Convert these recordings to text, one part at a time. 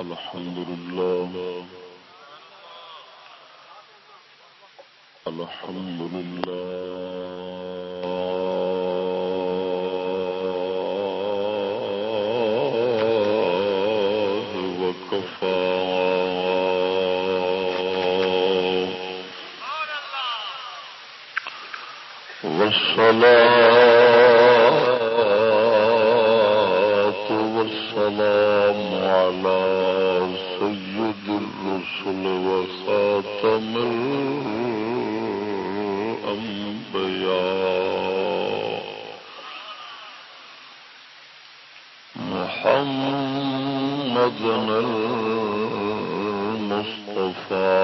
الحمد لله الحمد لله وكفى والصلاة والسلام على سيد الرسل وخاتم الأنبياء. محمد المصطفى.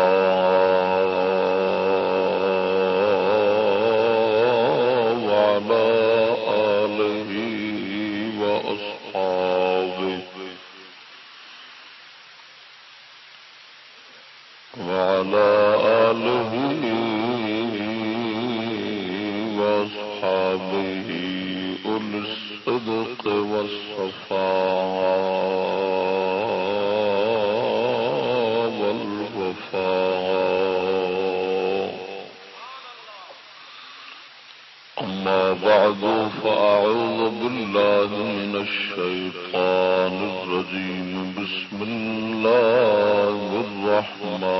فأعوذ بالله من الشيطان الرجيم. بسم الله الرحمن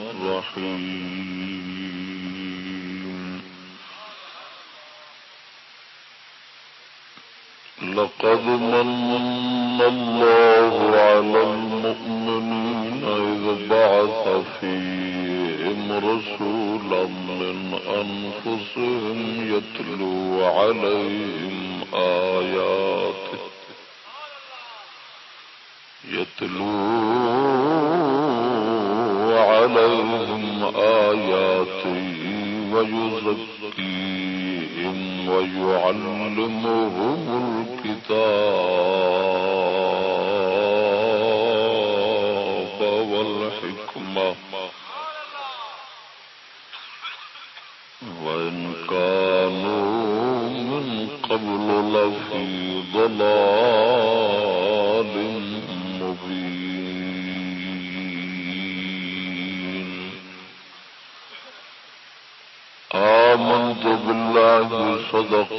الرحيم. لقد من الله على بعث فيهم رسولا من أنفسهم يتلو عليهم آياته. يتلو عليهم آياته ويزكيهم ويعلمهم الكتاب والحكمة وإن كانوا من قبل لفي ضلال مبين آمنت بالله صدق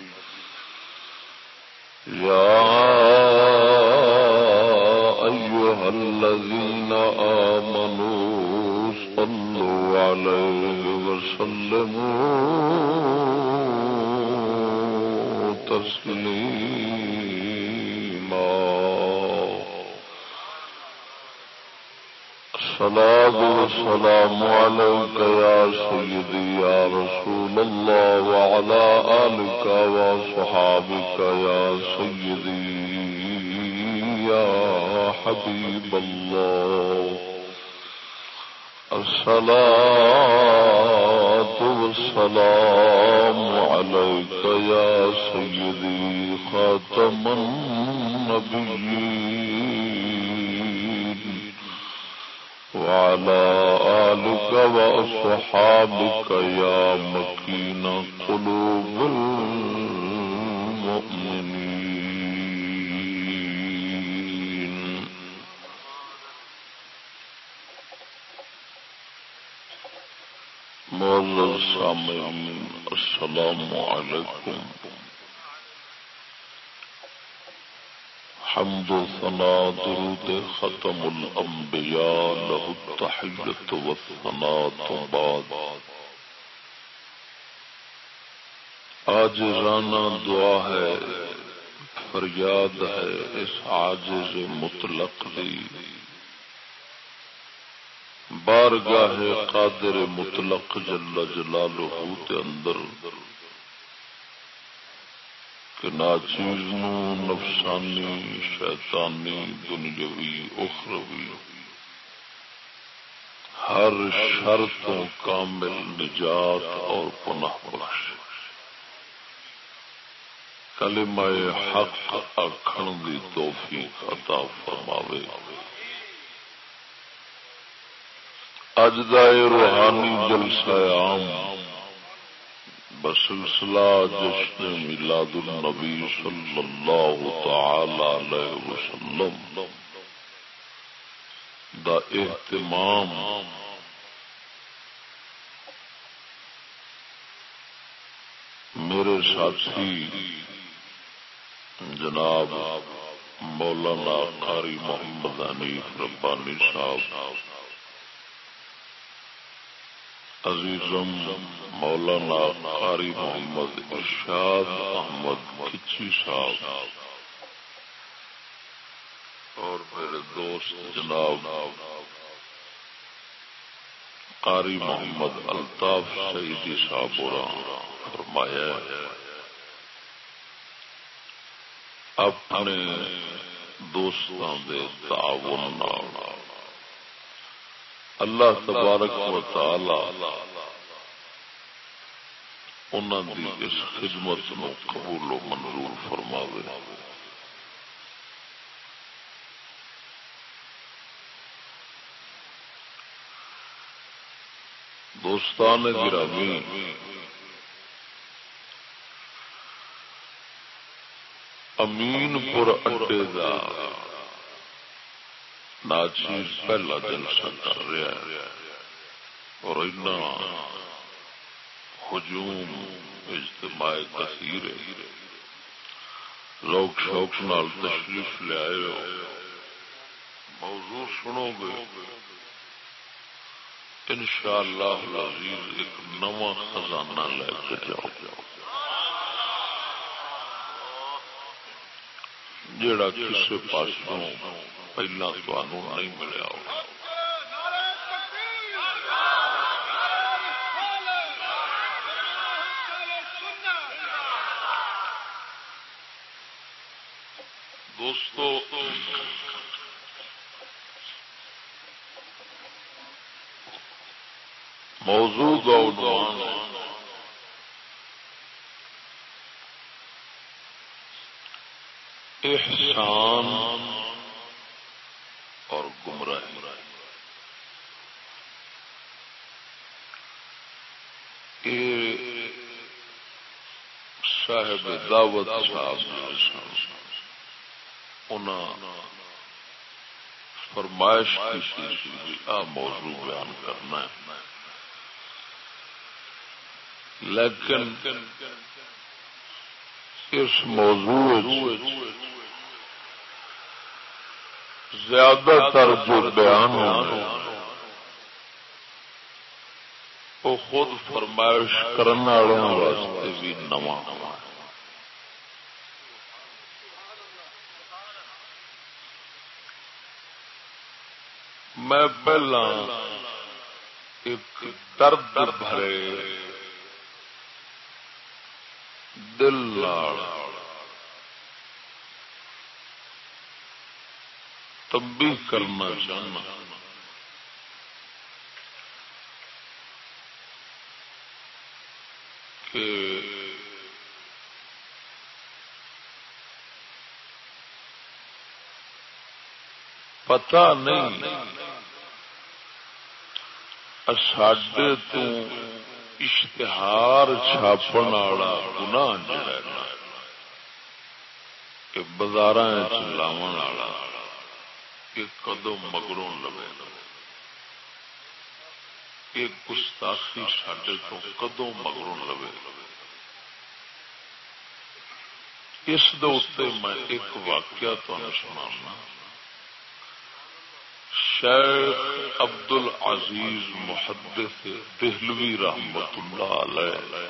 الصلاة والسلام عليك يا سيدي يا رسول الله وعلى آلك وصحابك يا سيدي يا حبيب الله. الصلاة والسلام عليك يا سيدي خاتم النبيين. وعلى آلك وأصحابك يا مكين قلوب المؤمنين. معزز سامعین السلام علیکم. حمد و ثنا درود ختم الانبیاء له التحیت و ثنا بعد. آج رانا دعا ہے، فریاد ہے اس عاجز مطلق دی. بارگاہ قادر مطلق جل جلالہ تے اندر کہ ناچیز نفسانی، شیطانی، دنیاوی، اخروی، ہر شرطوں کامل، نجات اور پناہ بخش۔ کلمہ حق اکھن دی توفیق عطا فرماوے۔ اج دا روحانی جلسہ عام بسلسلہ جشن میلاد النبی صلی اللہ تعالی علیہ وسلم دا اہتمام میرے ساتھی جناب مولانا قاری محمد حنیف ربانی صاحب عزیزم، مولانا قاری محمد ارشاد احمد کچی صاحب۔ اور میرے دوست جناب قاری محمد الطاف شہیدی صاحب فرمایا اپنے دوستوں دے تعاون اللہ تبارک و تعالی انہوں دی اس خدمت نو قبول و منظور فرماوے۔ دوستان گرامی، امین پور اڈے کا ناچیز پہلا جلسہ کر رہا ہے اور اینا ہجوم اجتماع کثیر ہے۔ لوگ شوق نال تشریف لے آئے ہو۔ موضوع سنو گے۔ ان شاء اللہ ایک نواں خزانہ لے کے جاؤ۔ جاؤ جڑا کسی پاسوں پہلا نہیں ملیا دوستو موضوع کا عنوان احسان اور گمراہی صاحب دعوت صاحب فرمائش کی آ موضوع بیان کرنا ہے۔ لیکن اس موضوع زیادہ تر جو بیان وہ خود فرمائش کرنے والوں واسطے بھی نواں۔ میں پہلا ایک درد بھرے دل لاڑ تبھی کرنا چاہنا۔ کہ پتا نہیں ساڈے تو اشتہار چھاپن والا گنا کہ بازار چلاو والا کہ کدو مگروں لوے ایک گستاخی سڈے تو کدو مگروں لوے اس میں ایک واقعہ تمہیں سنا شیخ ابدل عزیز محدث دہلوی رحمت اللہ علیہ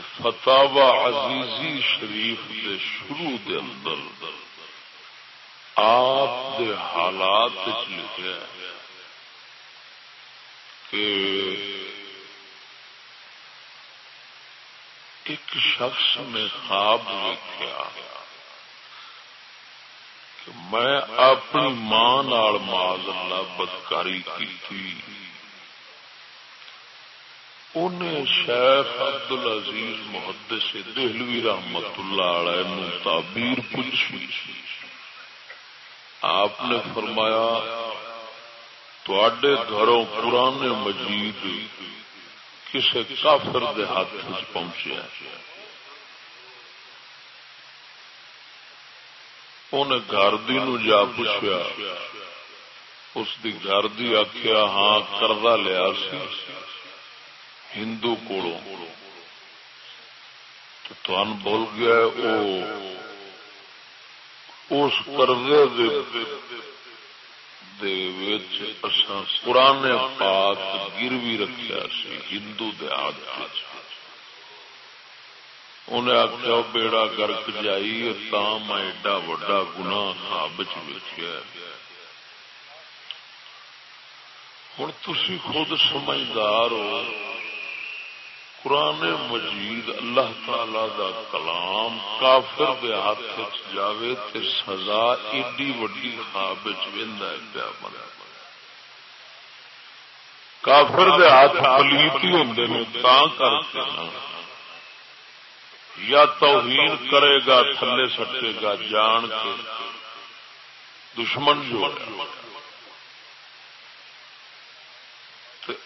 فتح عزیزی شریف دے شروع دے اندر آپ دے حالات لکھا کہ ایک شخص نے خواب دیکھا کہ میں اپنی ماں معذ اللہ بدکاری کی انہیں شیخ عبد العزیز محدث دہلوی رحمت اللہ علیہ تعبیر پوچھی۔ آپ نے فرمایا تے گھروں پرانے مجید کسی کافر دے ہاتھ پہنچیا انہیں گھر دی نو جا پوچھا اس دی گھر دی آخیا ہاں کردہ لیا سی ہندو تو بول گیا اس قرضے پرانے پاک گروی رکھا سی ہندو دیہات انہیں آخیا بیڑا گرک جائی تا میں ایڈا وڈا گنا خواب چیخیا ہوں تھی خود سمجھدار ہو، قرآن مجید اللہ تعالی دا کلام کافر دے ہاتھ جاوے تے سزا ایڈی وڈی خواب پیا بنا کافر دے ہاتھ پلیتی ہوں تا کر کے یا توہین کرے گا، تھلے سٹے گا، جان کے۔ دشمن جو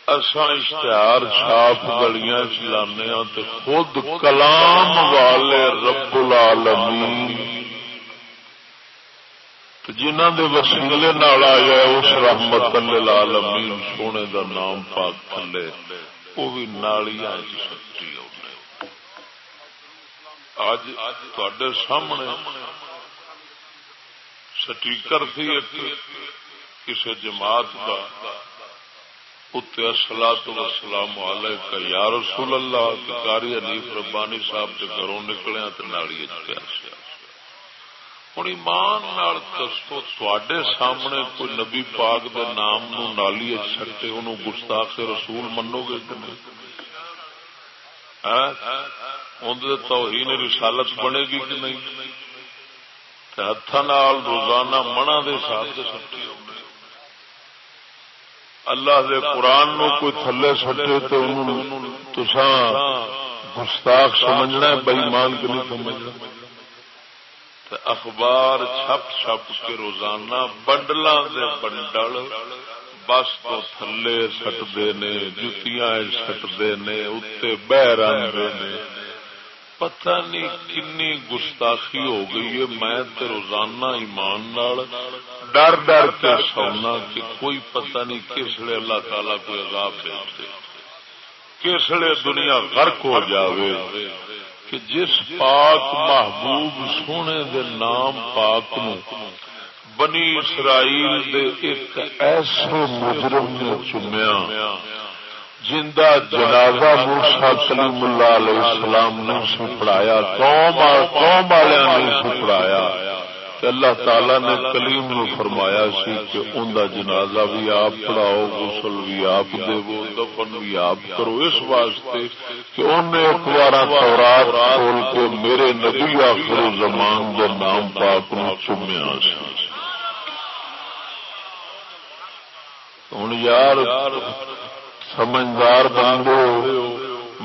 اشتہار چھاپ گلیاں چلانے ہاں خود کلام والے رب العالمین۔ جنہ دے وسیلے نال آیا اس رحمت العالمین سونے دا نام پاک تھلے۔ وہ بھی نالیاں سٹی سچی اج تے سامنے سٹیکر سی کسی جماعت کا سلام علیکہ یا رسول اللہ کاری حنیف ربانی صاحب کے گھروں نکلیا تو نالی پیا ہوں ایمان دسو تے سامنے کوئی نبی پاک دے نام نو نالی چھٹے ان گستاخ رسول منو گے کہ نہیں اندر توہین رسالت بنے گی کہ نہیں؟ ہاتھ روزانہ منا دے ساتھ سٹی اللہ دے قرآن نو کوئی تھلے سٹے تو تسا گستاخ سمجھنا بئیمان کے نہیں سمجھنا اخبار چھپ چھپ کے روزانہ بنڈل دے بنڈل بس تو تھلے سٹتے نے، جتیاں سٹتے نے اتنے بہ رہے نے۔ پتہ نہیں کنی گستاخی ہو گئی ہے۔ میں تے روزانہ ایمان نال ڈر ڈر کے سونا کہ کوئی پتہ نہیں کس لیے اللہ تعالی کوئی عذاب دے کس لیے دنیا غرق ہو جاوے۔ کہ جس پاک محبوب سونے دے نام پاک نو بنی اسرائیل دے ایک ایسے مجرم نے چومیا۔ جندہ جنازہ موسا کلیم اللہ علیہ السلام نے سی پڑھایا، قوم قوم والے نے سی پڑھایا۔ اللہ تعالی نے کلیم نو فرمایا سی کہ ان کا جنازہ بھی آپ پڑھاؤ، غسل بھی آپ دو دفن بھی آپ کرو۔ اس واسطے کہ انہیں ایک بار تورات کھول کے میرے نبی آخر زمان کے نام پاک نو چومیا ہوں یار سمجھدار بندو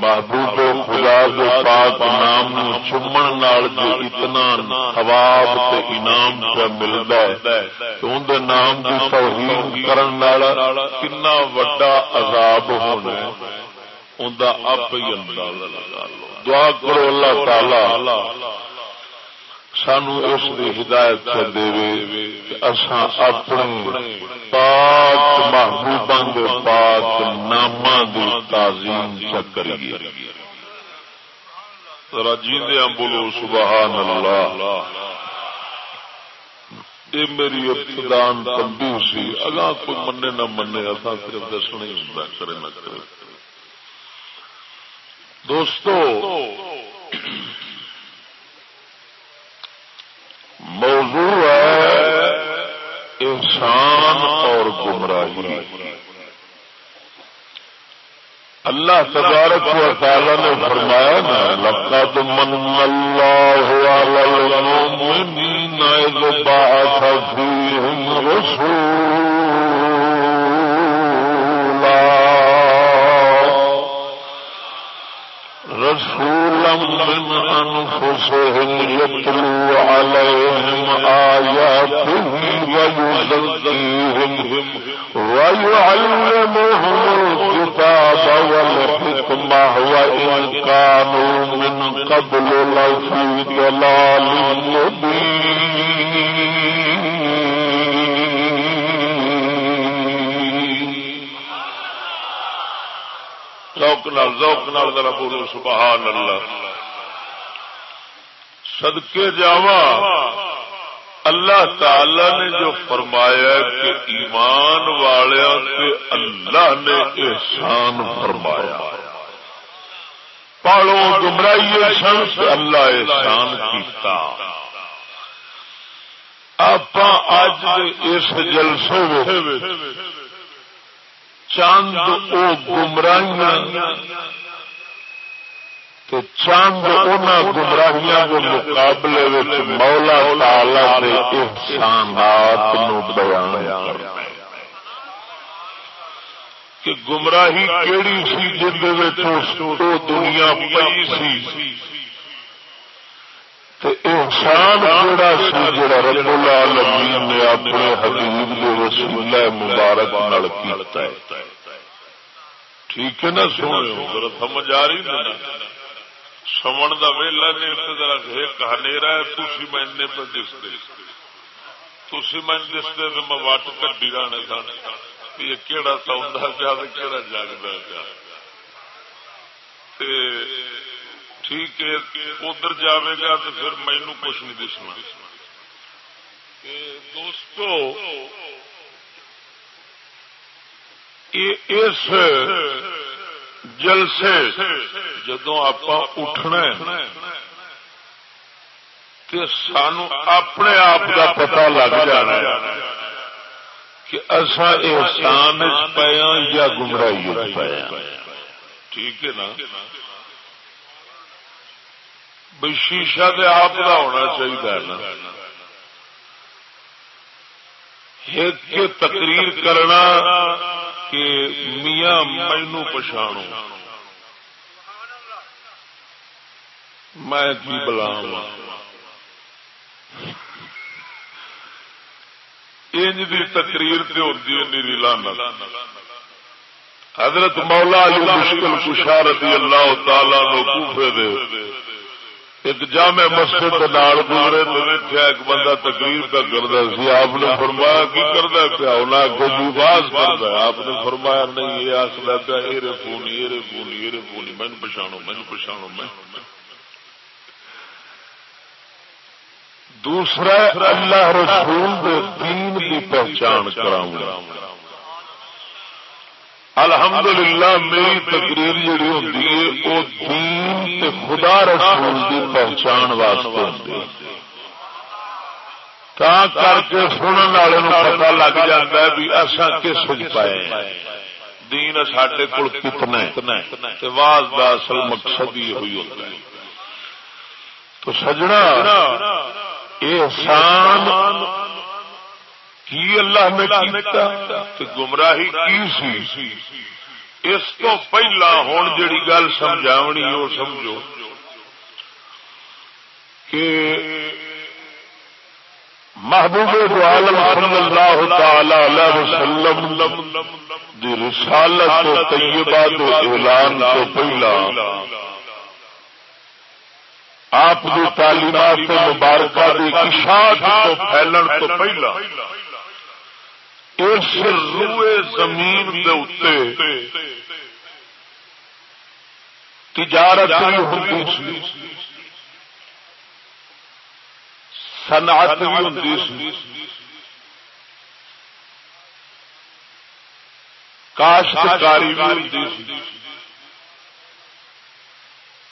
محبوب خدا کے پاک نام چومن جو اتنا خواب تے انعام پہ ملتا ہے، تو اندر نام کی توہین کرن کنا وڈا عذاب ہونا اندر آپ ہی اندازہ لگا لو۔ دعا کرو اللہ تعالی سانو اس کی ہدایت چ دے اساں اپنے پاک محبوباں دے پاک ناماں دی تعظیم چکریے ذرا جیندے بولو سبحان اللہ یہ میری ابتدان تمبی سی، اگاں کوئی منے نہ منے اصا صرف دسنا ہی ہوں کرے نہ کرے۔ دوستو موضوع ہے انسان اور گمراہی۔ اللہ تبارک و تعالی نے فرمایا نا لقد من اللہ علی المؤمنین اذ بعث فیہم رسولا من أنفسهم يتلو عليهم آياته ويزكيهم ويعلمهم الكتاب والحكمة وإن كانوا من قبل لفي ضلال مبين ذوق نال ذوق نال ذرا بولو سبحان اللہ صدقے جاوا اللہ تعالی نے جو فرمایا کہ ایمان والوں سے اللہ نے احسان فرمایا۔ پالو گمرائی سن سے اللہ احسان کیتا۔ آپ اج اس جلسے چاند او گمراہیاں تو چاند ان گمراہیاں کے مقابلے مولا تالا کے احسانات نو بیان کہ گمراہی کیڑی سی جن دنیا پئی سی۔ احسان جڑا سی جڑا رب العالمین نے اپنے حبیب کے وسیلہ مبارک نال کیتا ہے۔ ٹھیک ہے نا سنو۔ ذرا سمجھ آ رہی نا۔ سمن کا ویلا جی نے ذرا ہنیرا ہے تھی میں نے پر پہ دستے۔ تھی میں دستے تو میں وٹ کٹی رہنے سن یہ کہڑا سوندا پیا کہڑا جاگتا پیا۔ ٹھیک ہے، ادھر جاوے گا تو پھر مینو کچھ نہیں دسنا دوستو اس جلسے جدو آپ اٹھنا سان اپنے آپ کا پتا لگ جانا کہ اصا احسان پایا ہاں یا گمراہی پایا ہاں۔ ٹھیک ہے نا؟ بھائی شیشہ تو آپ کا ہونا چاہیے نا۔ ایک تقریر کرنا کہ میاں مینو پچھاڑو میں کی بلاوا انج دی تقریر سے ہوتی ہے میری لانا حضرت مولا علی مشکل کشا رضی اللہ تعالی نو کوفے دے۔ ایک جامع مسجد نال گزرے تو ایک بندہ تقریر کا کرتا سی، آپ نے فرمایا، کی کرتا پیا؟ انہیں گجو جی، باز کرتا آپ نے فرمایا، نہیں، یہ آخر پیا ایرے فونی ایرے فونی ایرے فونی مین پچھاڑو مین پچھاڑو میں دوسرا، اللہ رسول دین کی پہچان کراؤں گا۔ الحمدللہ، میری تقریر جڑی ہوتی ہے، وہ دین تے خدا رسول کی پہچان واسطے ہوتی تا کر کے سننے والے پتا لگ جاتا ہے بھی اصا کس پائے دین سڈے کول کتنا واز کا اصل مقصد ہی ہوئی ہوتا ہے۔ تو سجنا احسان کی اللہ نے کیتا کہ گمراہی کی سی؟ اس تو پہلا ہوں جڑی گل سمجھاونی وہ سمجھو کہ محبوب عالم صلی اللہ تعالی علیہ وسلم دی رسالت و طیبہ تو اعلان تو پہلا آپ کی تعلیمات مبارکہ کی اشاعت تو پھیلن تو پہلا اس روئے زمین دے اتے تجارت بھی ہوتی سی، صنعت بھی ہوتی سی۔ کاشتکاری بھی ہوتی سی۔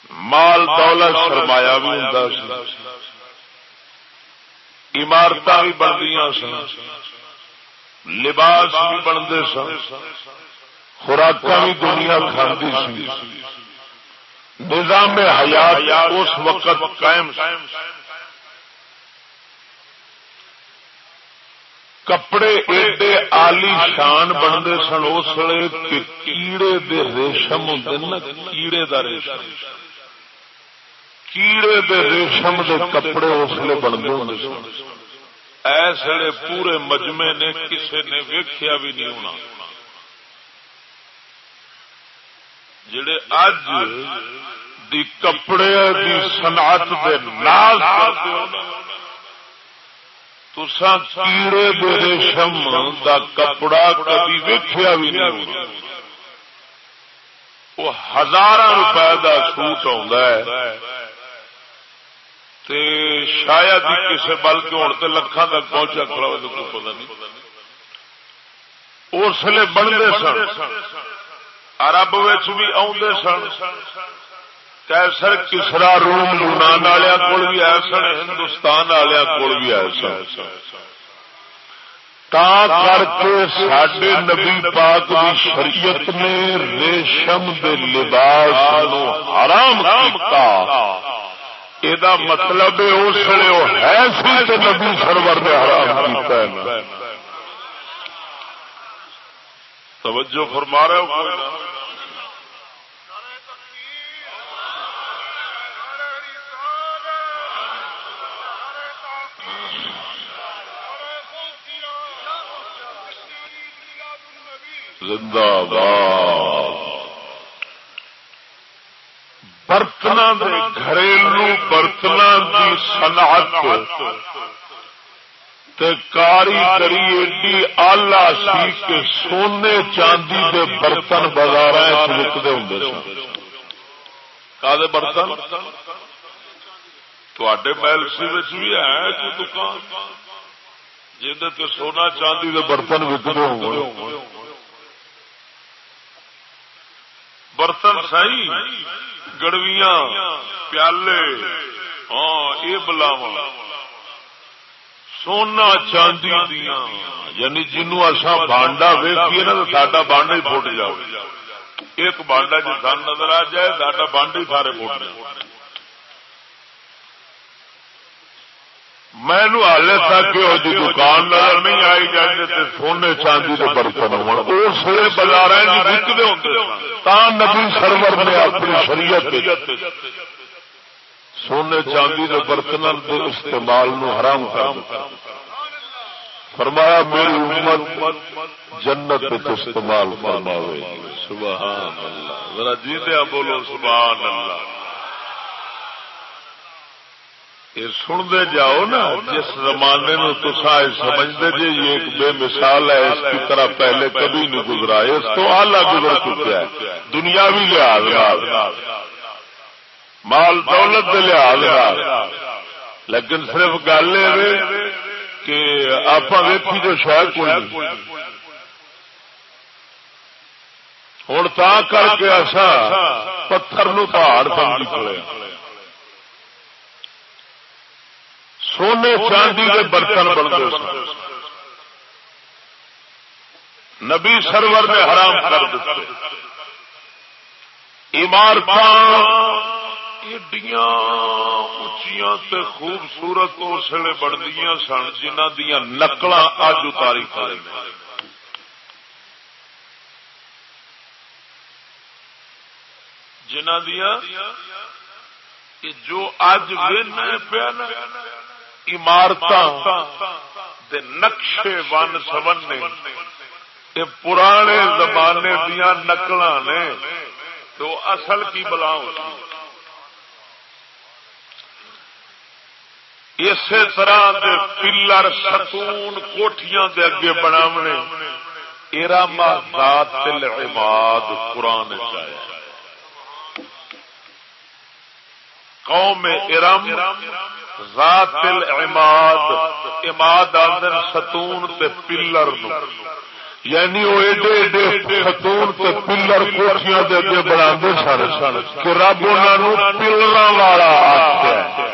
مال دولت سرمایا بھی ہوں عمارت بھی بنتی سن لباس بھی بنتے سن خوراک بھی دنیا کھاندی سی۔ نظام حیات اس وقت قائم کپڑے ایڈے آلی شان بنتے سن، اس لیے کیڑے دے ریشم ہوں نا، کیڑے دا ریشم۔ کیڑے دے ریشم دے کپڑے اس لیے بنتے ہوں سن۔ ایسے پورے مجمے نے کسے نے ویخیا بھی نہیں ہونا۔ جڑے اج دی کپڑے دی صنعت دے ناز کرتے ہو تسا کیڑے دے ریشم دا کپڑا کبھی ویخیا بھی نہیں ہونا۔ وہ ہزار روپے کا سوٹ آ شاید ہی کسی بل کے ہوں تو لکھان تک پہنچا کھڑا ہو تو پتا نہیں۔ اس لیے بنتے سن۔ ارب بھی آدھے سن۔ کیسر کسرا، روم، یونان والوں کول بھی آئے سن۔ ہندوستان والوں کول بھی آئے سن۔ تا کر کے سڈے نبی پاک کی شریعت نے ریشم دے لباس حرام کیتا۔ یہ مطلب اس ہے سی نبی سرور نے حرام کیتا ہے توجہ فرما رہے ہو زندہ باد برتن گھریلو برتن کی صنعت کاریگری ایڈی آلہ سی کے سونے چاندی کے برتن بازار وکتے ہوں کا برتن؟ تے میلسی بھی ہے کوئی دکان۔ جہد سونا چاندی کے برتن وکتے ہوں۔ برتن سی گڑویاں پیالے ہاں یہ بلاو سونا چاندی دیا یعنی جنوں اصا بانڈا ویکیے نا تو سڈا بانڈا ہی فٹ جاؤ ایک بانڈا جی سن نظر آ جائے ساڈا بانڈا ہی سارے فٹ جائے مینو ہالے تک جی دکان نظر نہیں آئی جائے سونے چاندی کے برتن اس بازار وکتے ہوں نبی سرور نے اپنی شریعت سونے چاندی کے برتن کے استعمال نو حرام کر فرمایا، میری امت جنت استعمال فرماوے۔ سبحان اللہ۔ ذرا جیتے بولو، سبحان اللہ۔ یہ سنتے جاؤ نا، جس زمانے میں تصا سمجھتے جی یہ ایک بے مثال ہے، اس کی طرح پہلے کبھی نہیں گزرا، اس تو آلہ گزر چکا ہے، دنیاوی لحاظ مال دولت کے لحاظ لیکن صرف گل یہ کہ آپ ویکھی جو شاید کوئی ہوں تا کر کے ایسا پتھر نو پہاڑ سمجھ کھڑے سونے چاندی کے برتن بنتے سن۔ نبی سرور نے حرام کر دیتے۔ عمارت ایڈیاں اچیاں تے خوبصورت اسلے بنتی سن جنہ دیا نقل اج اتاری کھڑے جنہ دیا جو اج پیا عمارت نقشے ون سبن نے۔ یہ پرانے زمانے دیا نقل نے۔ تو اصل کی بلا اسی طرح دے پلر ستون کوٹیاں دے اگے بناونے۔ ارام ذات العباد قرآن چاہیے قوم ارم ذات العماد اماد آدن ستون تے پلر نو. یعنی وہ ایڈے ایڈے ستون تے پلر کوٹیاں دے اگے بنا سن کہ رب انہوں پلر والا آخیا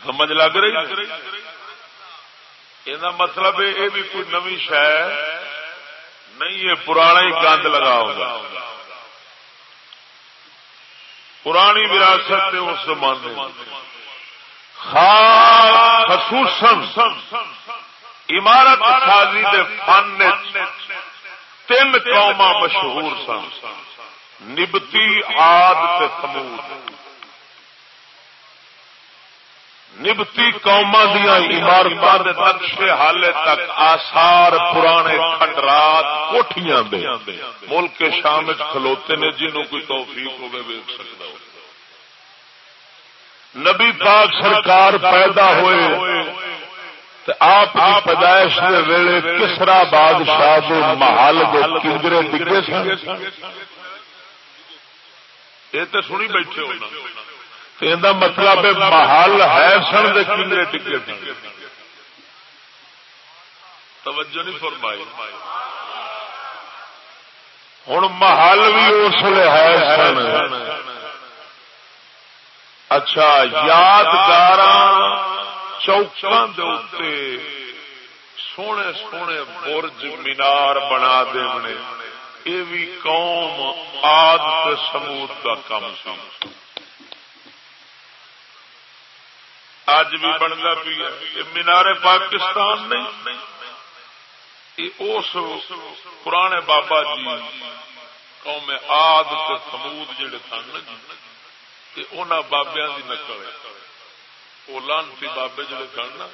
سمجھ لگ رہی؟ یہ مطلب یہ بھی کوئی نوی شہ نہیں، یہ پرانا ہی گند لگا ہوگا پرانی وراثت اس زمانے خصوصاً عمارت سازی دے فن تین قوما مشہور سن، نبتی آد سمود نبتی قوما دیا عمارت نقشے حالے تک آسار پرانے کھنڈرات کوٹیاں دے۔ ملک شام کھلوتے نے جنہوں کوئی توفیق ہوگی ویک سکتا ہو۔ نبی پاک سرکار پیدا ہوئے آپ کی پیدائش کے ویلے کسرا بادشاہ کے محل کنگرے ڈگے سن۔ یہ تو سنی بیٹھے ہونا مطلب محل ہے سن دے کنگرے ٹکے توجہ نہیں فرمائی ہوں محل بھی اس لیے ہے سن اچھا یادگار چوکان سونے سونے برج مینار بنا دے یہ بھی قوم آد سموت کا کام سی اج بھی بنتا پی مینارے پاکستان نہیں۔ اس پرانے بابا جی قوم آد سمود جڑے سن ان بابیا کی نقل وہ لانتی بابے جڑے سن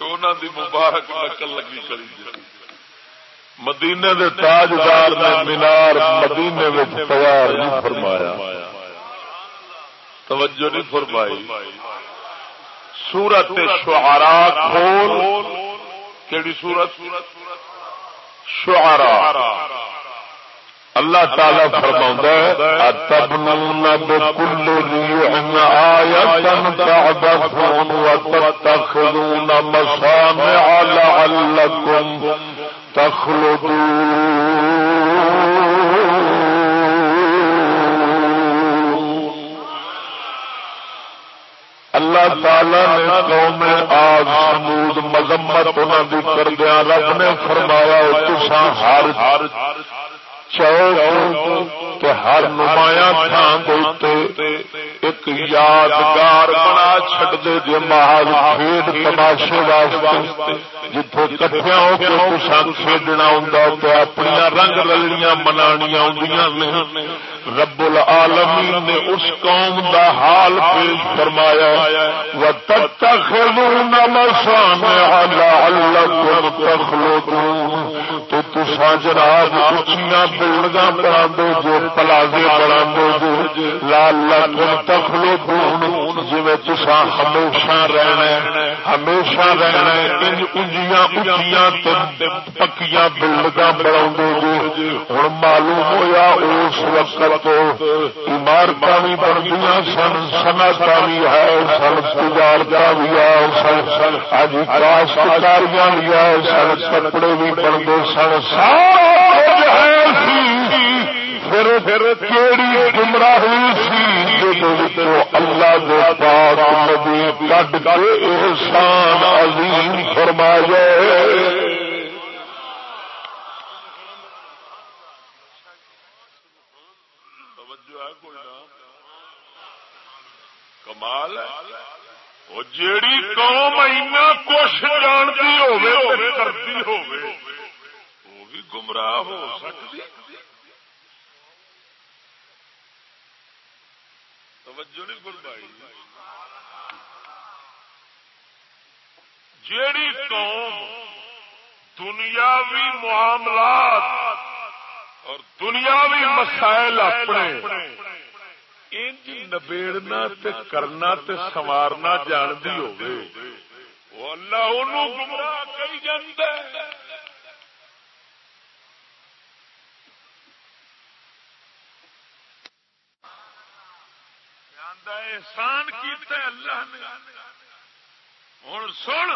انہوں دی مبارک نقل لگی کری مدینے دے تاجدار نے مینار مدینے تیار نہیں فرمایا۔ توجہ نہیں فرمائی۔ سورت شہارا کھول۔ کیڑی سورت؟ شہارا اللہ تعالی فرما تبن بكل ريع آية تعبثون وتتخذون مصانع لعلكم تخلدون۔ اللہ تعالی نے قوم آگ سمود مذمت انہوں کی کردیا رب نے فرمایا تسان ہر ہر چوک ہر نمایاں تھان ایک یادگار بنا چڈ دے جی محل کھیڈ تماشے واسطے، جتھے کٹیا ہو کے تسا کھیڈنا ہوں تو اپنی رنگ رلیاں منانیاں ہوں رب العالمین نے اس قوم دا حال پیش فرمایا، وَتَتَّخِذُونَ مَصَانِعَ لَعَلَّكُمْ تَخْلُدُونَ تو تسا جناب اچھیاں بلڈنگاں بنا دو جو پلازے بنا دو لال لکھن تخلو دون جی تسا ہمیشہ رہنا ہمیشہ رہنا ان اجیاں اچیاں پکیاں بلڈنگاں بنا دو ہوں معلوم ہوا اس وقت عمارت بھی بن بنتی سن سنت بھی ہے سن تجارت بھی ہے سن اج کاشتکاریاں بھی ہے سن کپڑے بھی بنتے سن سارا پھر پھر کیڑی گمراہی سی اللہ دے پاک نبی کٹ کے احسان عظیم فرمایا کمال وہ جیڑی قوم اینا کچھ جانتی ہوے کرتی ہوے وہ بھی گمراہ ہو سکتی۔ توجہ نہیں فرمائی۔ جیڑی قوم، دنیاوی معاملات اور دنیاوی مسائل اپنے انج نبیڑنا تے کرنا تے سوارنا جانتی ہوگی وہ اللہ انہوں گمراہ کری جانتا ہے، احسان کیتا ہے اللہ نے۔ ہوں سن،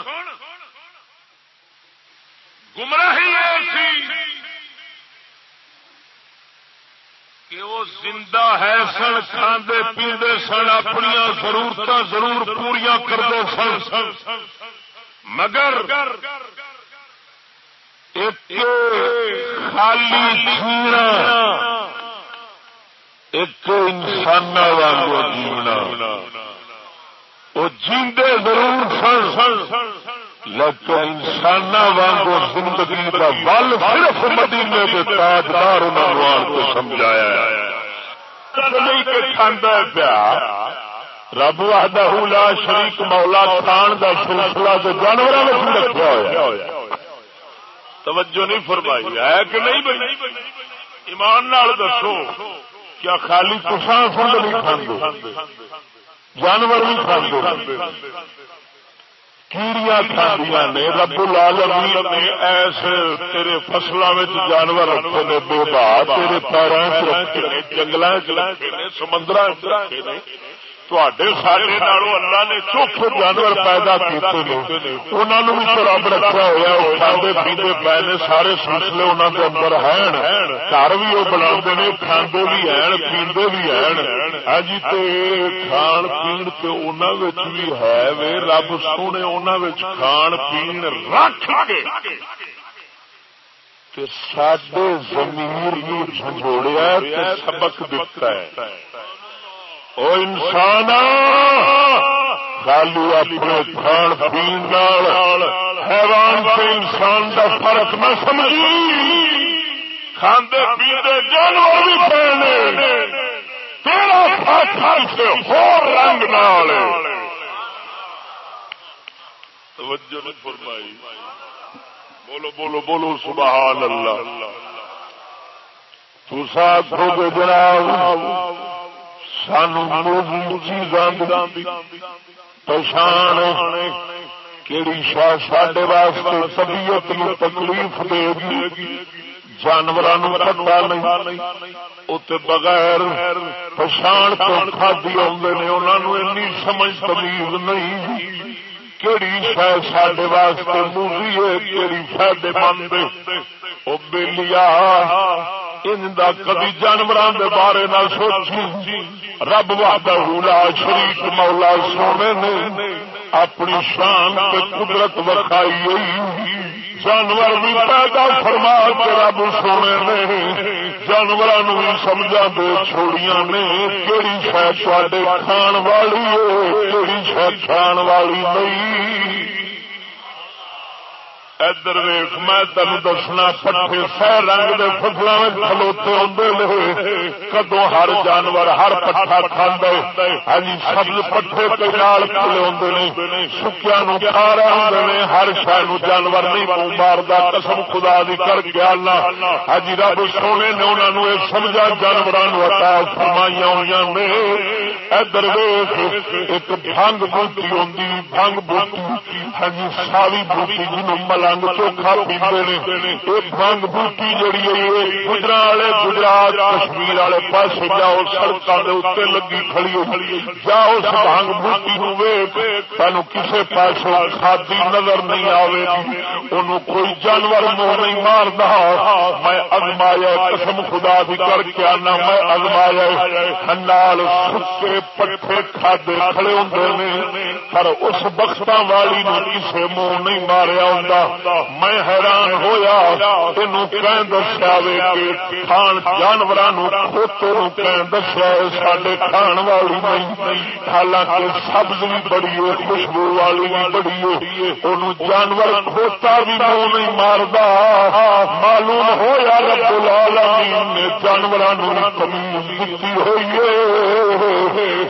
گمراہی ایسی۔ کہ وہ زندہ ہے، سن، کھاندے، پیندے سن اپنی ضرورت ضرور پوریا کرتے سن۔ مگر ایک خالی چھینا ایک انسان جیونا وہ جیندے ضرور سن سن۔ لیکن انسان وانگو زندگی کا ول صرف مدینے کے تاجدار انہوں کو سمجھایا پیا؟ رب وحدہ لا شریک مولا کھان کا سلسلہ تو جانوروں میں رکھا ہوا توجہ نہیں فرمائی، ہے کہ نہیں بھائی؟ ایمان نال دسو، کیا خالی کسان سنگ نہیں کھانے جانور نہیں کھانے کیڑیاں کھاندیا نے، رب العالمین نے ایسے تیرے فصلوں میں جانور رکھے نے بے بار تیرے پیروں رکھے نے جنگل رکھے نے سمندر رکھے نے۔ سارے اللہ نے چوکھے جانور پیدا کیتے انہوں بھی رب رکھا ہوا وہ کھانے پیتے پے نے سارے سلسلے انہوں کے اندر ہیں گھر بھی وہ بنا کھانے بھی ہیں پیندے بھی ہیں ہاں جی کھان پی انہوں بھی ہے وے رب سونے انہوں کھان پی رکھ سڈے زمین جھنجھوڑیا سبق دتا ہے او انسان خالی اپنے کھان پین حیوان سے انسان کا فرق نہ سمجھی۔ کھانے پیندے جانور بھی پہنے۔ تیرا فرق سے ہو رنگ نال۔ توجہ نہیں فرمائی۔ بولو بولو بولو، سبحان اللہ۔ تو ساتھ ہو گے جناب۔ سانو پچھان کہڑی شاہ سڈے واسطے طبیعت نو تکلیف دے گی جانوروں پتا نہیں اتنے بغیر پچھان تو کھادی آدھے سمجھ تمیز نہیں کہڑی شہ سڈے واسطے موزی ہے کہڑی فائدے مند او وہ بےلیا کبھی جانوروں کے بارے نہ سوچی۔ رب وحدہ لا شریف مولا سونے نے اپنی شان کے قدرت وکھائی ہوئی۔ جانور بھی پیدا فرما کے رب سونے نے جانوروں بھی سمجھا دے چھوڑیاں نے کہڑی شاید کھان والی ہے کہڑی شاید کھان والی نہیں۔ ادھر ویخ میں تین دسنا، پٹھے سہ رنگ کے فصلوں میں کھلوتے آدھے کدو ہر جانور، ہر پٹھا کھانا ہاں جی، سبز پٹھے کال کھلے آدھے سکیا نو کھا رہے ہوں ہر شہر جانور نہیں منہ مارتا قسم خدا دی کر کے آنا ہاں جی، رب سونے نے انہوں نے سمجھا جانوروں عطا فرمائی ہوئی نے۔ ادھر ویخ ایک بنگ بوٹی آتی بنگ بوٹی۔ ہاں جی ساوی بوٹی جنوب ملا رنگ چوکھا پیتے ہیں بنگ بوٹی جڑی ہے گجرا والے گجرات کشمیر والے پاس جاؤ سڑکوں کے اتنے لگی کھڑی جاؤ، اس بنگ بوٹی ہوئے تین کسی پاس کھادی نظر نہیں آئے ان کوئی جانور منہ نہیں مارتا میں ازمایا قسم خدا بھی کر کے آنا۔ میں ازمایا نال سکے پٹھے کھادے کھڑے ہوں پر اس بخت والی کسی منہ نہیں ماریا ہوں میں حیران ہوا تین دسیا کھان جانور دسیا سڈے کھان والی نہیں حالانکہ سبز بھی بڑی ہے، خوشبو والی بھی بڑی ہے جانور کھوتا بھی منہ نہیں مارتا معلوم ہوا رب العالمین نے جانوروں تمیز دیتی ہوئی ہے۔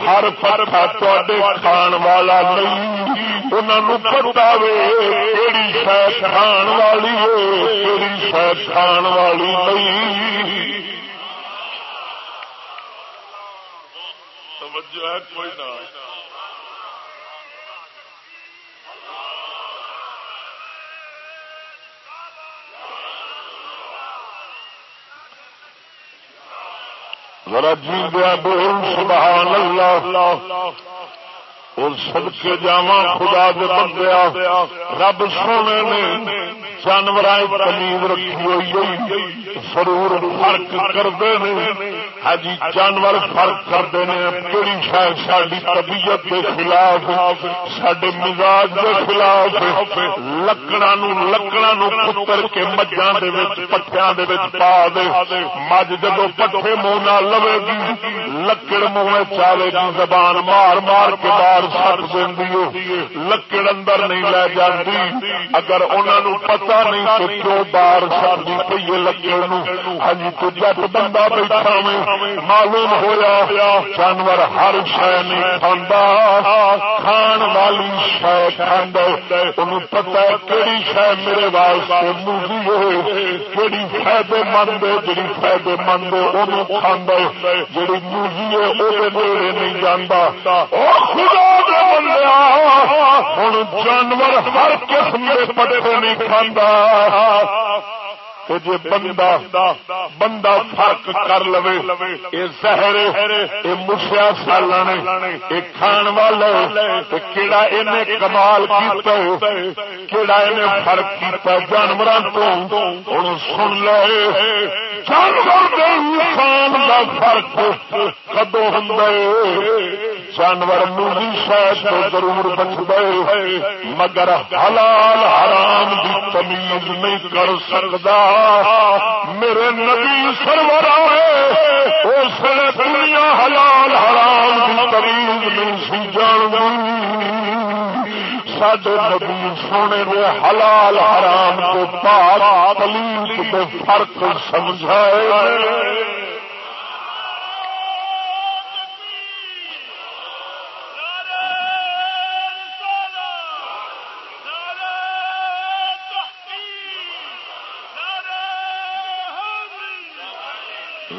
ہر پرکھا تے کھان والا نہیں انہوں پتا وے کہڑی شہ کھان والی کہڑی شہ کھان والی نہیں توجہ ہے کوئی نہ ذرا جی دیا بول سبحان اللہ اور کے جاوا خدا دے بندیا رب سونے نے جانور تمیز رکھی ہوئی ضرور فرق کرتے ہیں ہاں جی جانور فرق کرتے ہیں کہڑی شاید ساری طبیعت کے خلاف سڈے مزاج کے خلاف لکڑا لکڑا پتر کے مجھا پٹیا پا دے۔ مجھ جدو پٹھے منہ نہ لوے گی، لکڑ منہ چاہے گی، زبان مار مار کے بار سٹ دینی لکڑ اندر نہیں لے جاتی۔ اگر انہوں پتا نہیں تو کیوں بار سٹتی پی ہے لکڑ ہاں جی، تو جب بندہ بیٹھا میں معلوم ہوا جانور ہر شہ نہیں کھانا کھان والی شہ کھانا ان پتا کہڑی شہ میرے واسطے موزی ہے کہڑی فائدے مند ہے جی فائدے مند ہے وہ کھانا جی موزی ہے وہ نہیں جانا خدا! ہوں جانور ہر قسم کے پٹے نہیں کھانا جی بندہ بندہ فرق کر لو یہ زہر یہ مسیا سال نے کھان والا کہڑا ان کمال کیڑا ان فرق کیا جانوروں تو ہوں سن لے۔ جانور انسان کا فرق کدو ہوں جانور مولی شاید تو ضرور بچ گئے مگر حلال حرام کی تمیز نہیں کر سکتا میرے نبی سرور اس نے دنیا حلال حرام کی تمیز نہیں سی جان سڈے نبی سونے نے حلال حرام کو پاک پلیس کے فرق سمجھائے۔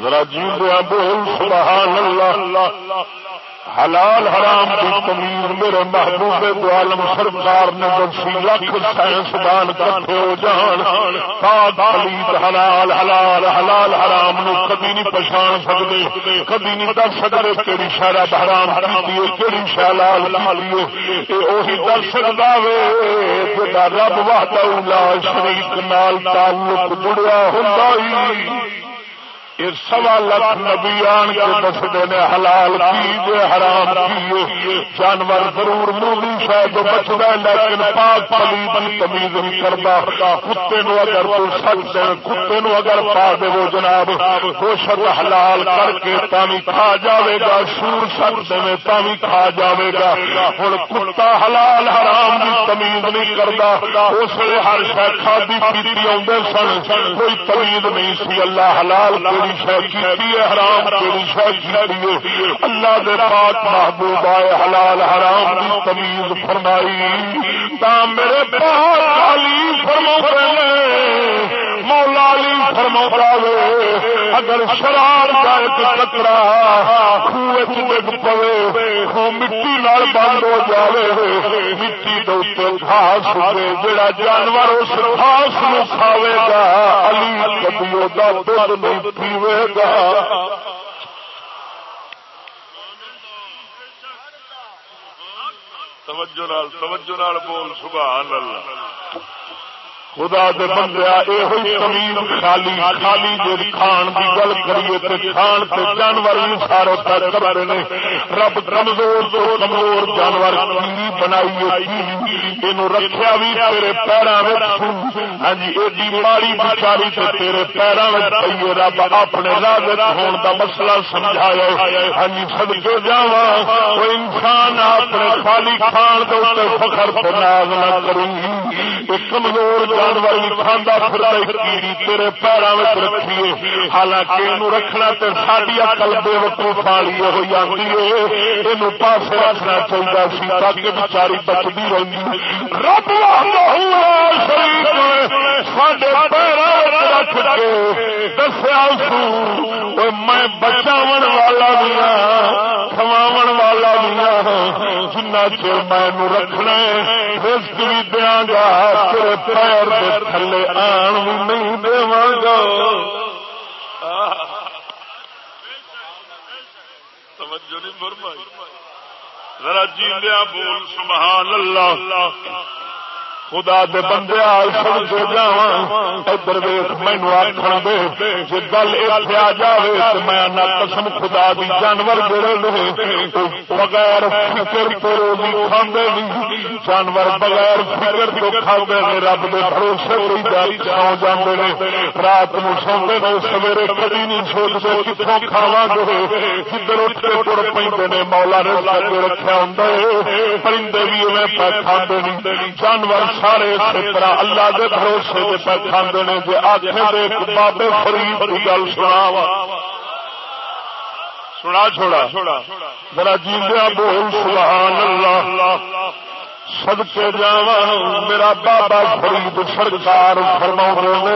ذرا جی بول، سبحان اللہ۔ حلال حرام کی تمیز میرے محبوب دو عالم سرکار نے دسی لکھ سائنسدان کٹھے ہو جان۔ پاک پلیت حلال حلال حلال حرام نو کبھی نہیں پچھان سکتے کبھی نہیں دس سکتے کہڑی شراب حرام کی کہڑی شہلال لالیو یہ دس سکتا وے رب واہ شریف نال تعلق جڑیا ہوں سوا لکھ نبی آن کے دستے نے حلال کی حرام کی جانور ضرور مولی شاید بچتا لیکن پاک پلی بن تمیز نہیں کرتا۔ کتے نو اگر تو سچ دین کتے نو اگر پا دے وہ جناب کوشت حلال کر کے تامی کھا جاوے گا سور سچ دے تامی کھا جاوے گا۔ ہوں کتا حلال حرام کی تمیز نہیں کرتا۔ اس لیے ہر شہ کھادی پیتی آدھے سن۔ کوئی تمیز نہیں سی۔ اللہ حلال کوئی حرام اللہ دے پاک محبوب آئے حلال حرام کی تمیز فرمائی۔ تا میرے پاک علی فرما مولا علی فرما اگر شراب کا ایک کترا خوہ پوے خو مٹی نال بند ہو جائے مٹی دے گھاس ہوئے جڑا جانور اس گھاس نو کھاوے گا، علی قدموں کبھی دھد نہیں پیوے گا۔ توجہ نال توجہ نال بول، سبحان اللہ۔ خدا دے بندیا یہ تمیز خالی خالی جی کھان کی گل کریے تے کھان تے جانور بھی سارے تک کرتے ہیں رب کمزور تو کمزور جانور کی بنائی یہ رکھیا بھی تیرے پیروں ہاں جی ایڈی ماڑی بچاری تے تیرے پیروں میں پیے رب اپنے لاگت ہون کا مسئلہ سمجھایا ہاں جی سد کے جا انسان اپنے خالی کھان کے فخر ناز نہ کروں۔ گی کمزور جانور بھی کھانا پھر تیرے پیروں میں رکھیے حالانکہ یہ رکھنا تو ساری اکل بے وقوف والی ہو جاتی ہے۔ یہ پاس رکھنا چاہیے سی تاکہ بچاری بچتی رہی رب سڈے پیروں رکھ کے دسیا سو میں بچاو والا بھی ہاں۔ ہاں جنا چر میں رکھنا رسک بھی دیا گا پیر تھلے آن بھی نہیں دے گا توجہ نہیں فرمائی۔ ذرا جی بول، سبحان اللہ۔ خدا دے بندے سب سے جا ادھر ویخ مینو آخر دے جی گل اتنے آ جائے تو میں نہ قسم خدا دی جانور جڑے بغیر فکر تو روزی کھانے جانور بغیر فکر تو کھانے نے رب دے بھروسے کوئی سو جاتے نے رات نو سوندے نے سویرے کبھی نہیں سوچتے کتوں کھاوا گے۔ کدھر اٹھ کے تر پہ نے مولا نے رکھا ہوں پرندے بھی انہیں کھانے جانور سارے اسی طرح اللہ کے بھروسے کے پہ کھانے نے جی آخر بابے فرید کی گل سنا سنا چھوڑا۔ ذرا جیندیا بول، سبحان اللہ۔ سب کے جا میرا بابا فرید سرکار فرما نے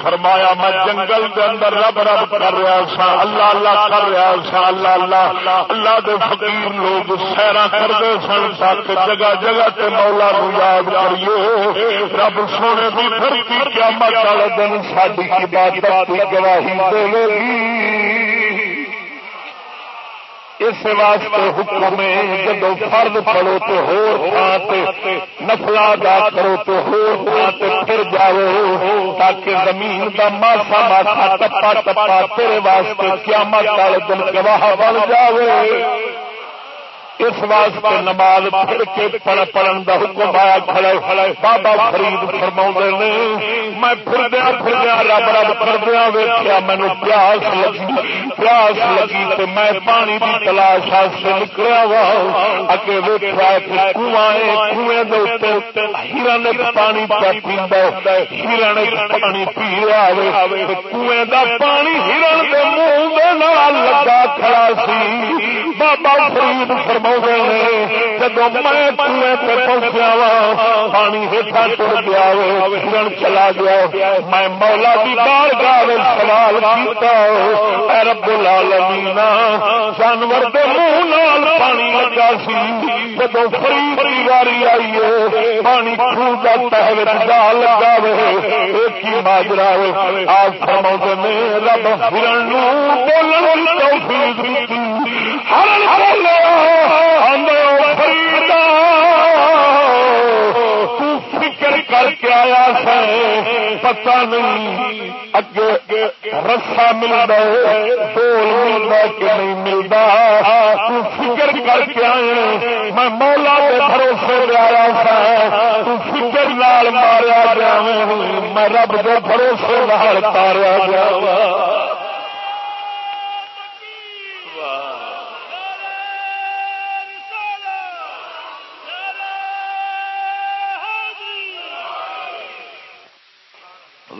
فرمایا میں جنگل کے اندر رب رب کر رہا سا اللہ اللہ کر رہا سا اللہ اللہ اللہ دے فقیر لوگ سیرا کرتے سن تک جگہ جگہ تے مولا نو یاد کریے رب سونے کی دھرتی کیا مت والے دن ساری عبادت کی گواہی دے گی اس واسطے حکم جب فرد پڑو تو ہو نفل ادا کرو تو ہو پھر جاؤ تاکہ زمین کا ماسا ماسا ٹپا ٹپا تیرے واسطے قیامت والے دن گواہ بن جاؤ اس واسطے نماز پڑھ کے پڑھ پڑھن کا حکم آیا کھڑے بابا فرید فرما نے، میں پھردیا پھردیا رب رب کردیا ویخیا مینو پیاس لگی۔ پیاس لگی تو میں پانی کی تلاش سے نکلیا وا۔ اگے ویخیا کنویں ہرن پانی پہ پیندا ہرن پانی پی رہا کنویں کا پانی ہرن کے منہ دے نال لگا کھڑا سی۔ بابا فرید فرما جب میں پہنچیا وا پانی ہیٹا گیا چلا گیا میں مولا کی بار گاہ سوال رب العالمین جانور کے منہ نال پانی لگا سی جب فری فری واری آئی ہے پانی خون کا پہلے جا لگا ایک ہی ماجرا آج فرما نے رب ہرن بولن توفیق ہرن کر کے آیا سر پتا نہیں اگے رسا ملتا بول ملتا کہ نہیں ملتا فکر کر کے آئے میں مولا کے بھروسے آیا سا فکر لال ماریا گیا میں رب کے بھروسے لال تاریا گیا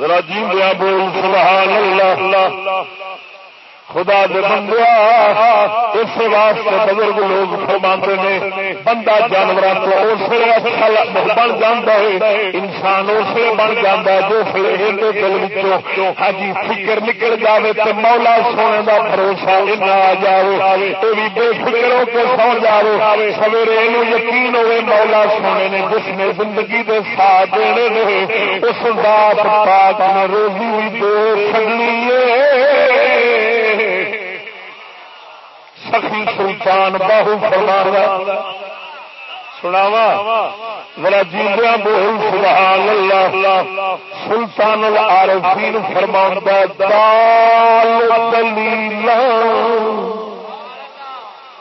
ذرا جی بول سبحان اللہ۔ خدا دے بندیا اس واسطے بزرگ لوگ فرماتے نے، بندہ جانور تو اسے اچھا بن جاتا ہے، انسان اسے بن جاتا ہے، جو دل ہاں فکر نکل جائے تو مولا سونے کا بھروسہ آ جائے تو بھی بے فکر ہو کے سو جائے سویرے یقین ہوئے مولا سونے نے جس نے زندگی کے ساتھ دینے اس ذات پاک نے روزی دے سکلی سخی سلطان باہو فرما سناوا ذرا جیندیا بول سبحان اللہ سلطان العارفین فرما دال دلیلہ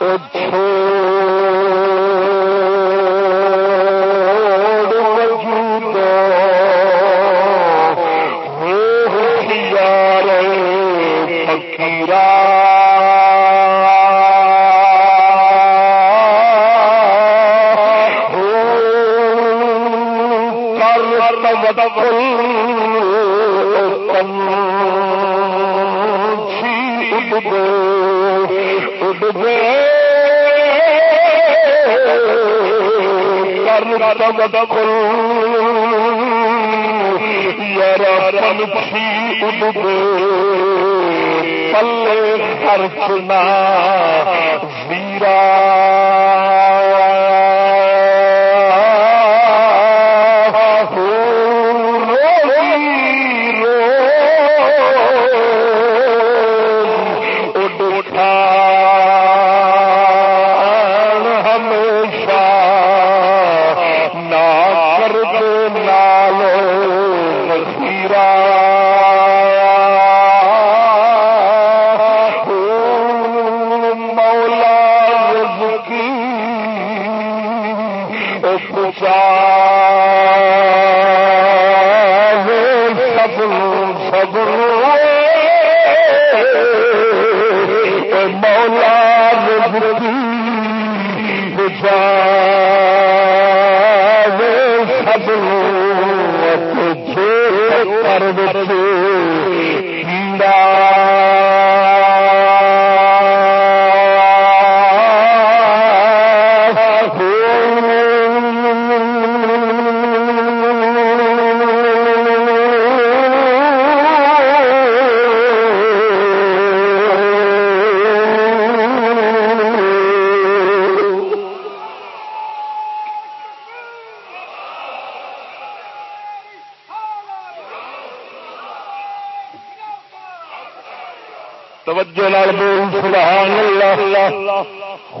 او چھوڑ دلیل پلے خرچنا ویرا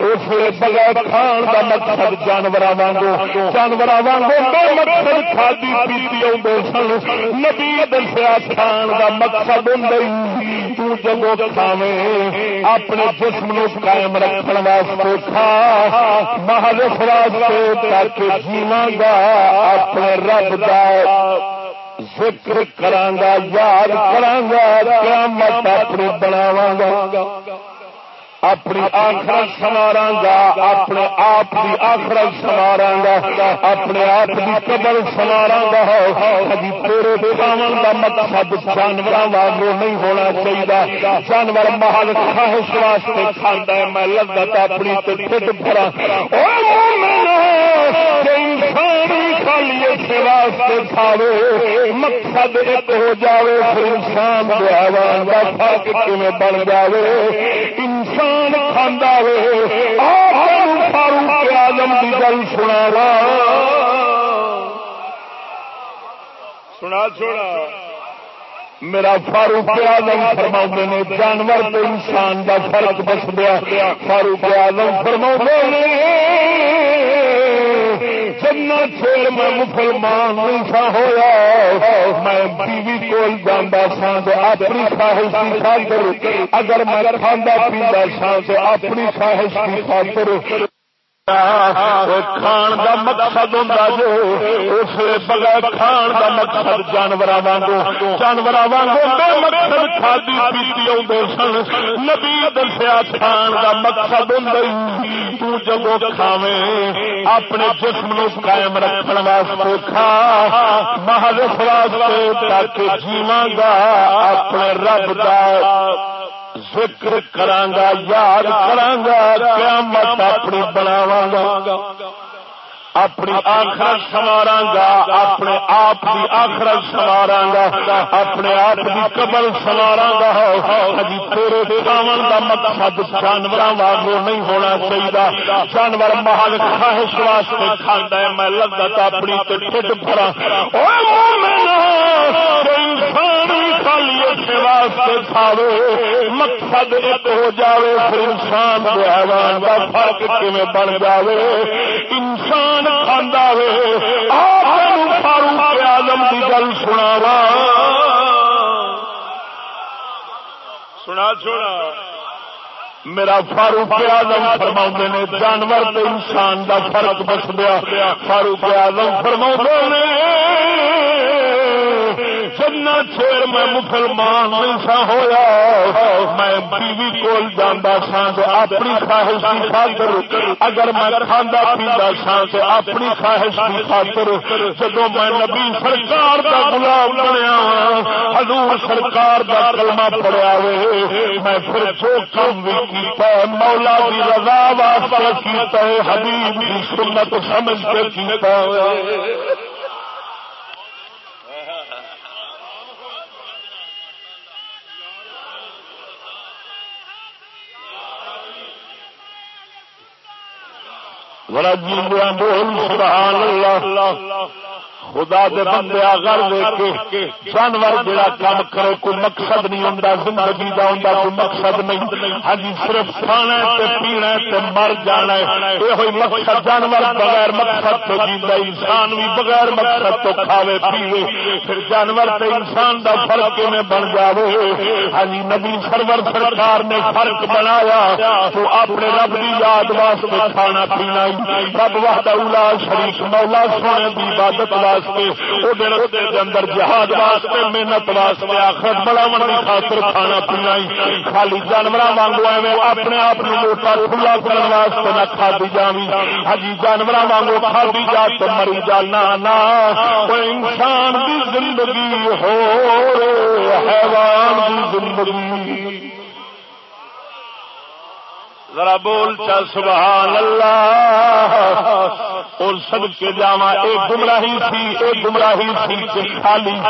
اس بغیر کھان کا مقصد جانور وانگو جانور وانگو مقصد کھادی پیتی آدھے سن۔ نبی دسیا کھان کا مقصد ہوں جب کھاوے، اپنے جسم نو قائم رکھنے واسطے کھا۔ مہارش واسطے تاکہ جیواں گا اپنے رب کا ذکر کرانگا یاد کرانگا قیامت اپنی بناواں گا۔ اپنی آخر سوارا گا اپنے آپ کی آخر سوارا گا اپنے آپ کی قبر سوارا گا کبھی تیرے کھاون کا مقصد جانور واگ نہیں ہونا چاہیے جانور محل خواہش واسطے کھانا ہے، میں لگت اپنی ٹھٹ بھرا۔ انسان خالی اس واسطے کھاوے، مقصد ایک ہو جاوے، پھر انسان کا فرق کیون بن جاوے؟ انسان کھانا فاروق آدم کی گل سنا سنا چھوڑا میرا فاروق آدم فرما نے جانور تو انسان کا فرق بس دیا۔ فاروق آدم فرما نے جنا چیر میں مسلمان نہیں سا ہوا میں بیوی کول جانا سا تو اپنی خواہش کی خاطر اگر میں کھانا پیتا سا تو اپنی خواہش کی خاطر کھان کا مقصد ہوں جو اس بغیر کھان کا مقصد جانور وانگو جانور وانگو مقصد کھادی پیتی آدھے سن نبی دسیا کھان کا مقصد ہوں جب کھاوے اپنے جسم نو قائم رکھنے واسطے کھا مہارش واسطے تاکہ جیواں گا اپنے رب کا ذکر کرانگا یاد کرانگا قیامت اپنی بناواں گا۔ اپنی آخر سوارا گا اپنے آپ کی آخر سوارا گا اپنے آپ کی قبر سوارا گا ابھی ہاں، تیرے کھاون کا مقصد جانور واگو نہیں ہونا چاہیے جانور محل خواہش واسطے کھانا ہے، میں لگت اپنی ٹھٹ بھرا واسطے کھاوے۔ مقصد ایک ہو جاوے، پھر انسان حیوان کا فرق کیون بن جاوے؟ انسان کھانا فاروق آدم کی گل سنا سنا چھوڑا میرا فاروق آدم فرما نے جانور تو انسان کا فرق بس دیا فاروق آدم فرما نے جنا چیر میں مسلمان نہیں سا ہوا میں بیوی کول جانا سا اپنی خواہش کی خاطر اگر میں کھانا پیتا سا اپنی خواہش کی خاطر جب میں نبی سرکار کا گلاب بنیا ہاں، حضور سرکار کا کلمہ پڑیا میں پھر جو کام بھی کیتا مولا کی رضا واسطے کیتا ہے، حبیب کی سنت سمجھ کے کیتا ہے جی بول سبحان اللہ۔ خدا دے بندے اگر کے جانور جڑا کام کرے، کوئی مقصد نہیں ہوندا، زندگی دا ہوندا، کوئی مقصد نہیں۔ ہاں جی، صرف کھانا تے پینا تے مر جانا ہے۔ اے ہوئی مقصد، جانور بغیر مقصد تو جیندا انسان بھی بغیر مقصد تو کھاوے، پیوے۔ پھر جانور تے انسان دا فرق کیویں بن جاوے؟ ہاں جی، نبی سرور سرکار نے فرق بنایا تو اپنے رب دی یاد واسطے کھانا پینا رب وحدہ اولا شریف مولا سونے دی عبادت واسطے۔ واسطے وہ رستے کے اندر جہاد واسطے، محنت واسطے، آخر بڑا من خاطر کھانا پینا خالی جانور وانگو ایویں اپنے آپ موٹا کھلا کرنے واسطے نہ کھا جانی ہجی جانور وانگو کھا جا تو مری جانا نہ انسان کی زندگی ہو، حیوان کی زندگی۔ ذرا بول چا سبحان اللہ۔ اور سب کے جاوا ایک گمراہی سی ایک گمراہی سی کہ خالی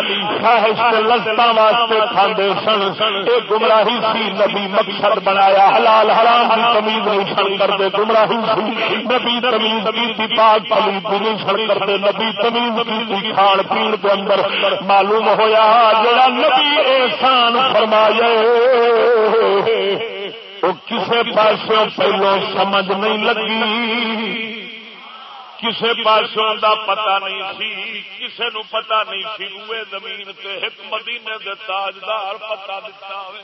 خواہش لذتا واسطے کھاندے سن۔ ایک گمراہی سی نبی مقصد بنایا، حلال حرام کی تمیز نہیں سن کرتے گمراہی سی نبی تمیز کی پاک تمیز نہیں سن کرتے نبی تمیز کی تھی کھان پین کے اندر معلوم ہویا، جڑا نبی احسان فرمائے۔ وہ کسی پاسوں پہلو سمجھ نہیں لگی۔ کسی پاسوں دا پتا نہیں سی کسی نو پتا نہیں سی۔ روئے زمین تے ایک مدینے دے تاجدار پتا دتا ہوئے۔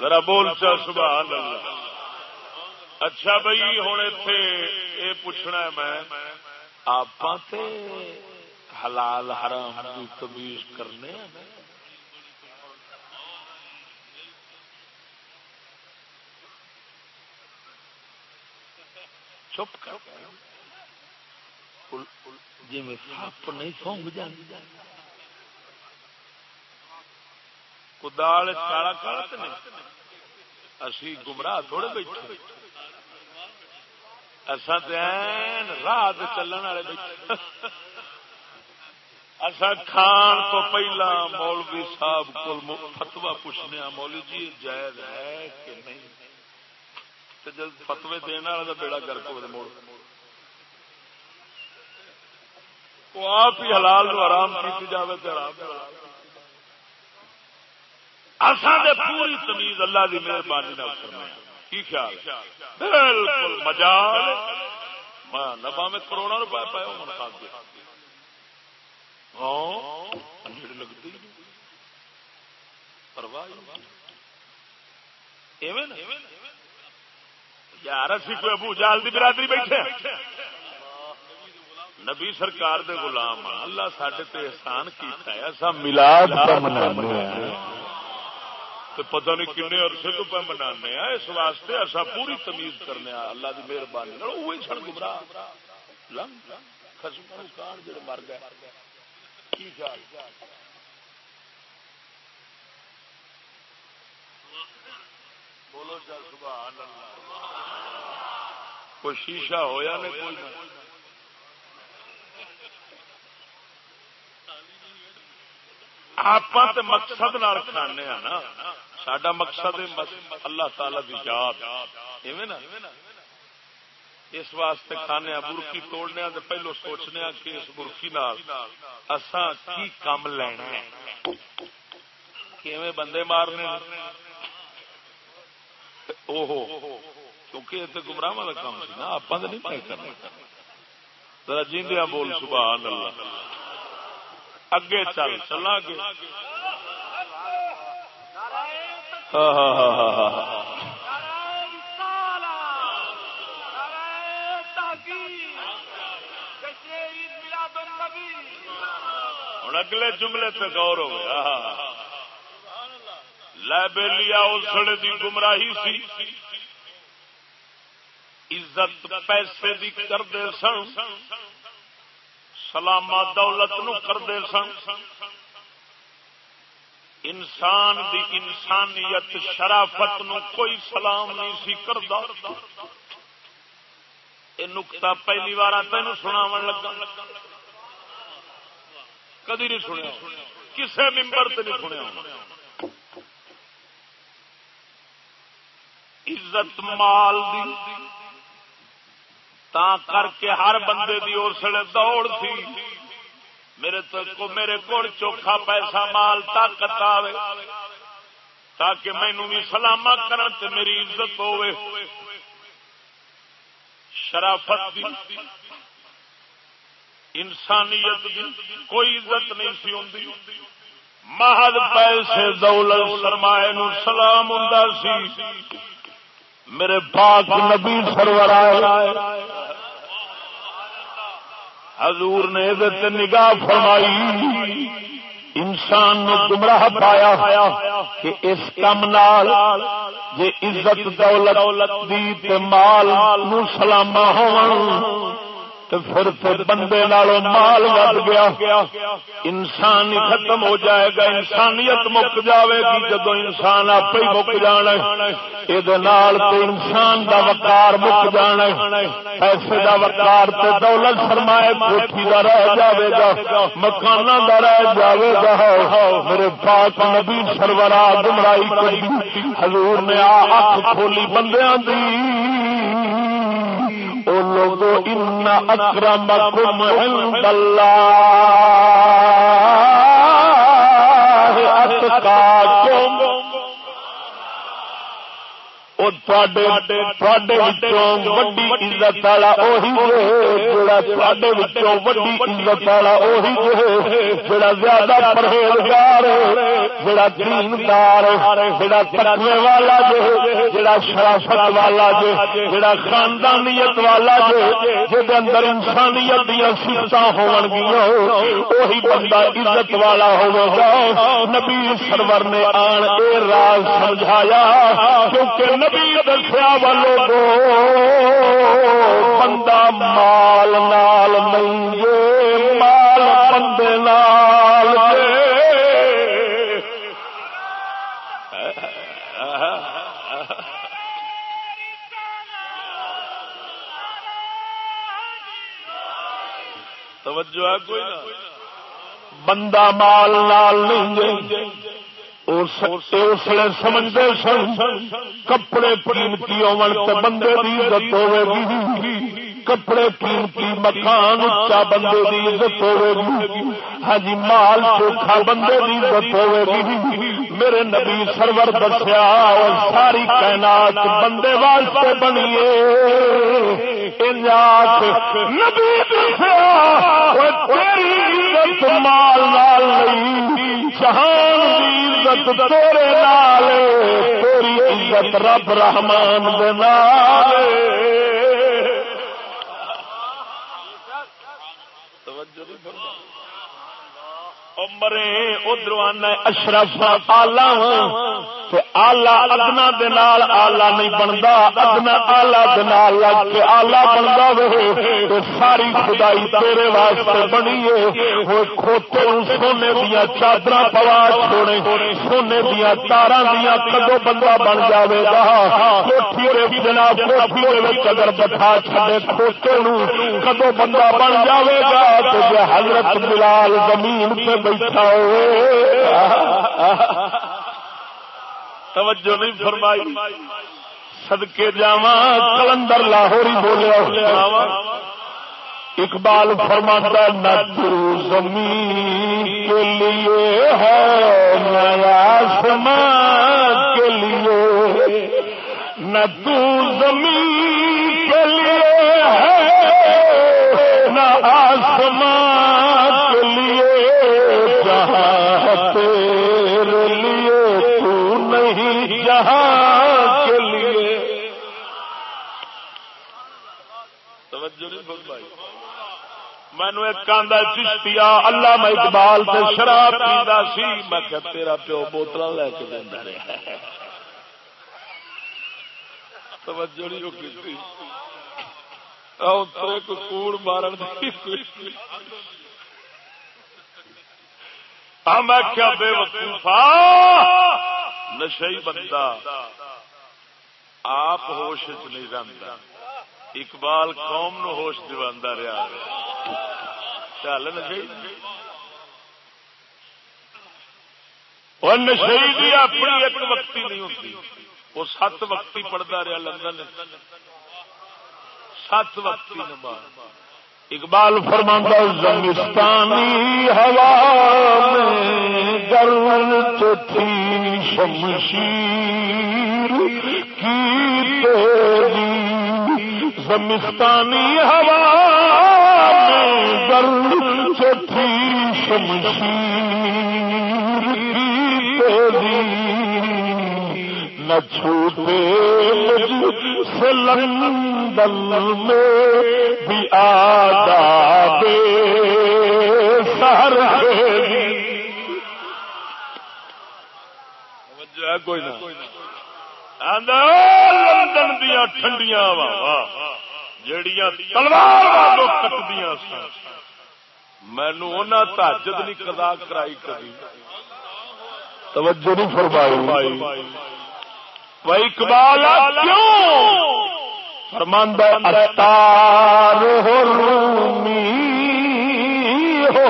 ذرا بول چا، سبحان اللہ۔ اچھا بھائی ہوں اتے یہ پوچھنا ہے میں آپ حلال حرام کی تمیز کرنے ہیں؟ چپ کر۔ جی میں سپ نہیں سونگ جانی کدال کالا کالا اسی گمراہ تھوڑے بیٹھے۔ اصا راہ چلن والے بیٹھے۔ اصا کھان تو پہلا مولوی صاحب کو فتوا پوچھنے مولوی جی جائز ہے کہ نہیں؟ جب فتوے دینا والا بیڑا گرک ہو موڑ۔ وہ آپ ہی حلال نو آرام کی جائے تو آرام اصل پوری تمیز اللہ کی مہربانی کرنا کی خیال؟ بالکل مجال۔ نفا میں کروڑا روپئے پایا من کھا ہاں لگتی۔ پرواہ یار، اسی کوئی ابو جال دی برادری بیٹھے نبی سرکار دے غلام اللہ سڈے تے احسان کیتا ہے۔ ایسا ملاد تو پتہ نہیں کن عرصے تو پہ منانے اس واسطے ایسا پوری تمیز کرنے اللہ کی مہربانی وہی سن گمراہ۔ لنگ خسم کان جڑے مر گئے۔ کی خیال؟ بولو سبحان اللہ۔ کوئی شیشہ ہویا نہیں، کوئی آپ مقصد کھانے نا۔ سڈا مقصد اللہ تعالی کی یاد۔ نا۔ اس واسطے کھانے برکی توڑنے پہلو سوچنے کہ اس برکی کی کام لینا بندے مارنے کیونکہ اتنے گمراہ کا کام سی نا آپ تو نہیں پائے کرنا۔ ذرا جیندیا بول، سبحان اللہ۔ اگے چل، چلا اگے۔ ہاں ہاں ہاں ہاں ہاں, ہاں۔ اگلے جملے سے غور ہو گیا اسڑے دی گمراہی سی۔ عزت پیسے دی کرتے سن۔ سلامہ دولت نو کرتے سن۔ انسان دی انسانیت، شرافت نو کوئی سلام نہیں سی کرتا یہ نکتا پہلی بار تین سناو لگا۔ کدی نہیں سنیا۔ کسے ممبر سے نہیں سنیا۔ عزت مال دی تا کر کے ہر بندے دی اس دوڑ تھی۔ میرے تو میرے کو چوکھا پیسہ مال طاقت آئے تاکہ مینو بھی سلامہ کرن میری عزت ہوے شرافت دی انسانیت دی کوئی عزت نہیں سی ہوں محد پیسے دولت سرمائے نو سلام ہوں سی۔ میرے پاک نبی سرور آئے۔ حضور نے نگاہ فرمائی۔ انسان نو گمراہ پایا کہ اس کم نال جے عزت دولت دی مال نو سلامہ ہون۔ تو پھر پھر بندے نالوں مال ود گیا۔ انسان ہی ختم ہو جائے گا، انسانیت مک جاوے گی جدو انسان آپ ہی مک جانا یہ انسان دا وقار مک جانا پیسے دا وقار تے دولت فرمائے کوٹھی دا رہ جاوے گا مکان دا رہ جاوے گا۔ میرے پاک نبی سرورا گمرائی کری حضور نے آ کھولی بندیاں دی۔ او لوگو ان اکرمکم عند اللہ اتقاکم وڈی عزت والا وڈی عزت والا جڑا زیادہ پرہیزگار جڑا دیندار جڑا تقوی والا جے جڑا شرافت والا جے جڑا خاندانیت والا جے جے اندر انسانیت دیا سفت ہون گیا وہی بندہ عزت والا ہوگا نبی سرور نے آن اے راز سمجھایا کیونکہ نبی دسیا والو بندہ مال نال نہیں مال بندے نال توجہ ہے کوئی بندہ مال نال نہیں اسلے سمجھتے سن کپڑے قیمتی ہون بندے کی عزت ہوے گی۔ کپڑے قیمتی مکان اچا بندے کی عزت ہوے گی۔ ہاں جی مال چوکھا بندے کی عزت ہوے گی۔ میرے نبی سرور دسیا اور ساری کائنات بندے واسطے بنیے نبی دسیا تیری عزت مال لال نہیں جہان عزت تیرے نال تیری عزت رب رحمان دے نال مرے، ادھر آنا اشرف آلہ ہاں۔ آلہ ادنا دال آلہ نہیں بنتا ادنا آلہ دال لگ کے آلہ بنتا وے۔ ساری خدائی تیرے واسطے بنی ہے۔ کھوتے سونے دیا چادر پوا چھوڑے۔ سونے دیا تارا دیا کدو بندہ بن جائے گا۔ کوٹھی جناب، کوٹھی اگر بٹھا چلے کھوتے کدو بندہ بن جائے گا۔ تو حضرت بلال زمین پہ بیٹھا توجہ نہیں فرمائی۔ سدکے جا کلندر لاہور ہی بولیا اقبال فرماتا نہ تو زمین کے لیے ہے نیا سمان کے لیے۔ نہ تو زمین مینو ایک کاندہ چشتیا اللہ میں اقبال سے شراب پیتا سی۔ میں کہ تیرا پیو بوتل لے کے دینا رہا توجہ نہیں ہو کی کو کوڑ مارن میں کیا بے وقوفا نشئی بندہ۔ آپ ہوش چ نہیں رہتا اقبال قوم نو ہوش دوا رہا چل نشئی اور نشئی بھی اپنی ایک وقتی نہیں ہوتی وہ سات وقتی پڑھتا رہا لندن۔ سات وقت نماز اقبال فرماندہ زمستانی ہوا میں گرد تھی شمشیر کی تیری۔ زمستانی ہوا میں گرد شمشیر تیری نہ چھوٹے لندن میں بھی آداب کوئی نہ لندن دیا ٹھنڈیاں وا جڑیاں تلوار سن مینو انہیں تاجد نہیں کدا کرائی کبھی توجہ نہیں فرمائی۔ اقبال کیوں؟ فرماندہ اتار ہو رومی ہو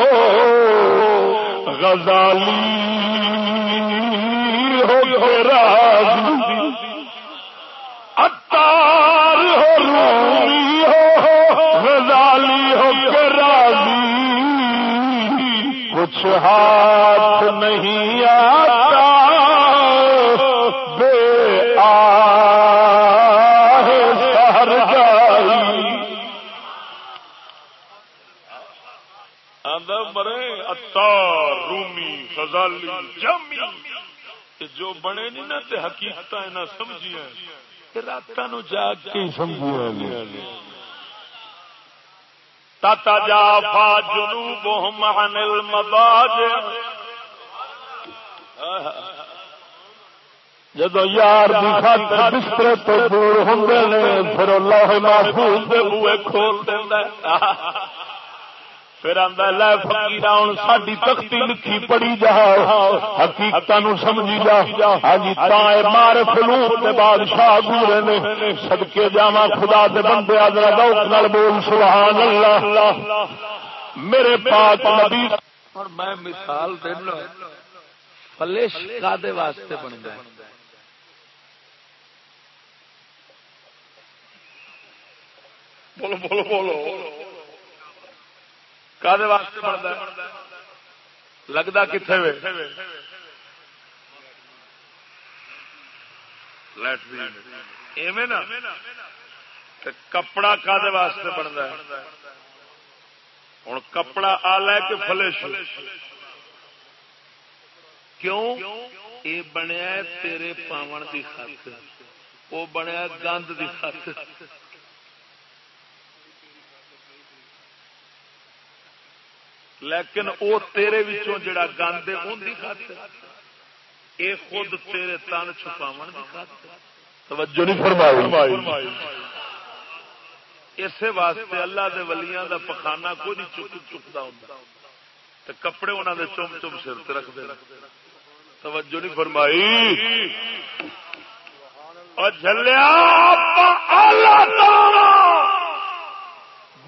غزالی ہو راضی کچھ ہاتھ نہیں آتا۔ مرے اتار رومی فضالی جمی۔ جو بنے نہیں نا، تے حقیقت نہ سمجھیا رات جاگ کے سمجھیا تتجافا جنوبهم عن المضاجع. جدو یار دی خاطر بستر تو دور ہوندے نے، پھر اللہ محفوظ دے بوئے کھول دینا پھر آدھا لے فکیر ہوں ساری تختی لکھی پڑی جا۔ حقیقت سمجھی جا۔ ہاں مار فلوس کے بادشاہ گورے نے۔ سدکے جا خدا دے بندے آدر نال بول سبحان اللہ۔ میرے پاک نبی۔ اور میں مثال دینا فلش کا واسطے بن گیا بولو بولو بولو۔ واسطے بنتا لگتا کتنے نا؟ کپڑا کدے واسطے بنتا ہوں کپڑا آ لے کے فلش؟ کیوں؟ یہ بنیا تیرے پاون کی خط وہ بنیا گند کی خط لیکن او تیرے وچوں جڑا گند ہے اون دی خاطر۔ اے خود تیرے تن چھپاون دی خاطر۔ توجہ نہیں فرمائی۔ اسے واسطے اللہ دے ولیاں دا پخانہ کوئی نہیں چک چکدا ہوندا۔ تے کپڑے انہاں دے چم چم سر تے رکھ دے توجہ نہیں فرمائی۔ اور جھلیا اللہ تعالی۔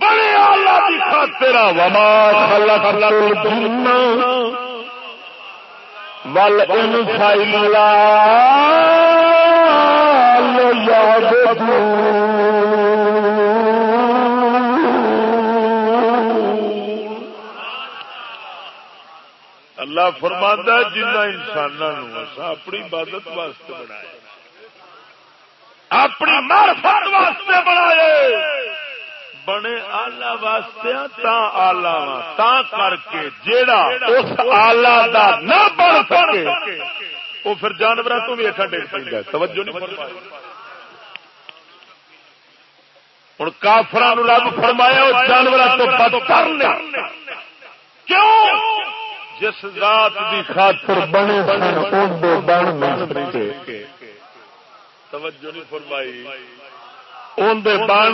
بڑے آلہ کی خاطر وما خلق الجن والانس الا اللہ فرماندہ جنہ انسانوں اپنی عبادت واسطے بنایا اپنی معرفت واسطے بنائے۔ بنے آلہ واسطے تا آلہ تا کر کے جیڑا اس آلہ دا نہ بن سکے، وہ پھر جانور تو بھی اکھا ڈیک پہ توجہ نہیں فرمائی۔ ہوں کافران رب فرمایا وہ جانور تو بدتر نے۔ کیوں؟ جس ذات دی خاطر بنے سن، اون دے بن نہیں سکے۔ توجہ نہیں فرمائی۔ اندر بن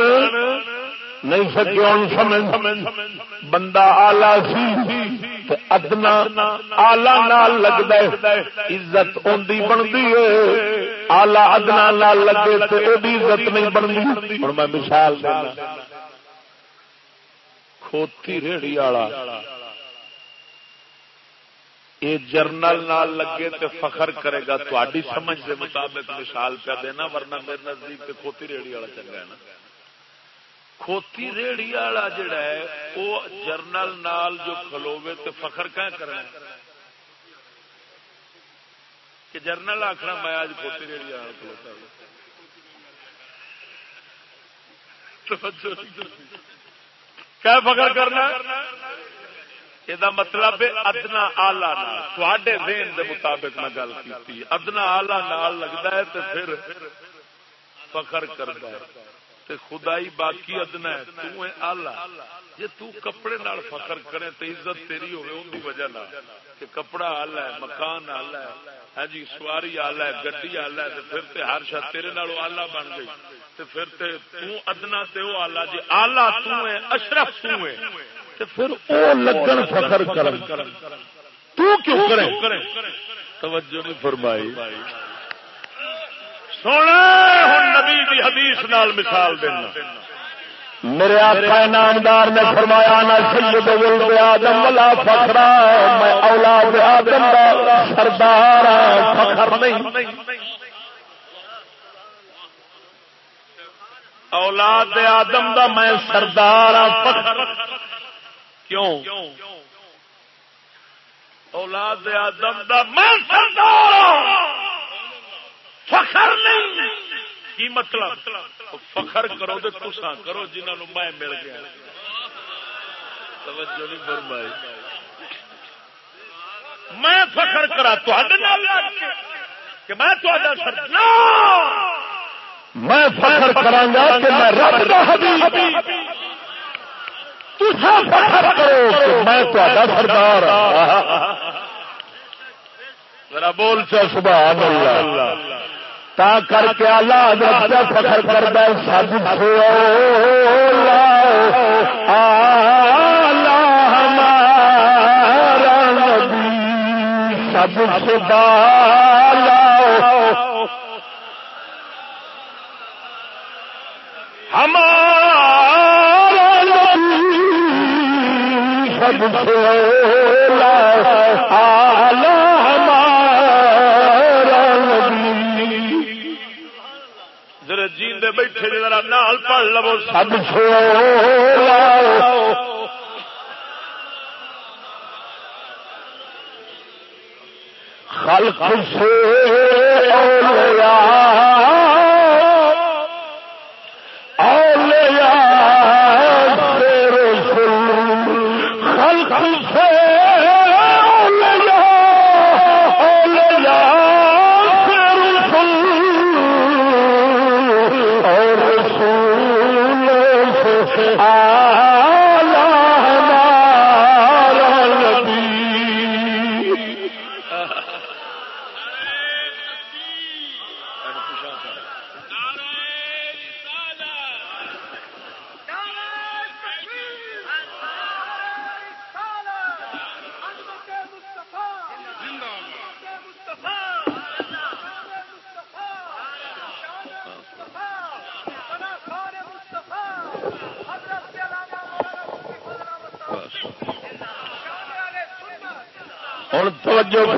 نہیں سکے بندہ آلہ سی ادنا آلہ نال لگتا ہے۔ عزت اندی بنتی ہے۔ آلہ ادنا نال لگے تو عزت نہیں بنتی۔ ہوں میں مثال دینا۔ کھوتی ریڑی والا یہ جرنل نال لگے تے فخر کرے گا۔ تاری سمجھ کے مطابق مثال پہ دینا، ورنہ میرے نزدیک کھوتی ریڑی والا چنگا ہے نا۔ کھوتی ریڑی والا جڑا ہے، وہ جرنل نال جو کھلوے تو فخر کہ کرنا کہ جرنل آخنا میں آج کھوتی ریڑی والا کھلوتا کیا فخر کرنا؟ یہ مطلب ادنا آلہ تھوڑے دین دے مطابق میں گل کی ادنا آلہ نال لگتا ہے تو پھر فخر کرتا ہے۔ تے خدائی باقی ادنا ہے، تو ہے آلہ جی تو کپڑے نال فخر کرے تو عزت تیری ہوگی ان کی وجہ نہ کہ کپڑا آلہ ہے، مکان آلہ ہے ہاں جی سواری آلہ ہے، گڈی آلہ ہے پھر تے ہر شاید تیرے نال آلہ بن گئی۔ تے پھر تے تو ادنا تے وہ آلہ جی آلہ تو ہے اشرف تو ہے تے پھر او لگن فخر کرن۔ تو کیوں کرے؟ توجہ نہیں فرمائی۔ سونا ہوں نبی کی حدیث نال مثال دینا۔ میرے آقا نامدار نے فرمایا نہ سید ولد آدم ولا فخرا میں اولاد آدم دا سردار فخر نہیں۔ اولاد آدم دا میں سردار فخر۔ کیوں؟ اولاد آدم دا میں سردار۔ فخر نہیں۔ کی مطلب؟ فخر کرو تو تسا کرو جنہوں میں مل گیا۔ توجہ نہیں فرمائی۔ میں فخر کرا کہ میں میں فخر کرا کہ میں رب حبیب۔ فخر کرو میں سردار ذرا بول۔ چا سبحان اللہ۔ تا کر کے اللہ حضرت فخر کر دے سب سب خدا ہمارا سب سے جیندے بیٹھے ذرا نال پڑھ لو۔ سب خلق سے اولیاء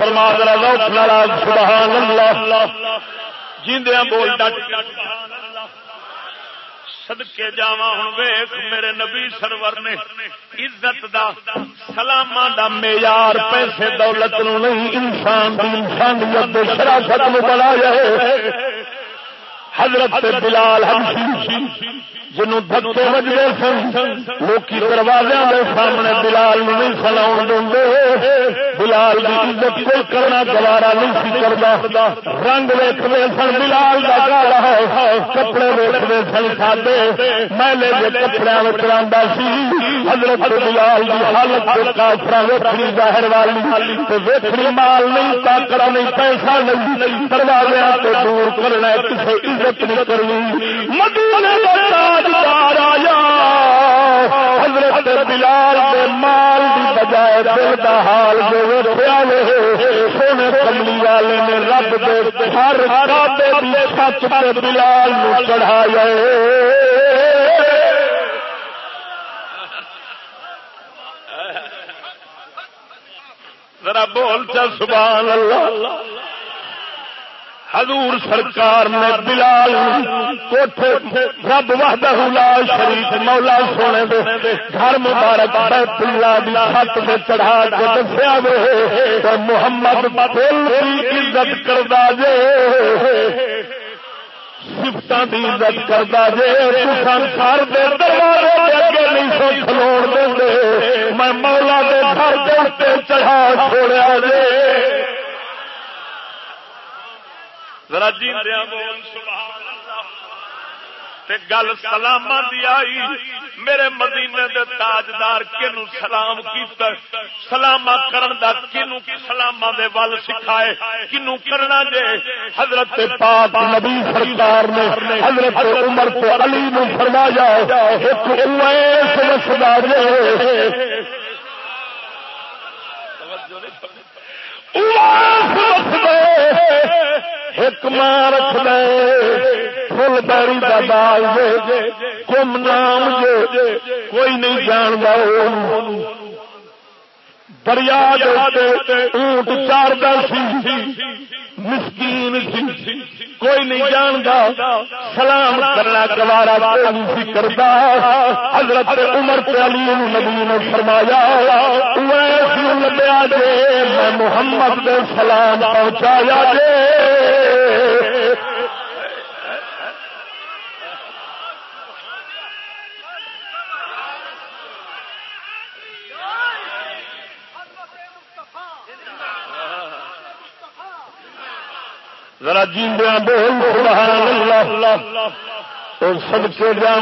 توجہ فرما سبحان اللہ۔ جیندیا بول ڈٹ۔ سدکے جا ہوں ویخ میرے نبی سرور نے عزت دا سلام دا معیار، پیسے دولت نو نہیں، انسان انسانیت شراست بنا جائے حضرت بلال ہم جنوں دھکے بجتے سن، لوکی دروازے کے سامنے بلال نہیں سلا دے بلال کی عزت کوئی کرنا گوارا نہیں سی کرتا۔ رنگ ویختے سن، بلال کا گالا ہے، کپڑے ویختے سن سادے میلے کے کپڑے وکرا سی۔ حضرت بلال کی حالت کافر ویکنی ظاہر والی ویکنی مال نہیں تاکڑا نہیں، پیسہ نہیں۔ دروازے تو دور کرنا کسی عزت نہیں کرنی۔ مدینے آیا۔ دل دا حال جو سونے کملی والے نے رب دے ہر سچ پہ بلال چڑھایا ذرا بول چل سبحان اللہ۔ حضور سرکار نے بلال کوٹھے رب وحدہ لا شریف مولا سونے دے گھر مبارک بیت اللہ دی چھت تے چڑھا کے دسیا وے تے محمد دل کی عزت کردا جے سفت کی عزت کرتا جے سنسار دے دروازے دے اگے نہیں سو کھلوڑ دے میں مولا دے گھر دے چڑھا چھوڑیا جے ذرا جیندیا بول سبحان گل سلام دی آئی۔ میرے مدینے دے تاجدار کنو سلام کیتا سلام کرن دا کنو سلام دے ول سکھائے۔ کنو کرنا جے۔ حضرت پاک نبی سرکار نے حضرت عمر تو علی نو فرمایا ایک اویس وسدا جے اویس وسدا ایک ماں رکھ دے فل بیری کا دال دے کم نام جے کوئی نہیں جانتا دریا اونٹ چار سی۔ مسکین سی۔ کوئی نہیں جانتا سلام کرنا گوارا نہیں کرتا حضرت عمر علی نبی نے فرمایا لبیا جے؟ میں محمد دے سلام پہنچایا جے۔ ذرا جیندیا بول سبحان اللہ۔ اور سب کے جا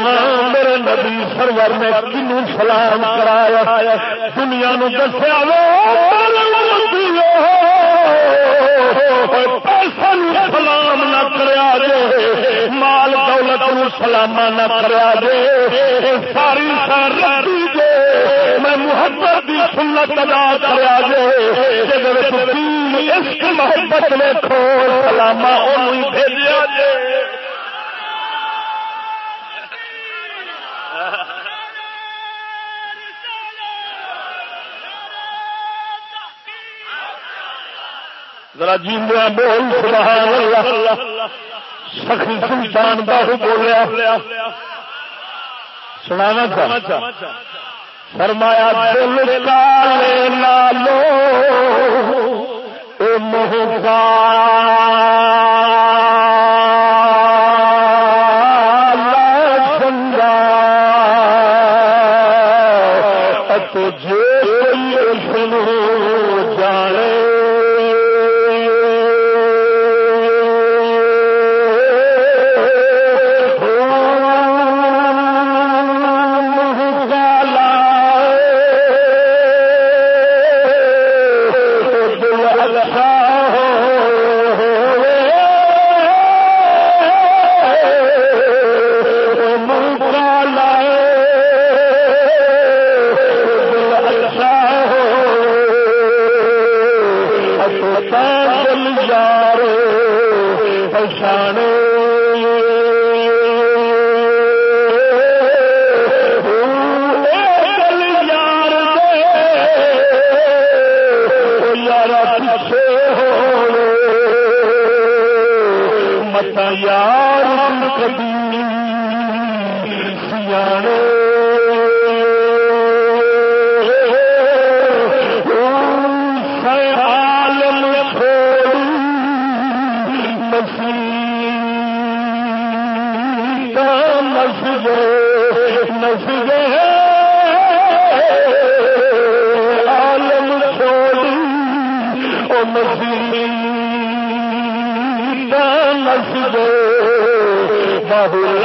میرے نبی سرور نے کنو سلام کرایا۔ دنیا نو دسیا سلام نہ کریا جے، مال دولت نو سلام نہ کریا جے۔ ساری سار میں محبت دی سنت ادا کریا جے عشق، محبت میں ویکو سلاما بھیجا جے۔ ذرا جیندیا بول، سبحان اللہ۔ سخی سلطان باہو بولیا۔ سنانا چاہ؟ فرمایا دل کالے لو اے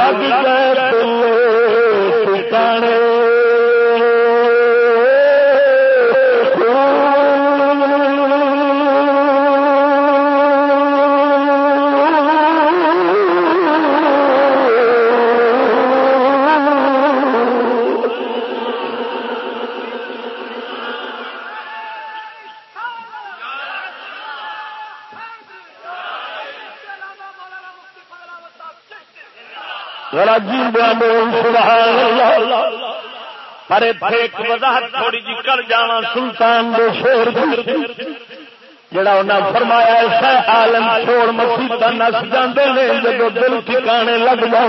لگ گئے پلے ٹھکانے محکا پر ایک وضاحت تھوڑی جی کر جانا سلطان دے شور جڑا انہیں فرمایا سہ عالم چھوڑ مسیح نس جاندے نے جب دل ٹھکانے لگ جا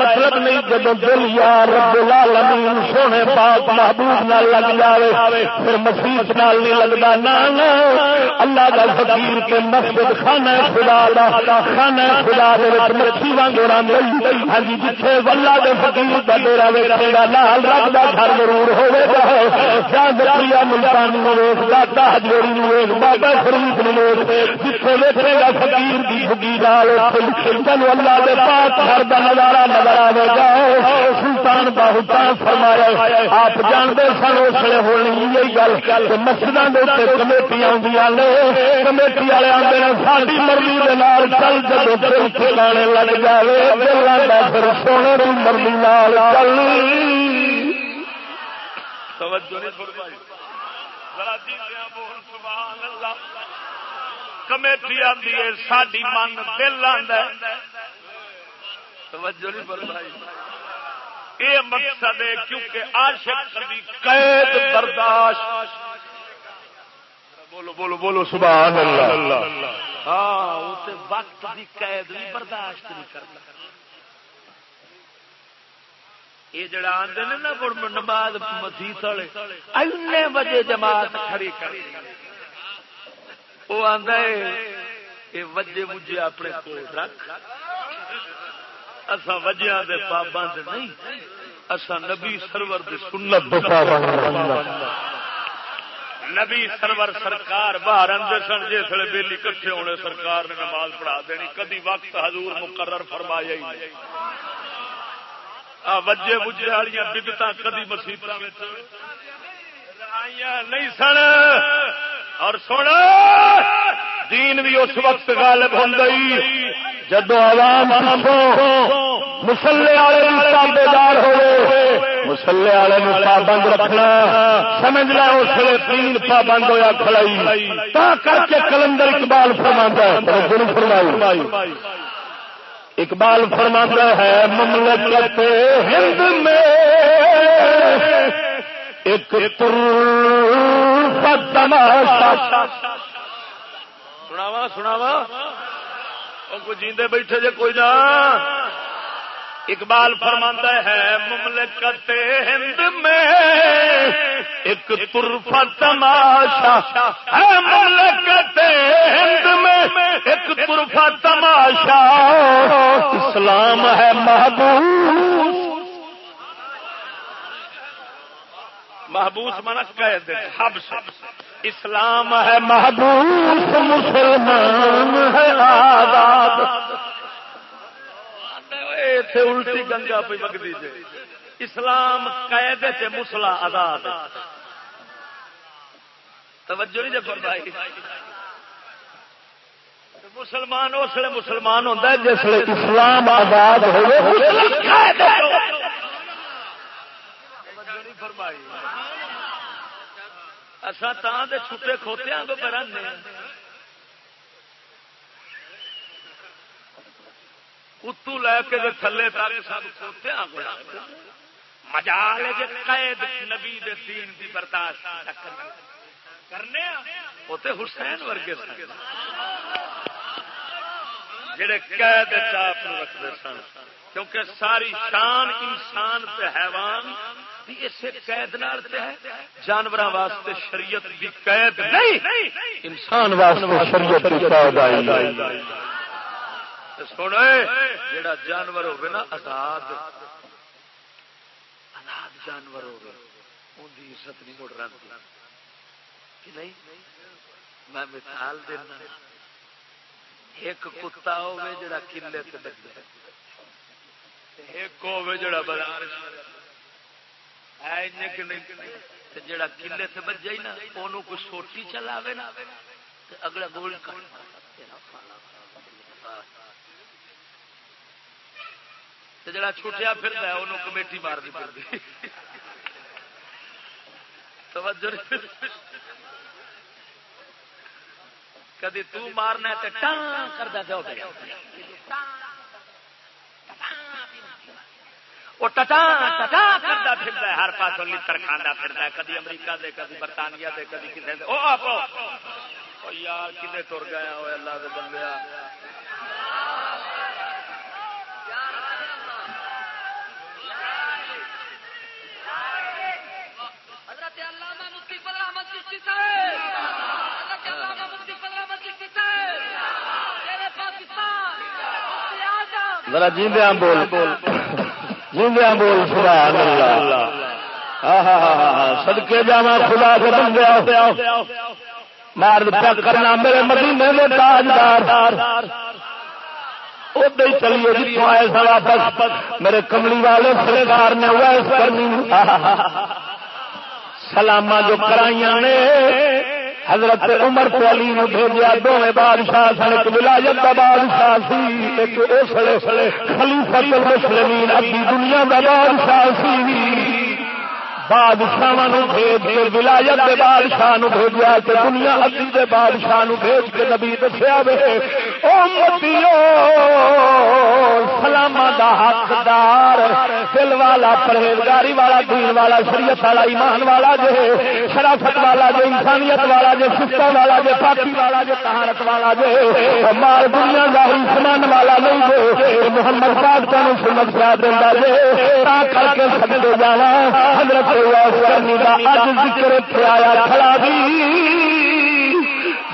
مطلب نہیں جب دل یار رب العالمین سونے پاک محبوب نہ لگ جائے پھر مسیح نال نہیں لگتا نہ اللہ کا فقیر کے مسجد خانہ خدا دا، خانہ خدا دے وچ مچھی وانگ ہاں جی جتھے ولہ دے فقیر دا ڈیرا ویکھے گا لال رب دا گھر ضرور ہوے گا۔ جاں دیا ملتانی نو ویکھ دا تاج جوڑی نو بابا فرید جتنے ویسے گا فکیر کی بگی لال اللہ کے پاس گھر کا نظارہ نظر آئے گا سلطان باہوتان فرمایا آپ جانتے سن اس لیے ہونی یہی گل مسجدوں کے اتنے کمیٹی آدی کمیٹی والے آتے ہیں ساری مرضی کے نال چل جب ٹھکانے لگ جائے پھر سونے کی مرضی نال چل توجہ نہیں چھوڑ پائی کمیٹی آتی ہے ساری من دل یہ مقصد ہے، کیونکہ عاشق کی قید برداشت۔ بولو بولو بولو، سبحان اللہ۔ ہاں وقت کی قید بھی برداشت نہیں کرتا یہ جڑا آدھے نا نماز مسیح والے بجے جماعت کھڑی کر وہ آدھا وجے وجے اپنے کو رکھ۔ اصا وجیا دے پابند نہیں۔ اصا نبی سرور دے سنت نبی سرور سرکار باہر اندر سن جس بیلی کٹھے ہونے سرکار نے نماز پڑھا دینی۔ کدی وقت حضور مقرر فرمایا ہی وجے بجے والی بدت کدی مسیح نہیں سن۔ اور سونا، دین بھی اس وقت غالب ہوں جدو عوام مسلے والے بیدار ہوئے مسلے والے پابند رکھنا، سمجھ لیا اس لیے تین پابند ہوا کھڑائی تا کر کے کلندر اقبال فرما فرمائی اقبال فرما ہے، مملکت ہند میں ایک سناوا سناوا کوئی جیندے بیٹھے جے کوئی نہ اقبال فرماندہ ہے، مملکت ہند میں ایک ترفا تماشا. ہے مملکت ہند میں ایک ترفا تماشا. اسلام ہے محبوب. محبوس من قید حبس اسلام ہے محبوس مسلمان ہے آزاد۔ الٹی گنگا پہ مک دیجیے اسلام قید سے مسلا آزاد۔ توجہ نہیں جب بھائی مسلمان اس لیے مسلمان ہوتا ہے جس اسلام آزاد ہوئے۔ فرمائی۔ اصا تے چھٹے کھوتے کو پہ اتو لے کے تھلے تک سب کھوتے مجال قید نبی دین کی برداشت کرنے وہ حسین ورگے سن۔ جڑے قید چاپ رکھتے سن۔ کیونکہ ساری شان انسان تے حیوان بھی اسے قید جانور واسطے شریعت بھی قید نہیں، انسان واسطے شریعت بھی قید آئی سونا جڑا جانور ہوگا نا آزاد آزاد جانور ہوگا ان کی عزت نہیں مڑ رہی نہیں؟ میں مثال دینا۔ ایک کتا ہوے جڑا کلے ایک ہوے جڑا بازار ہے جڑا کلے سے بچ جائے نا وہ کوئی سوٹی چلاوے نا اگلا گول جڑا چھوٹیا پھر انہوں کمیٹی مار دی پڑتی کدی تارنا ٹان کرتا وہ ٹٹا ٹٹا کرتا پھرتا ہے ہر پاس لڑ کھانا پھرتا ہے کدی امریکہ دے کدی برطانیہ دے کدی کسی دے۔ یار تر گیا؟ ہوئے اللہ کے بندے ذرا جیندیا بول بول۔ جیندیا بول سبحان اللہ۔ ہاں، ہاں، ہاں، سدکے جا خدا سے بندیا مار پیا کرنا میرے مدینے میں تاجدار۔ ادھر چلیے جی آئے سا واپس۔ میرے کملی والے سرکار نے ویس کرنی۔ سلاما جو کرائیاں نے۔ حضرت عمر کو علی نے بھیجا دونوں بادشاہ سن ایک ولایت کا بادشاہ سی ایک خلیفہ المسلمین ابھی دنیا کا بادشاہ سی۔ بادشاہ بھیج کے ولایت کے بادشاہ بھیجا کہ دنیا ادی کے بادشاہ بھیج کے نبی دسیا وے۔ سلام دا حقدار، دل والا پرہیزگاری والا، دین والا، شریعت والا، ایمان والا جے، شرافت والا جے، انسانیت والا جے سستا والا جے، پاکی والا جے تہارت والا جے۔ مال دنیا ظاہری سمان والا نہیں جے۔ محمد پاک کا سنت پیا دینا جے۔ کر کے سکتے جانا حضرت کرنے کا اج ذکر کھایا کھڑا بھی۔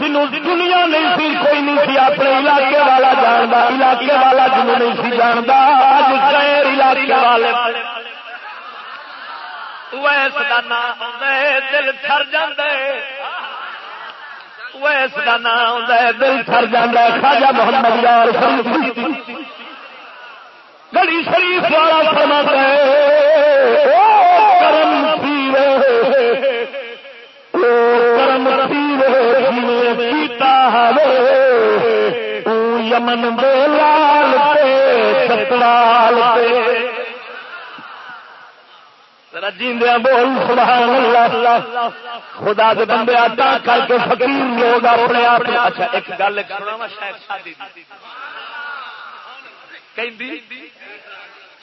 جنوں دنیا نہیں سی، کوئی نہیں سی، اپنے علاقے والا جانتا علاقے والا جنوں نہیں سی جانتا اج غیر علاقے والے۔ ویس کا نام دل تھر جاندے ویس کا نام دل تھر جاندے خواجہ محمد یار گڑی شریف والا فرما ہے یمن دے لال چترال جیندیا بول، سبحان اللہ۔ خدا دے بندے آتا کر کے فقیر لوگ اپنے آپ اچھا ایک گل کرنا شاید شادی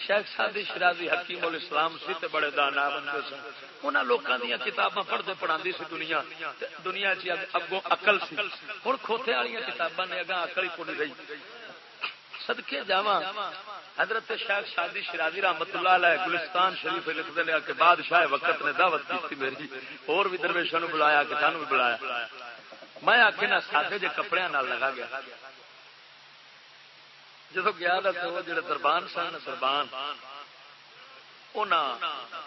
شیخ سادی شرازی حکیم الاسلام سی تے بڑے دانا بندے سن۔ انہاں لوکاں دی کتاباں پڑھدے پڑھاندی سی دنیا دنیا چ اگوں عقل سی۔ ہن کھوتے والی کتاباں نے اگاں عقل ہی کوئی رہی۔ صدقے جاواں حضرت شیخ شادی شرازی رحمت اللہ علیہ گلستان شریف لکھتے ہیں کہ بادشاہ وقت نے دعوت کی میری۔ اور بھی درویشوں نے بلایا کہ سانو بھی بلایا۔ میں آخر سادے جے کپڑے لگا گیا۔ جدو گیا تو جڑے دربان سن، دربان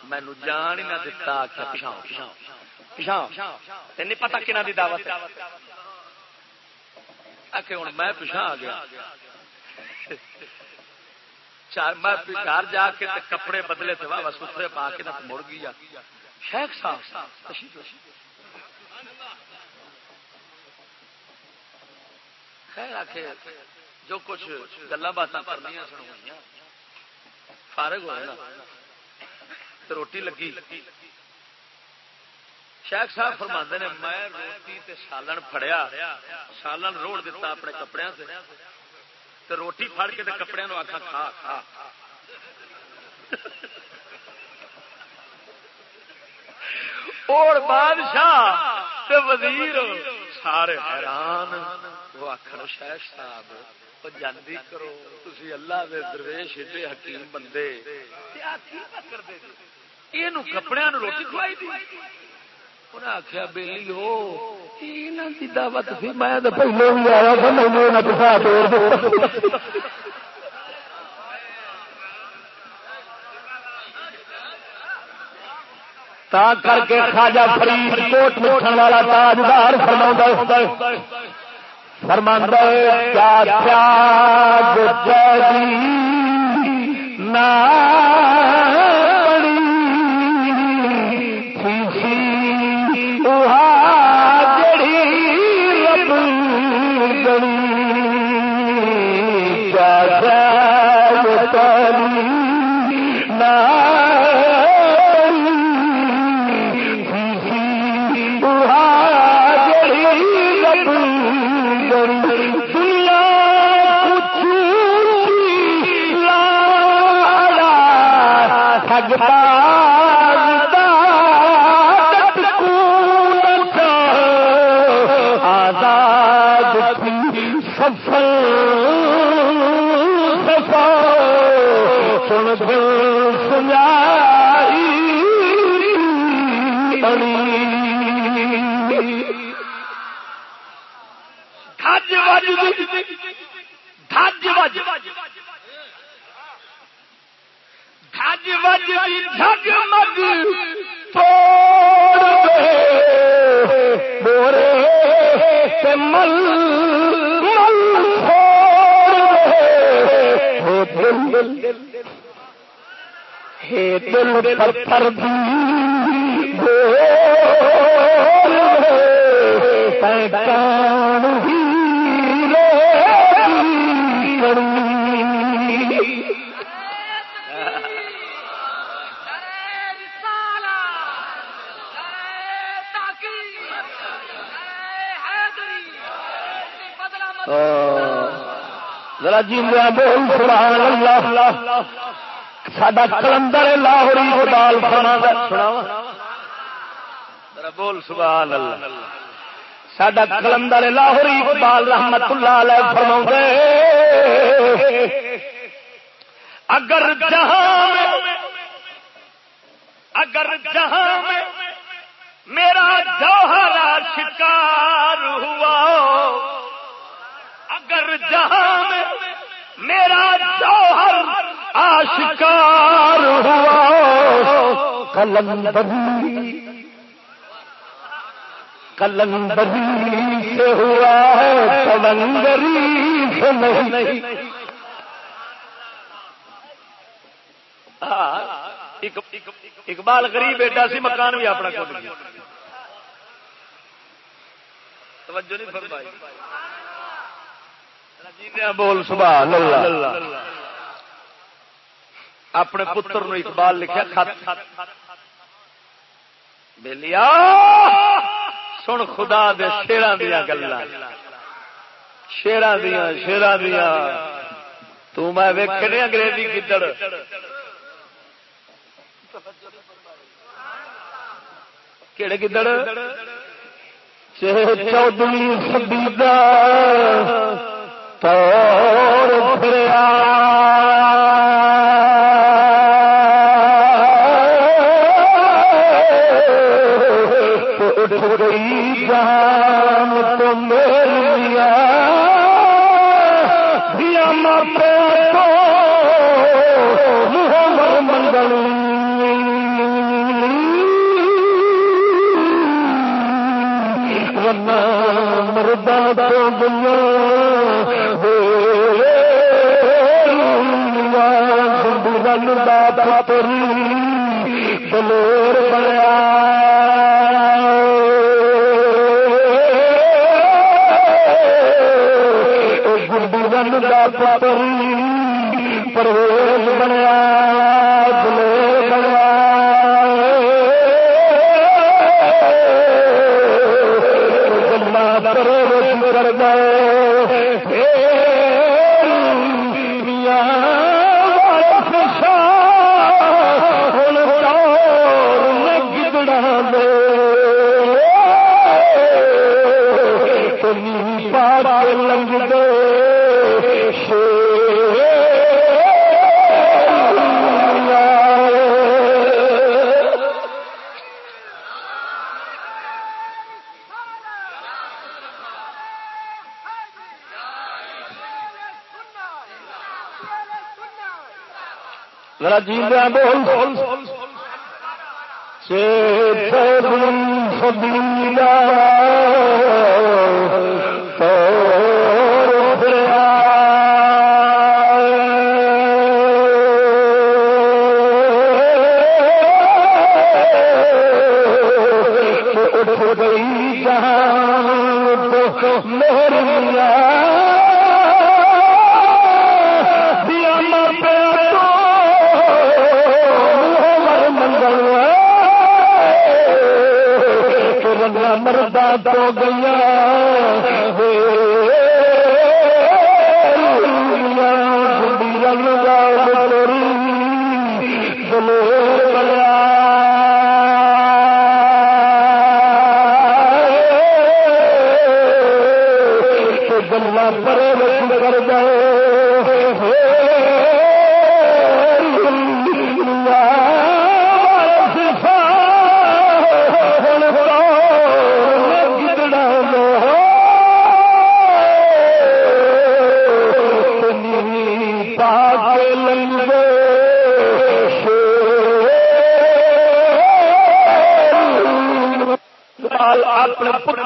مینو جان ہی نہ دتا پچھاؤ پچھاؤ پچھاؤ تین پتا کہنا دی دعوت ہوں میں پچھا آ گیا۔ میں گھر جا کے کپڑے بدلے تھے واہ ستھرے پا کے مڑ گیا شیخ صاحب خیر آ کے جو کچھ گلا بات کرنی سن فارغ ہوئے نا روٹی لگی۔ شیخ صاحب فرما نے، میں روٹی تے سالن فڑیا سالن روڑ دیتا اپنے کپڑے سے تے روٹی فڑ کے کپڑے نو آخا کھا کھا۔ اور بادشاہ وزیر سارے حیران۔ وہ آخر شیخ صاحب جاندی کرو تھی اللہ دے درویش ایڈے حکیم بندے یہ کپڑے روٹی کھوائی دی انہیں آخیا ہو دعوت میں پہلے بھی آیا تا کر کے خواجہ فرید کوٹ مٹھن والا تاجدار فرما فرماند کیا تیاگ دھج وج اج وج کی جھگ مگ بورے مل مل چھوڑ دے۔ دل دل بھی ذرا جی نا آزاد کلندر لاہوری اقبال بول، سبحان اللہ۔ سڈا کلندر لاہوری اقبال رحمت اللہ علیہ فرما اگر جہاں اگر جہاں میرا جوہرا شکار ہوا اگر جہاں میں میرا جوہر آشکار ہوا کلندری کلندری سے ہوا ہے کلندری سے نہیں۔ اقبال غریب بیٹا سی، مکان بھی اپنا کھول گیا۔ توجہ نہیں فرمائی۔ بول، سبحان اللہ۔ اپنے پتر نو اقبال لکھا خط۔ بلیا سن خدا دے شیران دیا گلا شیران دیا شیران دیا۔ تو میں ویکنے انگریزی گدڑ۔ کہڑے گدڑ؟ چودویں سدی تو پھر گئی جان تو میریا دیا ماپے تو منگل۔ مردہ تو دنیا بل دا پری بلور بڑا پرویز بنیا جی بول. سبیلا. گئی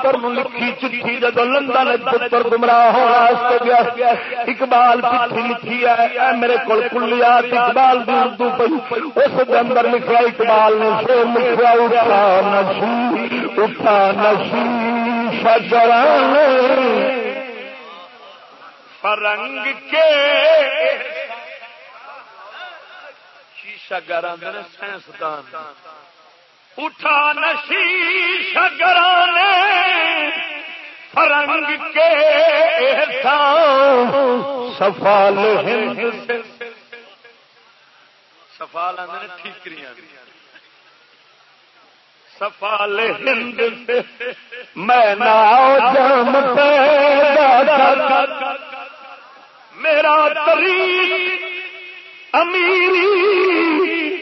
اپنے پتر لکھی چٹھی جب لندن پتر گمراہ ہونا گیا۔ اقبال چٹھی لکھی ہے میرے کو کلیات اقبال دی اردو پی اس اندر لکھا اقبال نے سو لکھا اٹھا نشی اٹھا نشی شجران۔ فرنگ کے شیشہ گران سائنسدان۔ اٹھا نشیش گرانے فرنگ کے سفال ہند سفال آدھے سفال ہند میں ناؤ جم میرا طریق امیری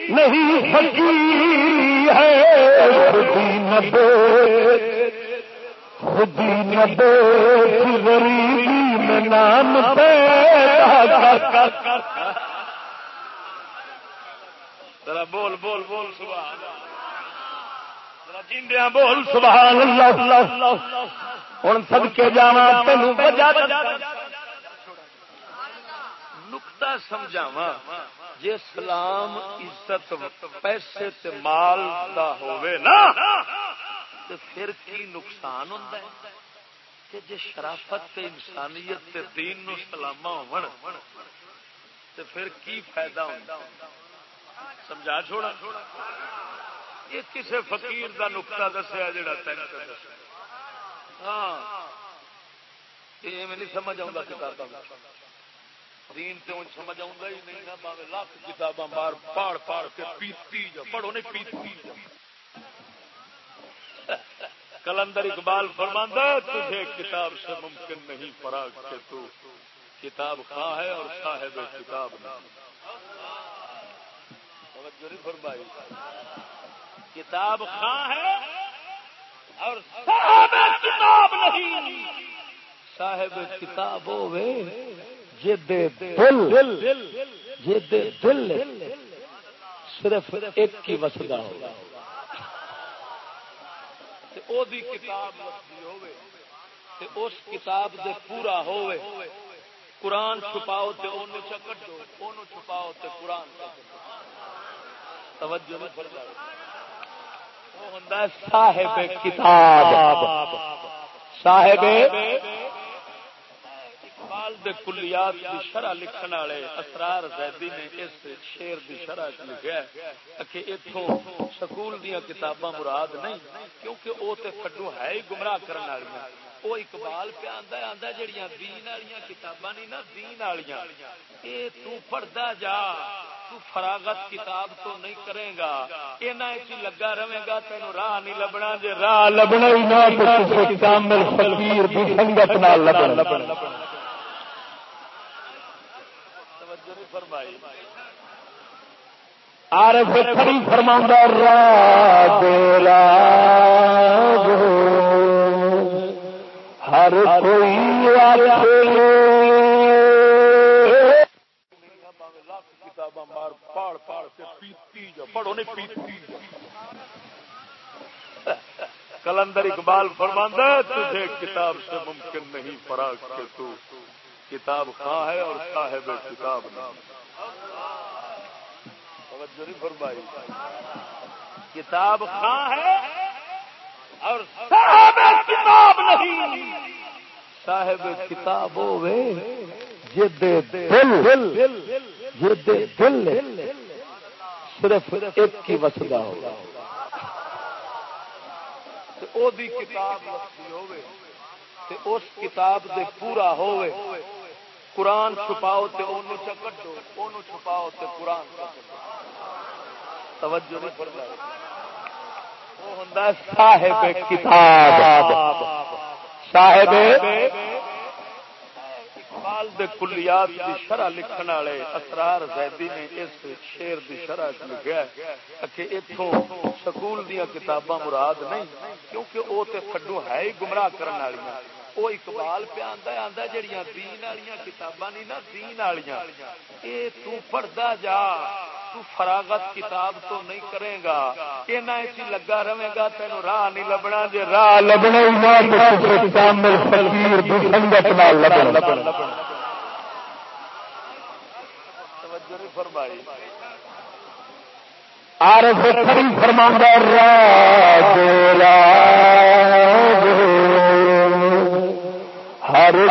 نہیں فقیر ہے۔ خودی نبے خودی نبے غریبی میں نام پیدا ذرا بول بول بول، سبحان اللہ۔ جیندیا بول، سبحان اللہ۔ ہوں سب کے جانا تین وجہ نقطہ سمجھاوا جی سلام عزت، پیسے تے مال دا ہوئے نا، تے پھر کی نقصان ہوتا ہے؟ کہ جی شرافت تے انسانیت تے دین نو سلاما ہون، تے پھر کی فائدہ ہوتا سمجھا چھوڑا؟ یہ کسے فقیر دا نقطہ دسیا جڑا تین ہاں یہ نہیں سمجھ آؤں گا کتابوں دین تے ان سمجھ آؤں ہی نہیں نہ باوے لاکھ کتاباں مار پاڑ پاڑ کے پیتی جا، پڑھو نہیں پیتی جا۔ کلندر اقبال فرماندہ تجھے کتاب سے ممکن نہیں فراغ کہ تو کتاب خواہ ہے اور صاحب کتاب نہیں۔ فرمائی۔ کتاب خواہ ہے اور صاحب کتاب نہیں۔ صاحب کتاب ہوئے دل صرف ایک کی وسدا کتاب اس کتاب دے پورا ہوئے قرآن چھپاؤ تے اونوں اونوں چھپاؤ تے قرآن توجہ ہوندا صاحب کتاب۔ صاحب۔ اقبال دے کلیات دی شرح لکھن والے اسرار زیدی نے اس شیر دی شرح لکھا ہے کہ ایتھوں سکول دیاں کتاباں مراد نہیں، کیونکہ او تے کڈو ہے ہی گمراہ کرن والیاں۔ او اقبال پہ آندا ہے، آندا جڑیاں دین والیاں کتاباں نہیں نا، دین والیاں۔ اے تو پڑھدا جا، تو فراغت کتاب تو نہیں کرے گا۔ اینا لگا رہے گا، تینو راہ نہیں لبنا جے۔ راہ لبنا ہی نہ تو کامل فقیر دی سنگت نال لبنا۔ فرمائی۔ کھڑی فرما ہر کوئی کتاباں مار پاڑ پاڑ کے پیتی جا پڑھو نہیں پیتی کلندر اقبال فرماندہ تجھے کتاب سے ممکن نہیں فراغ کے تو۔ کتاب خواہ ہے اور صاحب کتاب فرمائی۔ کتاب خواہ ہے اور صاحب کتاب نہیں۔ صاحب کتاب ہوے جد دل جد دل۔ صرف ایک کی وسدا ہوگا کتاب ہوے اس کتاب دے پورا ہوئے قرآن چھپاؤ تے اونوں چکٹ دو اونوں چھپاؤ تے قرآن توجہ نہیں فرمائی۔ وہ ہوندا صاحب کتاب۔ صاحب اقبال دے کلیات دی شرح لکھن والے اسرار زیدی نے اس شیر دی شرح چ لکھیا کہ ایتھوں سکول دیاں کتاباں مراد نہیں، کیونکہ او تے کھڈو ہے ہی گمراہ کرن والیاں۔ وہ اقبال پہ آندا آندا جڑیاں دین والیاں کتاباں نہیں نا، دین والیاں۔ اے تو پڑھدا جا، تو فراغت کتاب تو نہیں کرے گا۔ کہ نہ لگا رہے گا تینوں راہ نہیں لبنا۔ جی راہ لبنا فرمائی۔ عارف کھڑی فرما کوئی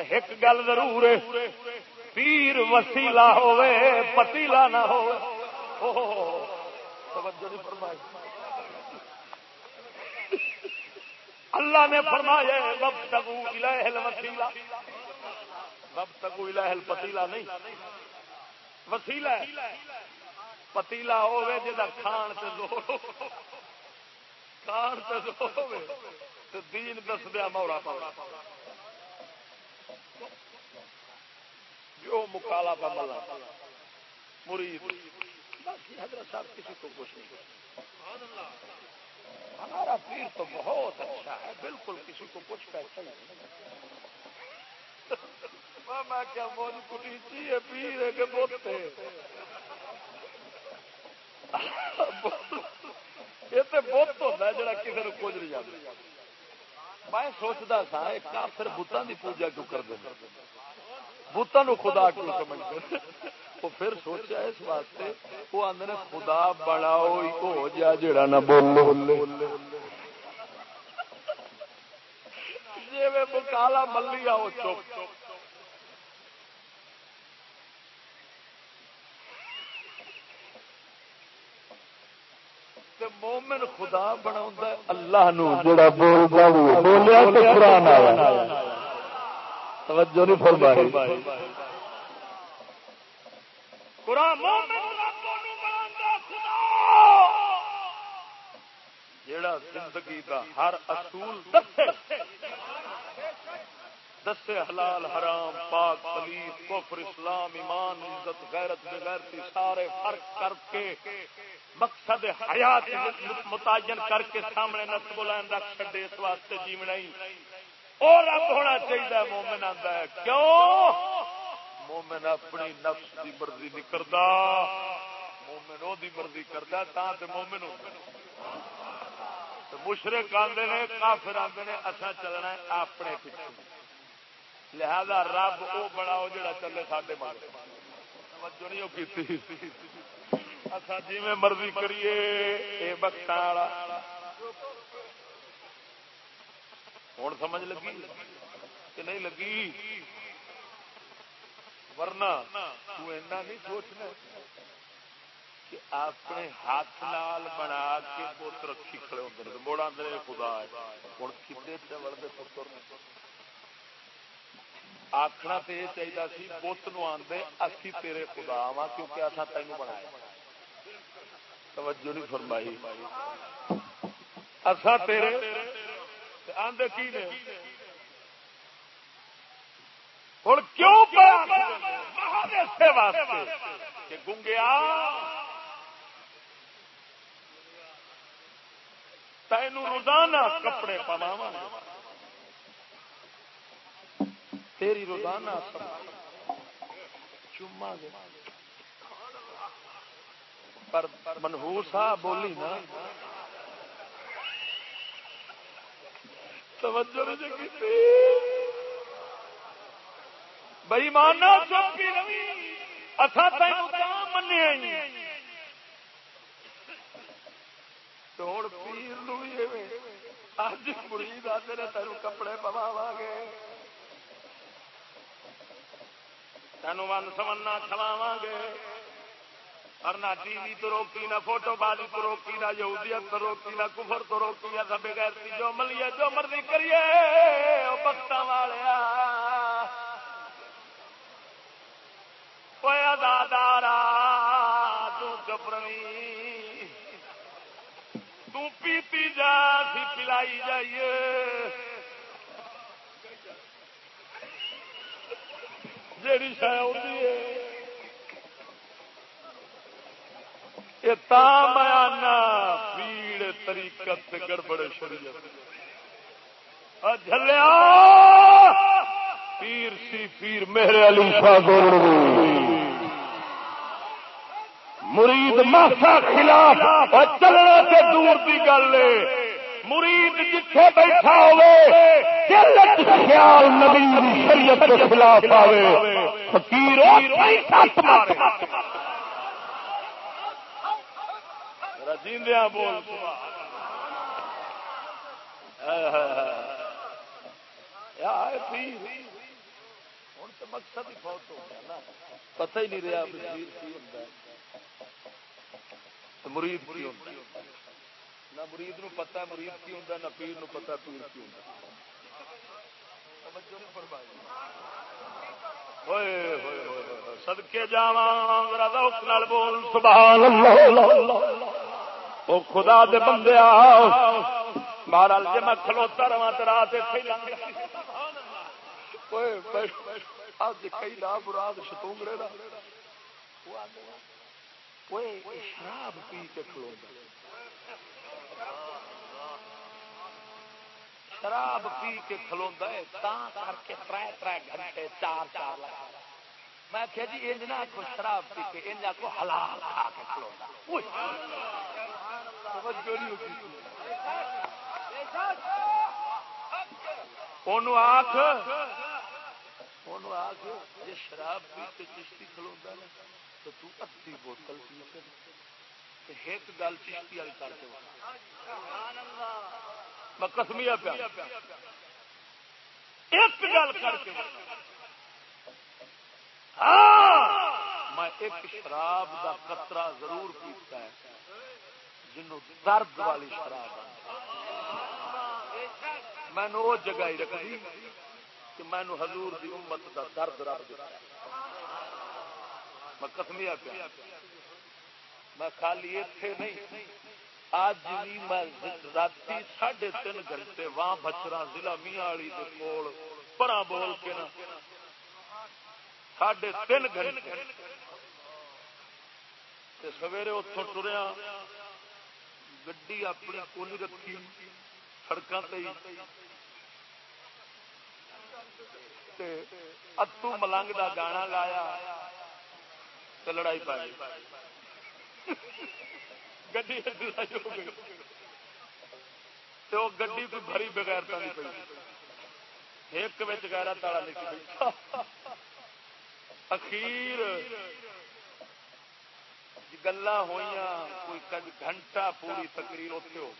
ہر کوئی گل ضرور ہے۔ پیر وسیلا ہوے پتیلا نہ ہو اللہ نے فرمایا بب تگو الہل وسیلا بب تگو الہل پتیلا نہیں وسیلا پتیلا ہوے جا کھان سے زور کھان سے زور ہوے دین دس دیا مورا پاؤ جو مکالا کا ملا مرید حضرت صاحب کسی کو کچھ نہیں ہمارا پیر تو بہت اچھا ہے بالکل کسی کو کچھ کہتا نہیں میں کیا موج کٹی چاہیے پیر ہے کہ بولتے یہ تو بہت ہوتا ہے جڑا کسی نے کچھ نہیں جاتا میں سوچتا تھا کافر بتان کی پوجا کیوں کر دیں بتان خدا کیوں سمجھتے وہ پھر سوچا اس واسطے، وہ آدھے خدا بناؤ ہو جا جڑا نہ بولو جی میں بکالا ملی آؤ چوک مومن خدا بنا اللہ نو جڑا بول بولیا تو قرآن آیا۔ توجہ نہیں فرمائی۔ جڑا زندگی کا ہر اصول دسے۔ حلال، حرام، پاک پلیس کفر، اسلام، ایمان، عزت، غیرت، بغیرتی، سارے فرق کر کے، مقصد حیات متعین کر کے سامنے نسب العین رکھ چڈے اس واسطے جیونا ہی اور رب ہونا چاہیے، مومن آتا ہے۔ کیوں؟ مومن اپنی نفس کی مرضی نہیں کرتا مومن وہ مرضی کرتا تا تو مومن مشرق آتے نے، کافر آتے نے اصا چلنا ہے اپنے پیچھے۔ لہذا رب وہ بڑا وہ جڑا چلے سارے مار توجہ نہیں کی اصا جی مرضی کریے یہ بخشا والا۔ ہوں سمجھ لگی کہ نہیں لگی؟ ورنہ تو ایسا نہیں سوچنا کہ اپنے ہاتھ نال بنا کے پوت رکھی کھڑے ہوتے ہیں موڑ آدھے خدا ہوں کتنے چڑھتے پتر آخنا تو یہ چاہیے سی بت نو آدھے اسی تیرے خدا وا کیونکہ اصا تین بنایا توجہ نہیں فرمائی۔ اصا تیرے آدھے کی نے؟ ہوں کیوں واسطے گنگیا تین روزانہ کپڑے پواوا تیری روزانہ چوما پر منہور صاحب بولی نا توجہ بئی مانا چوکی روی اصا تین منیا ہوں پیر اج مرید آتے نے تین کپڑے پواوا گے۔ تین من سمنا کھواوا گے۔ نہ ٹی وی تو روکی نہ، فوٹو بازی تو روکی نہ، یہودیت تو روکی نہ، کفر تو روکی نہ، سب گیرتی جو ملیے جو مرضی کریے بخت والے دادارا تپرمی پیتی جا، سی پلائی جائیے۔ جیڑی شاید ہوتی ہے۔ پیڑ طریقت، گڑبڑ، شریعت۔ جلیا پیر سی پیر میرے علی شاہ مرید ماسا خلاف چلنا سے دور کی گل مرید جتھے بیٹھا ہوئے خیال نبی شریعت کے خلاف آئے فقیر جیندیا بول ہوں تو مقصد ہی بہت ہو گیا نا۔ پتہ ہی نہیں رہا وزیر کی ہوں مرید کی نہ مرید نو پتا مرید کی ہوں نہ پیر نو پتا پیر کی ہوں سدکے جا بول، سبحان اللہ۔ وہ خدا دے بندے بہرحال جی میں کھلوتا رہا تو رات براد شتونگڑے شراب پی کے کھلو شراب پی کے کھلوا کر کے تر تر گھنٹے چار چار لگا میں کہ جی انج نہ کو شراب پی کے، انج کو حلال کھا کے کھلو کھلوا جی شراب پی کے چشتی کھلوا نا تو تی بوتل پی کر ایک گل چشتی والی کر کے میں کسمیا پیا۔ ایک گل کر کے ہاں میں ایک شراب دا قطرہ ضرور پیتا ہے۔ جنوں درد والی شراب میں وہ جگہ ہی رکھی کہ میں حضور دی امت دا درد رب دیا میں کسمیا پیا۔ میں خالی اتے نہیں۔ اج بھی میں رات ساڑھے تین گھنٹے وہاں بچرا ضلع میاں والی کول پرا بول کے نا۔ ساڑھے تین گھنٹے۔ سویرے اتوں ٹریا۔ گڈی اپنی کون رکھی سڑکوں اتو ملنگ دا گانا لایا تو لڑائی پائی۔ گڈی تو گڈی کوئی بھری بغیر نہیں پی ایک گہرا تالا لے کے اخیر گلا ہوئی کوئی گھنٹہ پوری تقریر اتنے ہو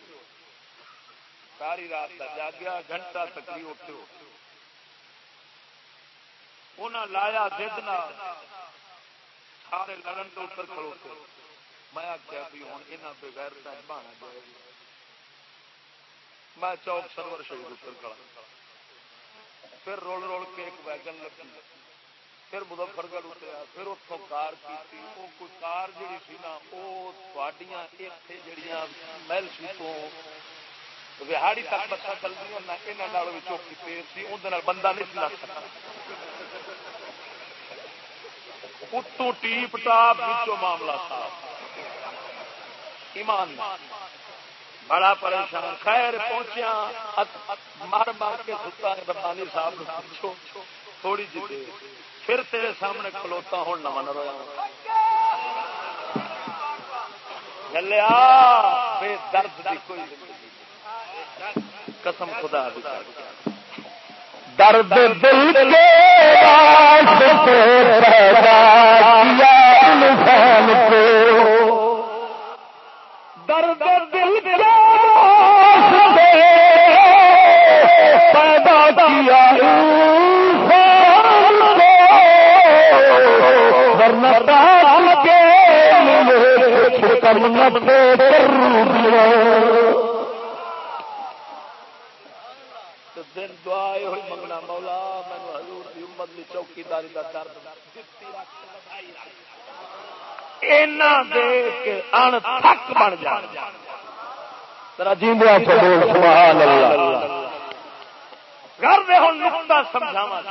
ساری رات کا جاگیا، گھنٹہ تقریر اتنے ہو انہیں لایا ددنا سارے لڑن کے اتر کھڑوتے میں آخیا بھی ہوں یہاں بغیر بہانا جائے میں چوک سرور شہید اتر کھڑا۔ پھر رول رول کے ایک ویگن لگی۔ پھر مظفر گڑھ اتریا پھر اتوں کار کی وہ کوئی کار جہی سی نا وہ تھوڑیاں اتنے جہیا محل سی تو وہاڑی تک بسا چلتی یہاں چوکی تیز سی اندر بندہ نہیں سنا سکتا۔ اتوں ٹیپ ٹاپ معاملہ صاف ایمان۔ بڑا پریشان۔ خیر پہنچیا مار مار کے ستا ربانی صاحب تھوڑی جی پھر تیرے سامنے کھلوتا ہوں نہ من چلیا بے درد کی کوئی قسم خدا دی۔ درد دل کے انسان کو۔ درد نفے دن دعا ہوئی منگنا مولا مینو حضور دی امت دی چوکی داری کا درد ان تھک بن جان گھر دے نقطہ سمجھاوا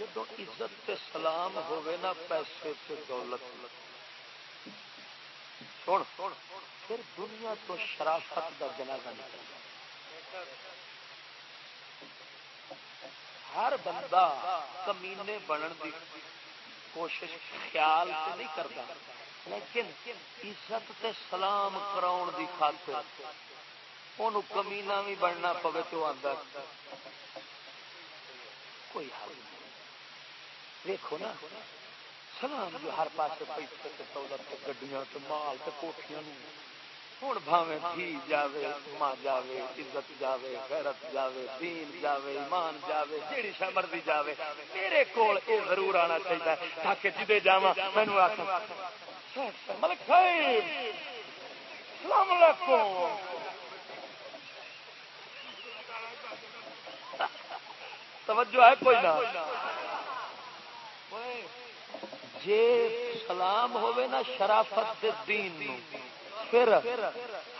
جدو عزت تے سلام ہوئے نا، پیسے تے دولت۔ سن، پھر دنیا تو شرافت کا جنازہ نکل ہر بندہ کمینے بنن دی کوشش خیال سے نہیں کرتا، لیکن عزت تے سلام کراؤن دی خاطر ان کمینا بھی بننا پوے تو آتا کوئی حل نہیں۔ دیکھو نا، سلام جو ہر پاس پیسے دولت گڈیاں مال کوٹیاں ہوں بھاوے دھی جاوے، ماں جاوے، عزت جاوے، غیرت جاوے، دین جاوے، ایمان جاوے، جیڑی شہ مرضی جاوے میرے کول اے ضرور آنا چاہیے تاکہ جدے جاوا مینو آخ ملک صاحب السلام علیکم۔ توجہ ہے کوئی نہ؟ جے سلام ہوئے نا شرافت دین نو، پھر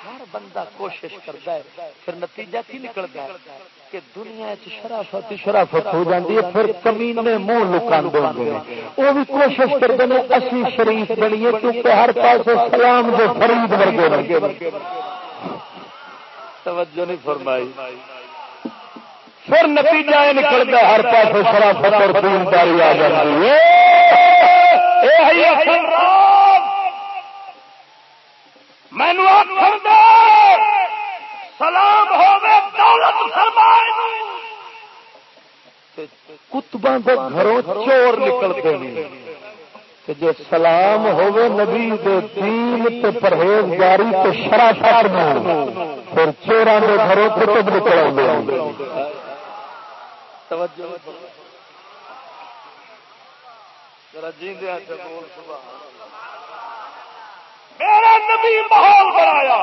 ہر بندہ کوشش کرتا ہے، پھر نتیجہ کی نکلتا ہے کہ دنیا شرافت شرافت ہو جاتی ہے، پھر کمی نے منہ لکان دے وہ بھی کوشش کرتے ہیں، اسی شریف بنیے، کیونکہ ہر پاس سلام جو فرید ورگے ورگے توجہ نہیں فرمائی۔ پھر نتیجہ نکلتا ہے، ہر پاس شرافت اور دینداری آ جاتی ہے۔ مینو سلام کتبا کے گھروں چور نکلتے ہیں۔ جی سلام ہوے نبی دے دین تے پرہیزگاری تے شرافت پھر چوراں دے گھروں کتب نکل توجہ بول سبحان میرا نبی ماحول بنایا۔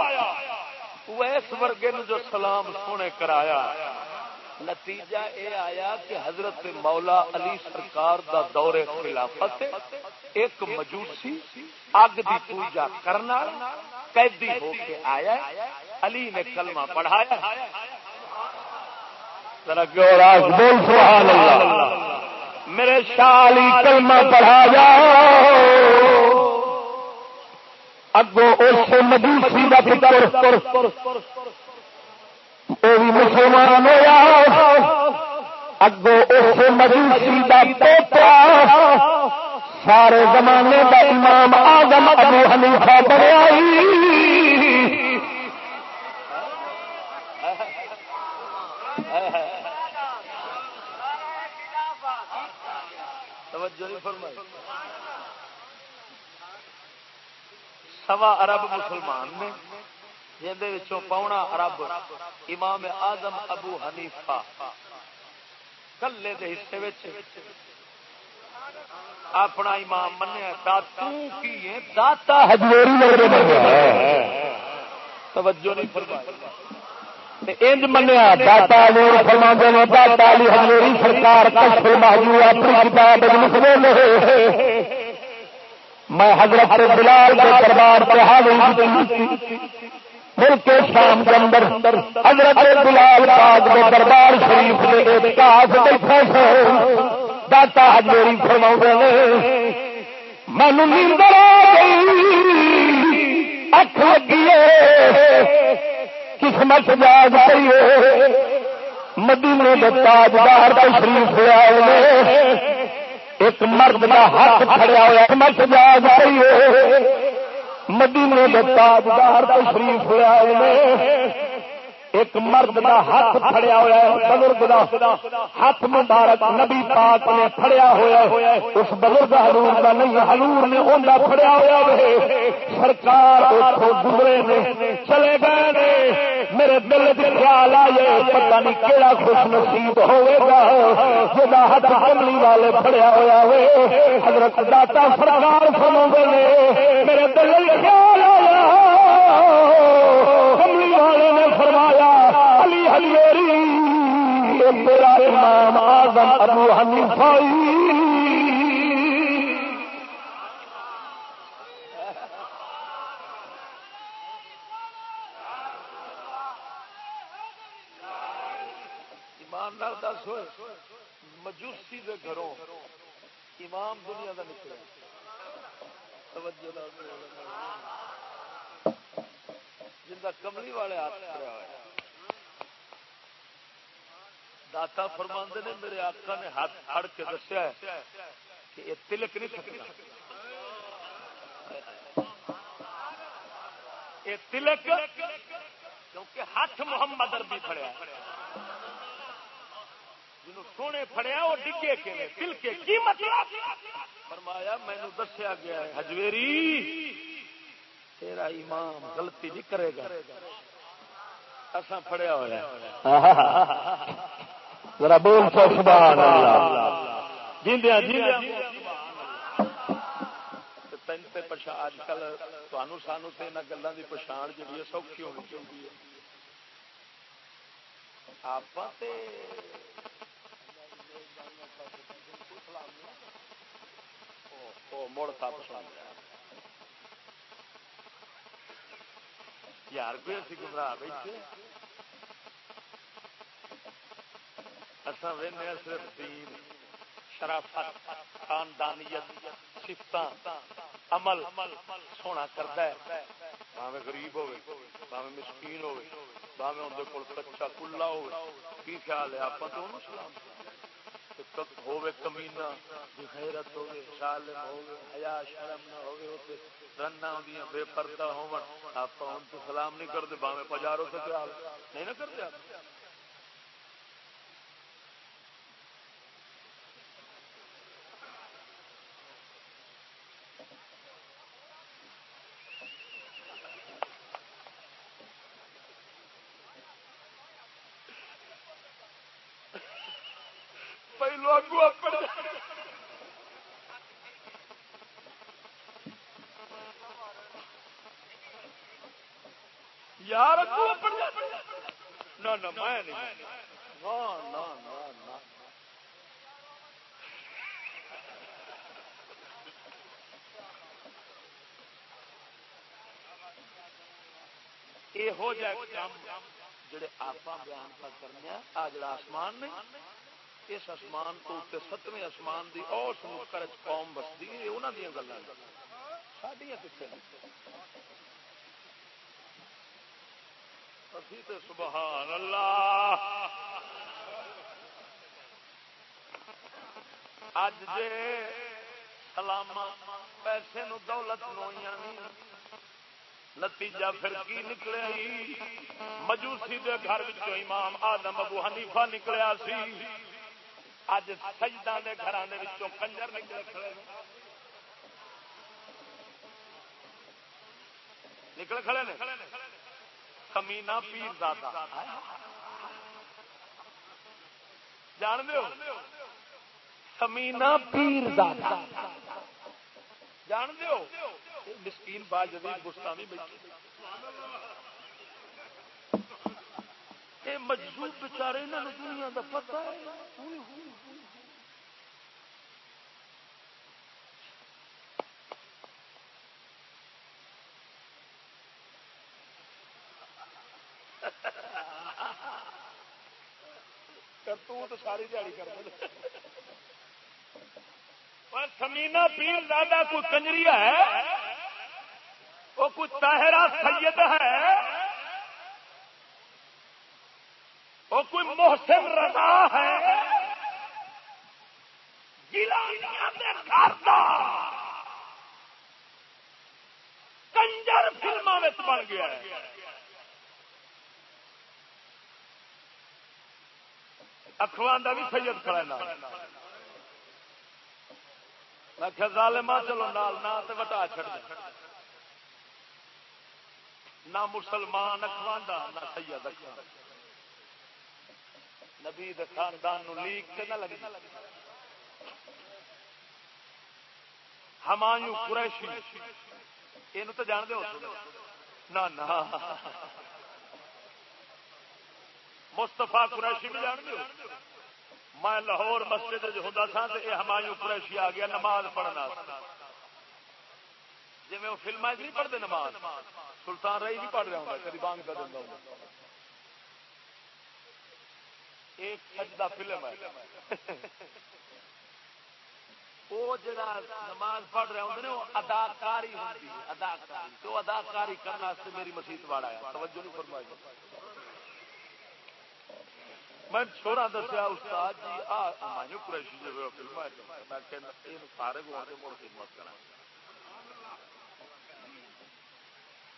وہ اس ورگے جو سلام سونے کرایا۔ نتیجہ یہ آیا کہ حضرت مولا علی سرکار دا دور خلافت ایک مجوسی اگ دی پوجا کرنا قیدی ہو کے آیا علی نے کلمہ پڑھایا۔ میرے شالی کلمہ پڑھایا اگو اس مدوسی کا پتر۔ وہ بھی مسلمان ہوا اگو اس مدوسی کا پوتا سارے زمانے کا امام آدم ابو حنیفہ بنیا توجہ نہیں فرمائی۔ سوا ارب مسلمان نے جہد پونا ارب امام آزم ابو حنیفہ۔ کلے دے حصے اپنا امام منیا داتو کی داتا توجہ نہیں فرمائی۔ انج منیا، داتا فرما داتا علی ہزوری سرکار کشف محجور اپنی کتاب مسلم میں حضرت بلال کے دربار پہ حاضر ملک کے شام کے اندر حضرت بلال پاک کے دربار شریف کے بیٹھے سے داتا ہجوری فرما نے مینو نیندر آ گئی اک لگی قسمت جاگ گئی مدینے کے تاجدار تشریف آئے ایک مرد کا ہاتھ کھڑیا ہوا قسمت جاگ جا ہے۔ مدینے کے تاجدار تشریف ہوا ایک مرد کا ہاتھ پھڑیا ہوا ہے بزرگ کا ہاتھ مبارک نبی پاک نے پھڑیا ہوا ہے۔ اس بزرگ ہلور کا نہیں ہلور نے اوندا پھڑیا ہوا سرکار گزرے نے، چلے گئے نے۔ میرے دل خیال آئے پتا نہیں کہڑا خوش نصیب ہوگا جا ہاتھ کملی والے پڑیا ہوا ہوئے، حضرت داتا سرکار سنو میرے دل خیال آیا۔ علی ہلیری میرا امام آزم ابو حنیفائی مجوسی دے گھروں امام دنیا کا نکلا جا کملی والے ہاتھ کھڑا ہوا ہے داتا فرماند نے، میرے آقا نے ہاتھ پھڑ کے دسیا کہ یہ تلک نہیں سکتا یہ تلک کیونکہ ہاتھ محمد اربی پڑیا جنہوں سونے پڑیا وہ ڈگے کے دل کے کی مطلب؟ فرمایا مینو دسیا گیا ہے ہجویری تیرا امام غلطی نہیں کرے گا۔ اصا پڑیا ہوا ذرا بول تو سبحان اللہ۔ جیندیا جیندیا اج کل جی سوکھی ہونی چاہیے مڑ یار کوئی اسی گمراہ بیٹھے اصا وہنے صرف دین، شرافت، خاندانیت سفت عمل سونا کرتا ہے۔ باوے غریب ہوے باوے مسکین ہوے باوے اندر کول کچا کلا ہو کی خیال ہے؟ آپ تو سلام ہوے کمینا غیرت ہوے سالم ہوے حیا، شرم نہ ہوے اوتے رنا ہوندیاں بے پردہ ہون آپ ان تو سلام نہیں کرتے باوے پجارو سے کیا نہیں نہ کرتے آپ۔ یہ ہو جائے جڑے آپ بیان کا کرنے آ جڑا آسمان نہیں، اس آسمان تو ستویں آسمان کی اور سمکر قوم بستی ہے انہوں دیا گلیں سڈیا کتنے سبحان اللہ۔ اج جے سلام پیسے نو دولت نوئیاں نہیں نتیجہ پھر کی نکلے مجوسی دے گھر امام آدم ابو حنیفہ نکلیا سی۔ اج سجدہ دے گھرانے کنجر نکلے کھڑے نکل کھڑے نے؟ کمینا پیر دادا جان دو کمینا پیر دادا جان دیو دو مسکین باج گستاوی بیٹھی مجبور بچارے دنیا کا پتا ہے۔ تو ساری دیہی کر سمینا پیر دادا کوئی کنجری ہے۔ وہ کوئی تاہرا سید ہے۔ وہ کوئی محسن رضا ہے۔ کنجر فلموں میں بن گیا ہے۔ اخوان کا بھی سید کھڑا میں کیا ظالما چلو نال نہ وٹا چھڑ نہ مسلمان اخوان نہ سید اخوان نبی دے خاندان نو لیک نہ لگی۔ ہمایوں قریشی یہ تو جان دو نہ مستفا قریشی بھی جان دو میں لاہور مسجد ہوں سا تو یہ ہمایوں قریشی آ گیا نماز پڑھنا جی میں وہ فلم نہیں پڑھتے نماز۔ سلطان رہی نہیں پڑھ رہا ہوں کبھی بانگ کر دینا ہوں ایک سجدہ فلم ہے۔ وہ جڑا نماز پڑھ رہے ہوں وہ اداکاری ہوتی ہے، اداکاری۔ تو اداکاری کرنے میری مسیت واڑا ہے توجہ نہیں فرمائی۔ میں چھوڑا دسیا، استاد جی آئیو قریشی جی، جو فلم میں سارے کو آگے مڑ خدمت کرا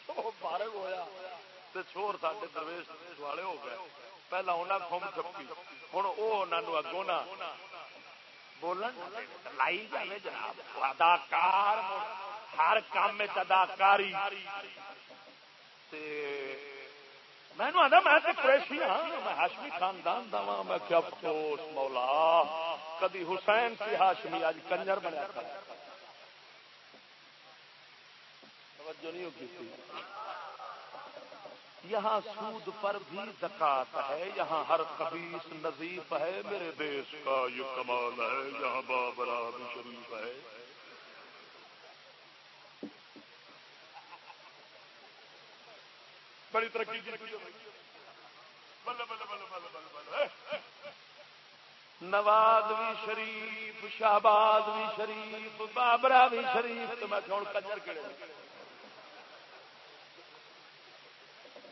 فارغ ہوا تو چھوڑ سارے درویش والے ہو گئے پہلا انہیں کم چپی ہوں وہ اگوں نہ بولن لائی جائے جناب اداکار ہر کام میں اداکاری تے میں نو آدھا میں تے قریشی ہاں میں ہاشمی خاندان دا ہاں میں کیا افسوس مولا کدی حسین سی ہاشمی اج کنجر بنیا کھڑا توجہ نہیں ہوتی یہاں سود پر بھی زکات ہے، یہاں ہر خبیص نظیف ہے۔ میرے دیش کا یہ کمال ہے، یہاں بابرا بھی شریف ہے۔ بڑی ترقی نواز بھی شریف، شہباز بھی شریف، بابرا بھی شریف، تو میں کون کنجر کہڑے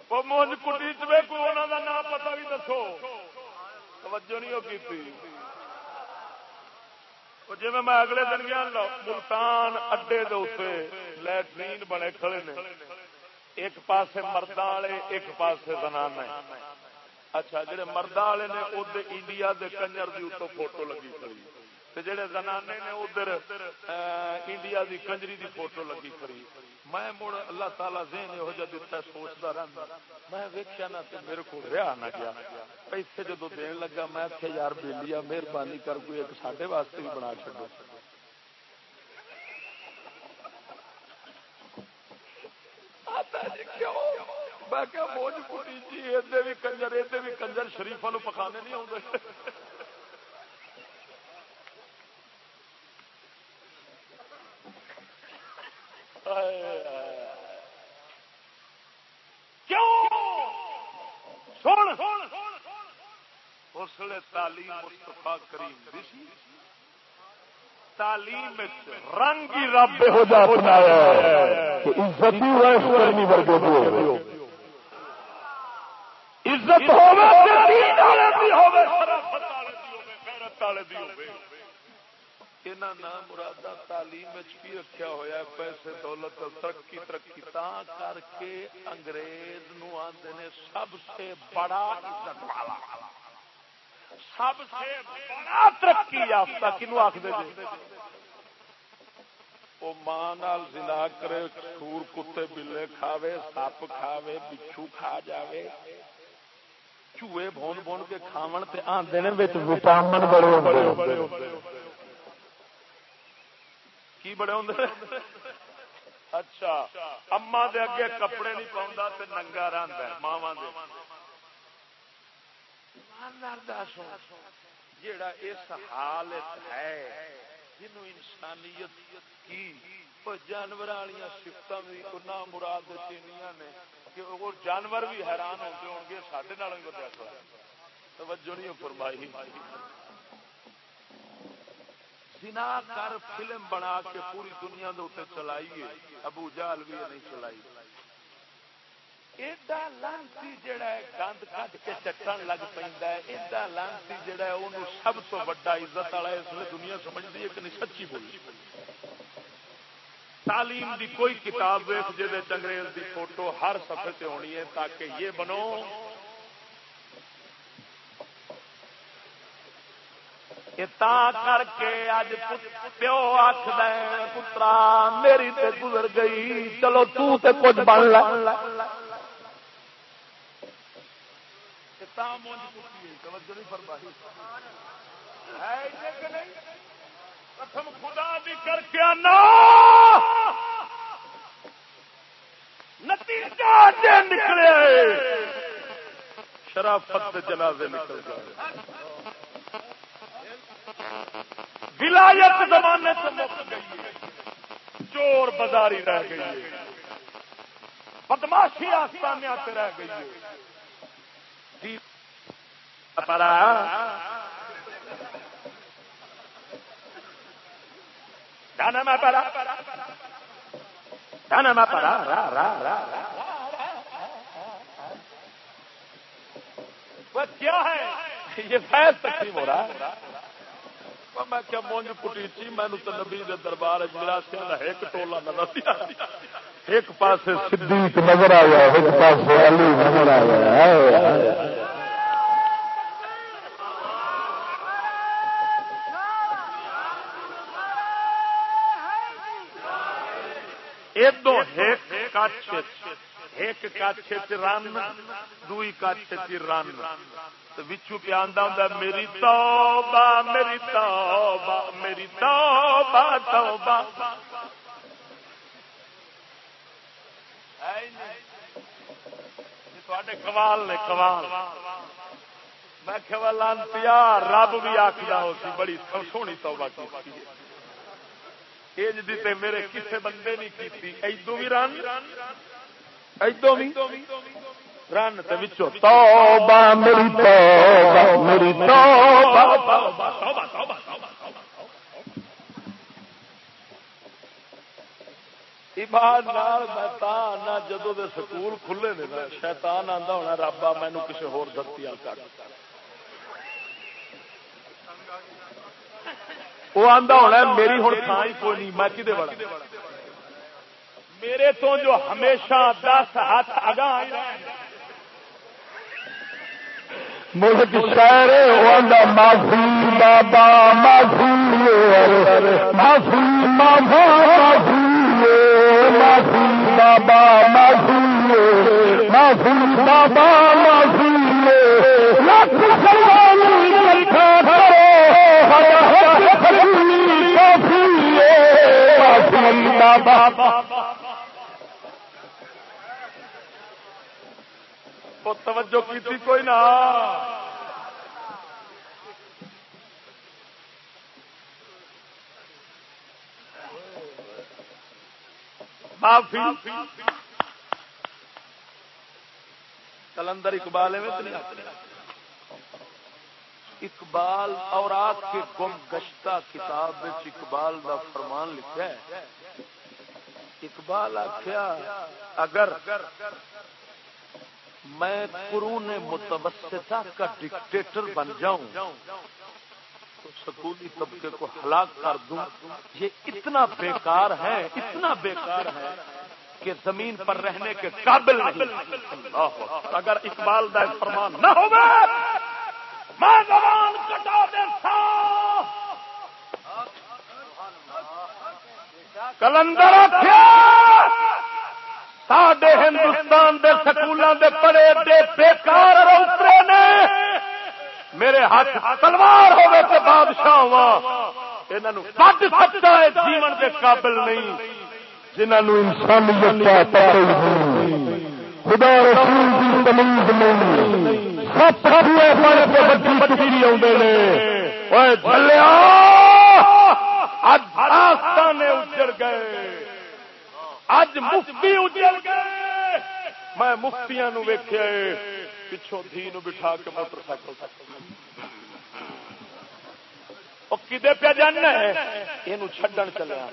وہ مونج کٹی چوے کو انہوں کا نام پتا بھی دسو توجہ نہیں ہوگی تھی جی میں اگلے دن گیا ملتان اڈے دے لٹرین بنے کھڑے نے ایک پاسے مرد والے ایک پاسے زنانے اچھا جڑے مرد والے نے ادھر انڈیا دے کنجر دی اتو فوٹو لگی کھڑی جڑے زنانے نے ادھر انڈیا دی کنجری دی فوٹو لگی کھڑی میں مڑ اللہ تعالی ذہن یہو جہ دتا سوچتا رہتا میں ویکیا نہ میرے کو رہا نہ گیا۔ پیسے جدو دین لگا، میں آخیا یار بےلیا مہربانی کر کوئی ایک ساڈے واسطے بھی بنا چڈو جی بھی جی، کنجر ادے بھی کنجر شریفا نو پکانے نہیں آتے کیوں اسلے تعلیم مستفا کریم تعلیم رنگ ہی رب ہو جاتا ہے عزت عزت نام مرادہ تعلیم کی رکھا ہوا پیسے دولت ترقی ترقی تا کر کے انگریز نو نے سب سے بڑا عزت والا، سب سے بڑا ترقی یافتہ کنو آخ وہ ماں زنا کرے، سور کتے بلے کھاوے، سپ کھاوے، بچھو کھا جاوے چوئے بون بون کے کھاون تے آندے نے وچ وٹامن بڑے ہوندے۔ کی بڑے ہوندے اچھا اما دے اگے کپڑے نہیں پاوندا تے ننگا رہندا ہے، ماواں دے۔ اس حالت ہے، جنوں انسانیت کی جانور والی سفت بھی نہ مراد چینیاں نے، کہ وہ جانور بھی حیران ہوتے ہو گے سڈے توجہ نہیں فرمائی۔ سنا کر فلم بنا کے پوری دنیا دے کے چلائی ابو جال بھی نہیں چلائی ایڈا لانسی جڑا ہے، گند کٹ کے چٹن لگ پہ ایڈا لانسی جڑا ہے انہوں سب تو بڑا عزت والا ہے اس لیے دنیا سمجھتی ہے کہ نہیں، سچی بولی۔ تعلیم دی کوئی کتاب ویس جی انگریز دی فوٹو ہر سفر سے ہونی ہے تاکہ یہ بنو۔ کر کے اج پیو آخ پترا، میری تے گزر گئی، چلو تو تے کچھ بن قسم خدا بھی کر کے آنا! نتیجہ نکلے۔ شرافت جنازے نکل جائے۔ ولایت زمانے سے مک گئی چور بازاری رہ گئی بدماشی آستانیہ سے رہ گئی جی۔ پڑا جانا میں پڑا میں پڑا را را را۔ کیا ہے؟ یہ فیض تقسیم ہو رہا ہے۔ میں کیا مونج پٹی تھی میں تو نبی دے دربار ملاسیا ایک ٹولا نظر ایک پاس صدیق نظر آیا ایک پاس علی نظر آیا ادو ایک کچھ رن دوئی کچھ رن بچو پہ آدھا ہوں میری توبہ میری توبہ میری توبہ توبہ۔ کوال نے کوال میں کہ لانتیا، رب بھی آخر ہو سی بڑی سونی توبہ کی اج دی تے میرے کسے بندے نہیں کیتی۔ ایدو بھی رن۔ ایدو بھی رن وچوں توبہ میری توبہ میری توبہ توبہ دے سکول کھلے نے نا شیطان آندا ہونا رابا مینو کسی ہور دتی کر وہ آدھا ہونا میری ہوں تھان ہی کوئی نہیں میں کدے بڑا میرے تو جو ہمیشہ دس ہاتھ اگاں ملک شہر معافی بابا معافی معافی بابا معافی معافی بابا معافی معافی بابا معافی توجہ کی تھی کوئی نہ۔ معافی۔ کلندر اقبال ہے اقبال اور آپ کے گم گشتہ کتاب اقبال کا فرمان لکھا ہے۔ اقبال آخیا اگر میں قرون متوسطہ کا ڈکٹیٹر بن جاؤں۔ سکولی طبقے کو ہلاک کر دوں۔ یہ اتنا بیکار ہے، اتنا بیکار ہے کہ زمین پر رہنے کے قابل نہیں۔ اگر اقبال دا فرمان نہ ہوگا، میں زبان کٹا دیتا۔ کلندر ساڈے ہندوستان دے سکولوں دے پڑے دے بےکار اترے نے۔ میرے ہاتھ تلوار ہوے تو بادشاہ ہوا۔ کٹ سکتا ہے، جیون کے قابل نہیں۔ جنہوں انسانیت خدا رسول کی تمیز نہیں۔ سب بچی بچی آدھے آستانے اجڑ گئے۔ اج مفتی اجڑ گئے میں مفتیاں ویخیا پچھوں دھی بٹھا کے موٹر سائیکل کدے پہ جانا ہے یہ چڈن چلیا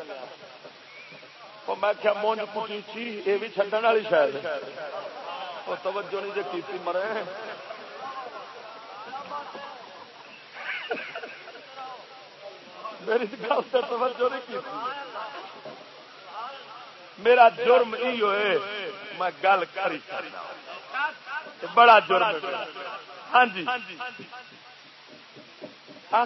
میں کیا مونج کٹی چی یہ بھی چڈن والی شاید وہ توجہ نہیں جی کی مرے میری گل سے توجہ نہیں کی میرا جرم ہی ہوئے، میں گل کری بڑا جرم ہاں جی۔ ہاں۔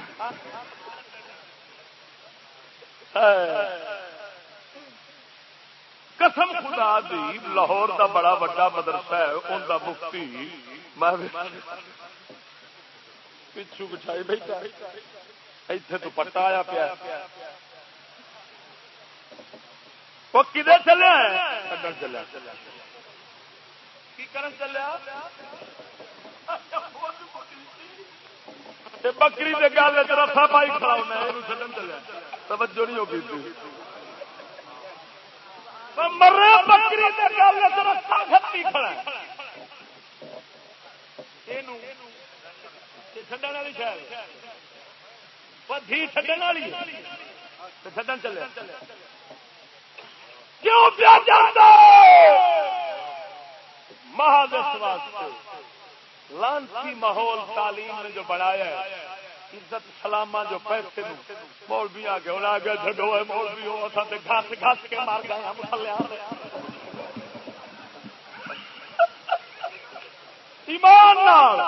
قسم خدا دی، لاہور دا بڑا بڑا مدرسہ ہے ان دا مفتی۔ پچھو بچھائی بیٹھا۔ اتنے تو پٹا آیا پیا۔ وہ کدھر چلیا چلیا کی کرن چلیا بکری کے گل رفا پائی کھڑا چلن چلیا توجہ نہیں ہوگی مرے بکری کے گل رفا کھتی کھڑا۔ چڈن والی دھی چڈن والی چڈن چلے۔ کیوں پیا جاتا مہادس واسطے۔ لانسی ماحول تعلیم نے جو بنایا ہے، عزت سلاما جو پیسے مول بھی آ گئے انہیں آگے چڈو مول بھی ہو گھس گھس کے مار گئے، ہم مسلے ایمان نال۔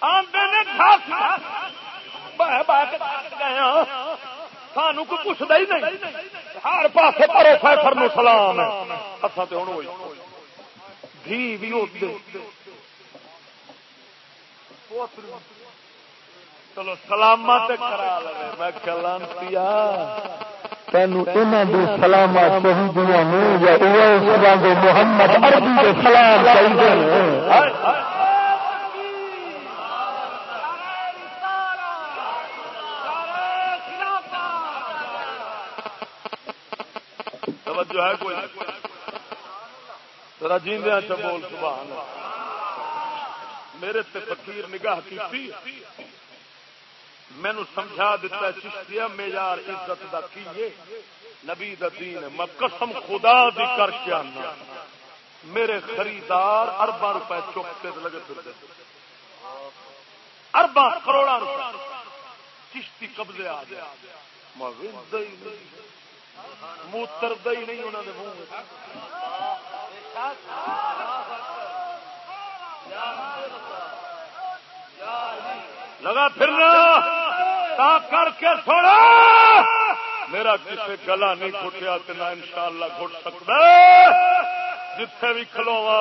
آدھے نے گھس بہ بہ کے گئے ہاں، سانو کو پوچھتا ہی نہیں۔ ہر پاس پرو فیفر نو سلام اصا تو ہوں دھی بھی چلو سلامت کرا لے۔ میں کلان پیا سلامت محمد عربی سلام چاہیے جو ہے کوئی ذرا جیندیا چ بول سبحان میرے تے فقیر نگاہ کی مینو سمجھا دیتا چشتیا میزار عزت دا کیے نبی دین میں قسم خدا دی کر کے آنا۔ میرے خریدار اربا روپے چوکتے لگے پھر اربا کروڑا روپے۔ چشتی قبضے آ گیا موتر ہی نہیں انہوں نے منہ لگا پھرنا تا کر کے سونا میرا کسی گلا نہیں گھٹیا تو نہ ان شاء اللہ گھٹ سکتا۔ جتھے بھی کھلوا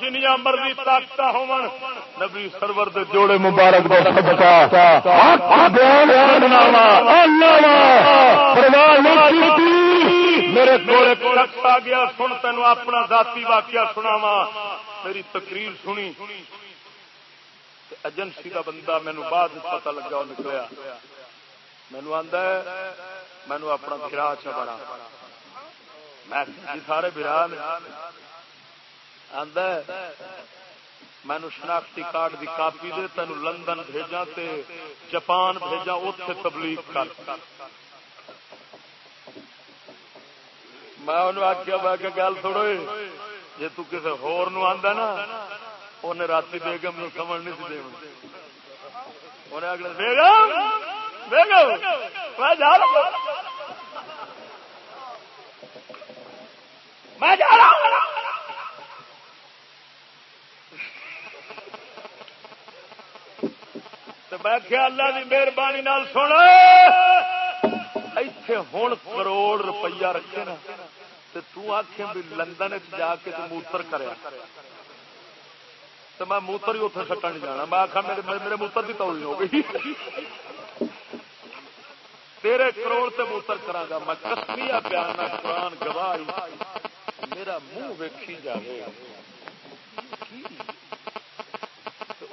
جنیا مرضی طاقت ہو نبی سرور دے جوڑے مبارک دے میرے کوڑے کو رکھا گیا، سن تین اپنا ذاتی واقعہ سناوا میری تقریر سنی۔ ایجنسی کا بندہ مینو بعد پتا لگا وہ نکلیا۔ مینو آدھا مینو اپنا گرا چ بڑا میں سارے برا مینو شناختی کارڈ کی کاپی دے تین لندن بھیجا تے جاپان بھیجا اتے تبلیغ کر۔ میں انہوں آخیا میں کہ گل تھوڑو جی تسے ہور آدھا نا انہیں رات بیگم نو سمجھ نہیں دے انہیں اگلے بیگم بیگم، میں جا رہا میں جا رہا ہوں۔ میں کیا اللہ کی مہربانی نال سن۔ اتے ہوں کروڑ روپیہ رکھے نا تو آخ بھی لندن جا کے موتر کریا تو میں موتر ہی اتنے سٹا نہیں جانا۔ میں آخا میرے میرے موتر کی توڑی ہو گئی۔ تیرے کروڑ سے موتر کرا گا۔ میں کسمیا پیانا قرآن گواہ میرا منہ ویکھی جائے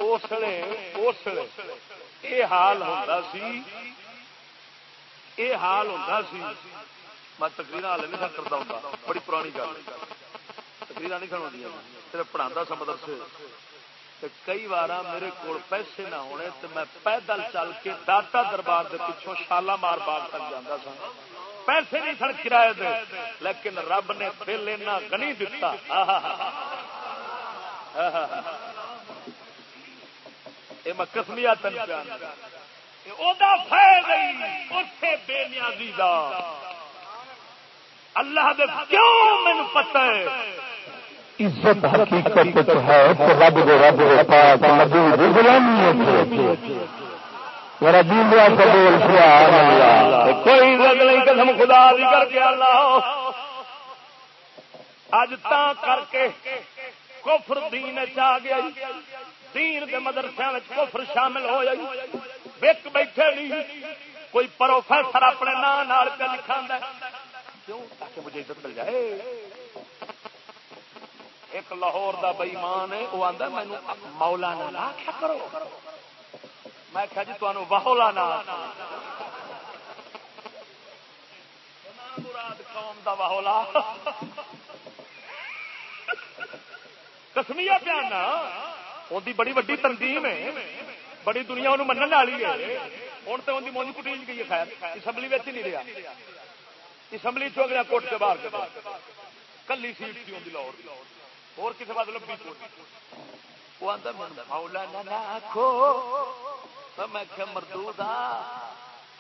اسلے اسلے یہ حال ہوتا سی یہ حال ہوتا سی میں تقریر ہال نہیں کرتا ہوں بڑی پرانی گل تقریر نہیں کھڑا دیا صرف پڑھا سا مدرسے کئی بار میرے کو پیسے نہ ہونے تو میں پیدل چل کے داتا دربار کے پچھوں شالا مار باغ تک جانا سا پیسے نہیں سن کرایہ دے لیکن رب نے دل اینا گنی دتا یہ میں کسمیا تن بے نیازی دا۔ اللہ دے کیوں پتہ ہے؟ عزت حقیقت ہے رب دے رب دے دی غلامی ہے۔ میرا دین سبحان اللہ۔ کوئی عزت نہیں قسم خدا دی کر کے اللہ۔ اج تا کر کے کفر دین چ گیا۔ دین کے مدرسے کفر شامل ہو جائی۔ وک بیٹھے نہیں۔ کوئی پروفیسر اپنے نام پہ لکھا کیوں؟ تاکہ مجھے عزت مل جائے۔ ایک لاہور دا بئیمان ہے وہ آتا مینو مولانا نہ آخیا کرو۔ میں کہا جی تمہوں بہولا نا مراد قوم دا بہولا کسمیا پیانا ان بڑی وڈی تنظیم ہے بڑی دنیا انہوں منع والی ہے ہوں تو ان مونج کٹی گئی ہے خیر اسمبلی میں نہیں رہا اسمبلی چو گیا کوٹ کے باہر کلی سیٹ تھی ان لاہور اور کسی بات لبی وہ آتا مولانا آخو میں کیا مردود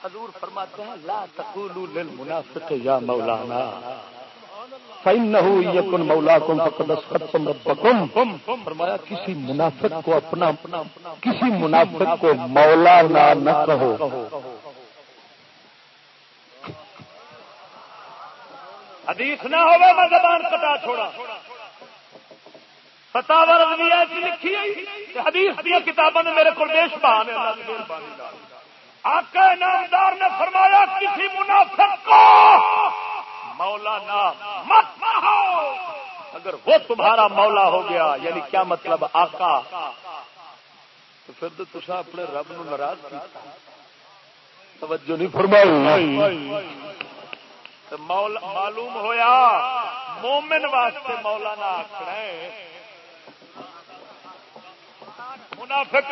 حضور فرماتے ہیں لا تقولوا للمنافق یا مولانا فإنه يكن مولاكم فقد اسقطتم ربكم۔ فرمایا، کسی منافق کو اپنا کسی منافق کو مولا نہ کہو۔ حدیث نہ ہوئے، میں زبان کٹا چھوڑا۔ فتاور لکھی ہے حدیث دیا کتابوں نے میرے کو دیش بہانے آقا نامدار نے فرمایا، کسی منافق کو مولانا، مت اگر وہ تمہارا مولا ہو گیا یعنی کیا مطلب آقا؟ تو پھر تو تصا اپنے رب نو ناراض کی توجہ نہیں فرمائی۔ مولا معلوم ہویا، مومن واسطے مولانا آخر منافق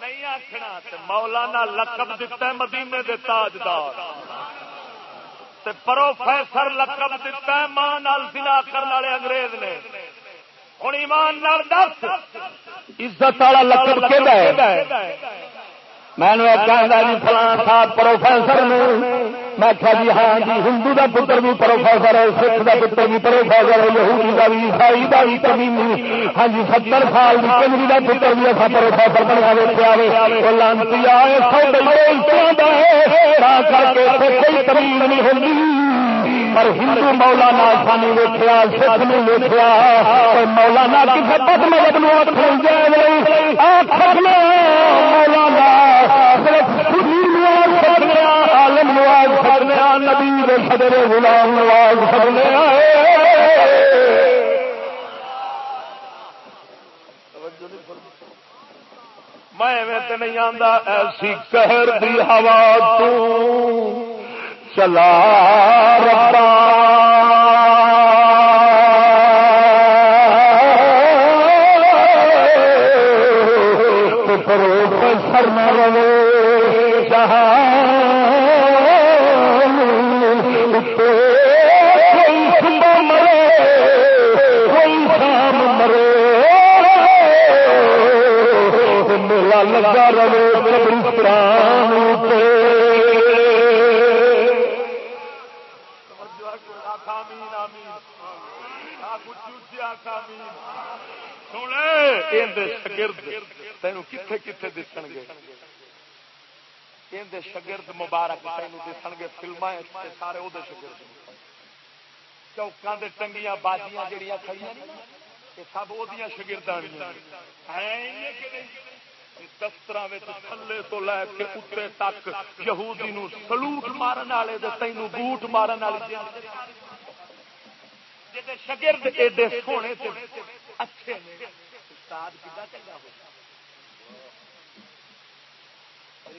نہیں آخنا مولانا لقب دتا مدینے دے تاجدار۔ پروفیسر لقب دتا ماں نال سنا کرنے والے انگریز نے۔ ہوں ایمان نال دس۔ عزت والا لقب کہ میں جی فلان صاحب پروفیسر نے۔ میں کہا جی ہاں جی ہندو کا پتر بھی پروفیسر ہے، سکھ کا پتر بھی پروفیسر ہے، یہودی کا بھی، عیسائی کا بھی کمی ہاں جی ستر سال کی کنجری کا پتر بھی ایسا پروفیسر بنا دیکھا وہ لانتی آئے کر کے کوئی کمی نہیں ہوگی پر ہندو مولانا سانی ویٹیا سکھ نے ویٹیا مولانا کسی پت مدد آخر مولانا عالم نواز سکنے نبی غلام نواز سکنے میں نہیں آتا ایسی قہر دی ہوا تو چلا ربا کتنے کتنے دسن گے شگرد مبارک تین دسن گے فلما سارے وہ شگرد چوکان چوکاں ٹنگیاں بازیاں جہیا کھڑی یہ سب وہ شگردانیاں دفتر تھلے تو لے کے اتنے تک یہودی نو سلوٹ مارن والے تین بوٹ مارن والی شگرد ایڈے سونے اچھے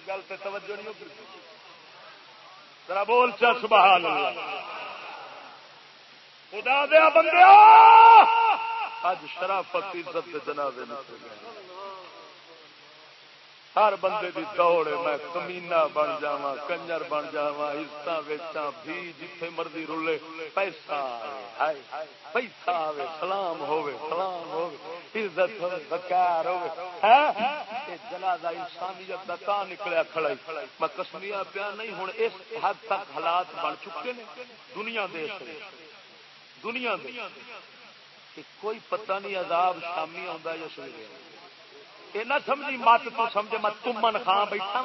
گل سے توجہ نہیں ہوگی ذرا بول چا، سبحان اللہ۔ خدا دیا بندے اج شرافت، عزت جنازے نکل گئے۔ ہر بندے دی دوڑ میں کمینا بن جا کنجر بن جا عزت ویچا بھی جتھے مرضی رولے پیسہ پیسہ آوے سلام ہوے سلام ہوے، عزت ہوے، بکار ہوے جنازہ انسانیت دا تا نکلیا کھڑا میں کسمیا پیا نہیں، ہن اس حد تک حالات بن چکے نے دنیا دے دنیا دے۔ کوئی پتہ نہیں عذاب شامی آندا یا سویرے۔ یہ نہ سمجھی مت تو سمجھ مت کمن خان بیٹھا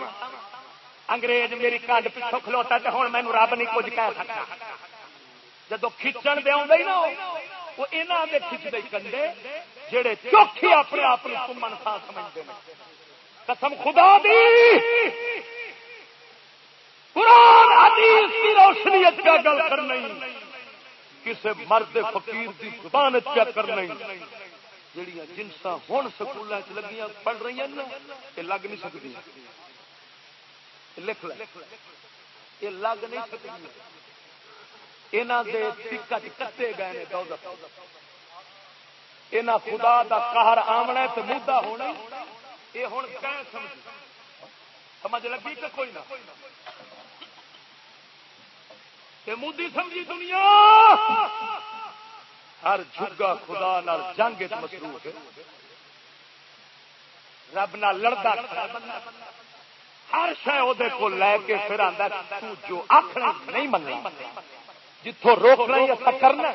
انگریز میری کنڈ پیچھو کھلوتا تو ہوں مینو رب نہیں کچھ کہہ سکتا۔ جدو کھچن دے نا وہ یہاں کے کھچتے کنڈے جہے چوکھے اپنے آپ کو منفا سمجھتے ہیں۔ قسم خدا دی! قرآن، حدیث کی روشنیت کا گل کرنا کسی مرد فقیر کی زبان کیا کرنا جہیا جنسا ہوں سکول لگیاں پڑھ رہی ہیں یہ لگ نہیں سکتی لکھ یہ لگ نہیں سکتی یہاں کے ٹکٹ کٹے گئے یہاں خدا دا قہر آمنا تو مدا ہونا یہ ہوں سمجھ۔ لگی کہ کوئی نہ؟ مودی سمجھی دنیا۔ ہر جگا خدا نال جنگ مصروف رب نہ لڑتا ہر شہ کو لے کے پھر آتا جو آخر نہیں مننا۔ جتوں روکنا ہی کرنا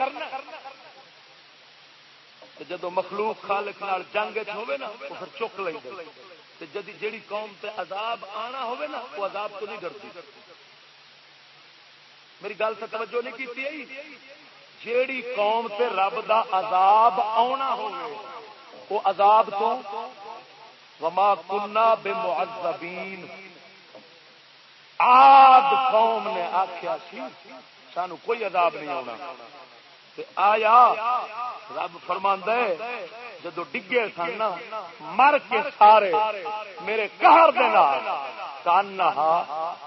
جدو مخلوق خالق نال جنگ ہوے نا، وہ پھر چک لیں جدی جیڑی قوم تے عذاب آنا ہوے نا، وہ عذاب تو نہیں ڈرتی۔ میری گل سے توجہ نہیں کی جیڑی قوم تے رب دا عذاب آنا ہوئے وہ عذاب تو؟ وما کنا بے معذبین آد قوم نے آخیا سی، سانو کوئی عذاب نہیں آنا آیا، رب فرما جدو ڈگے سن مر کے سارے میرے گھر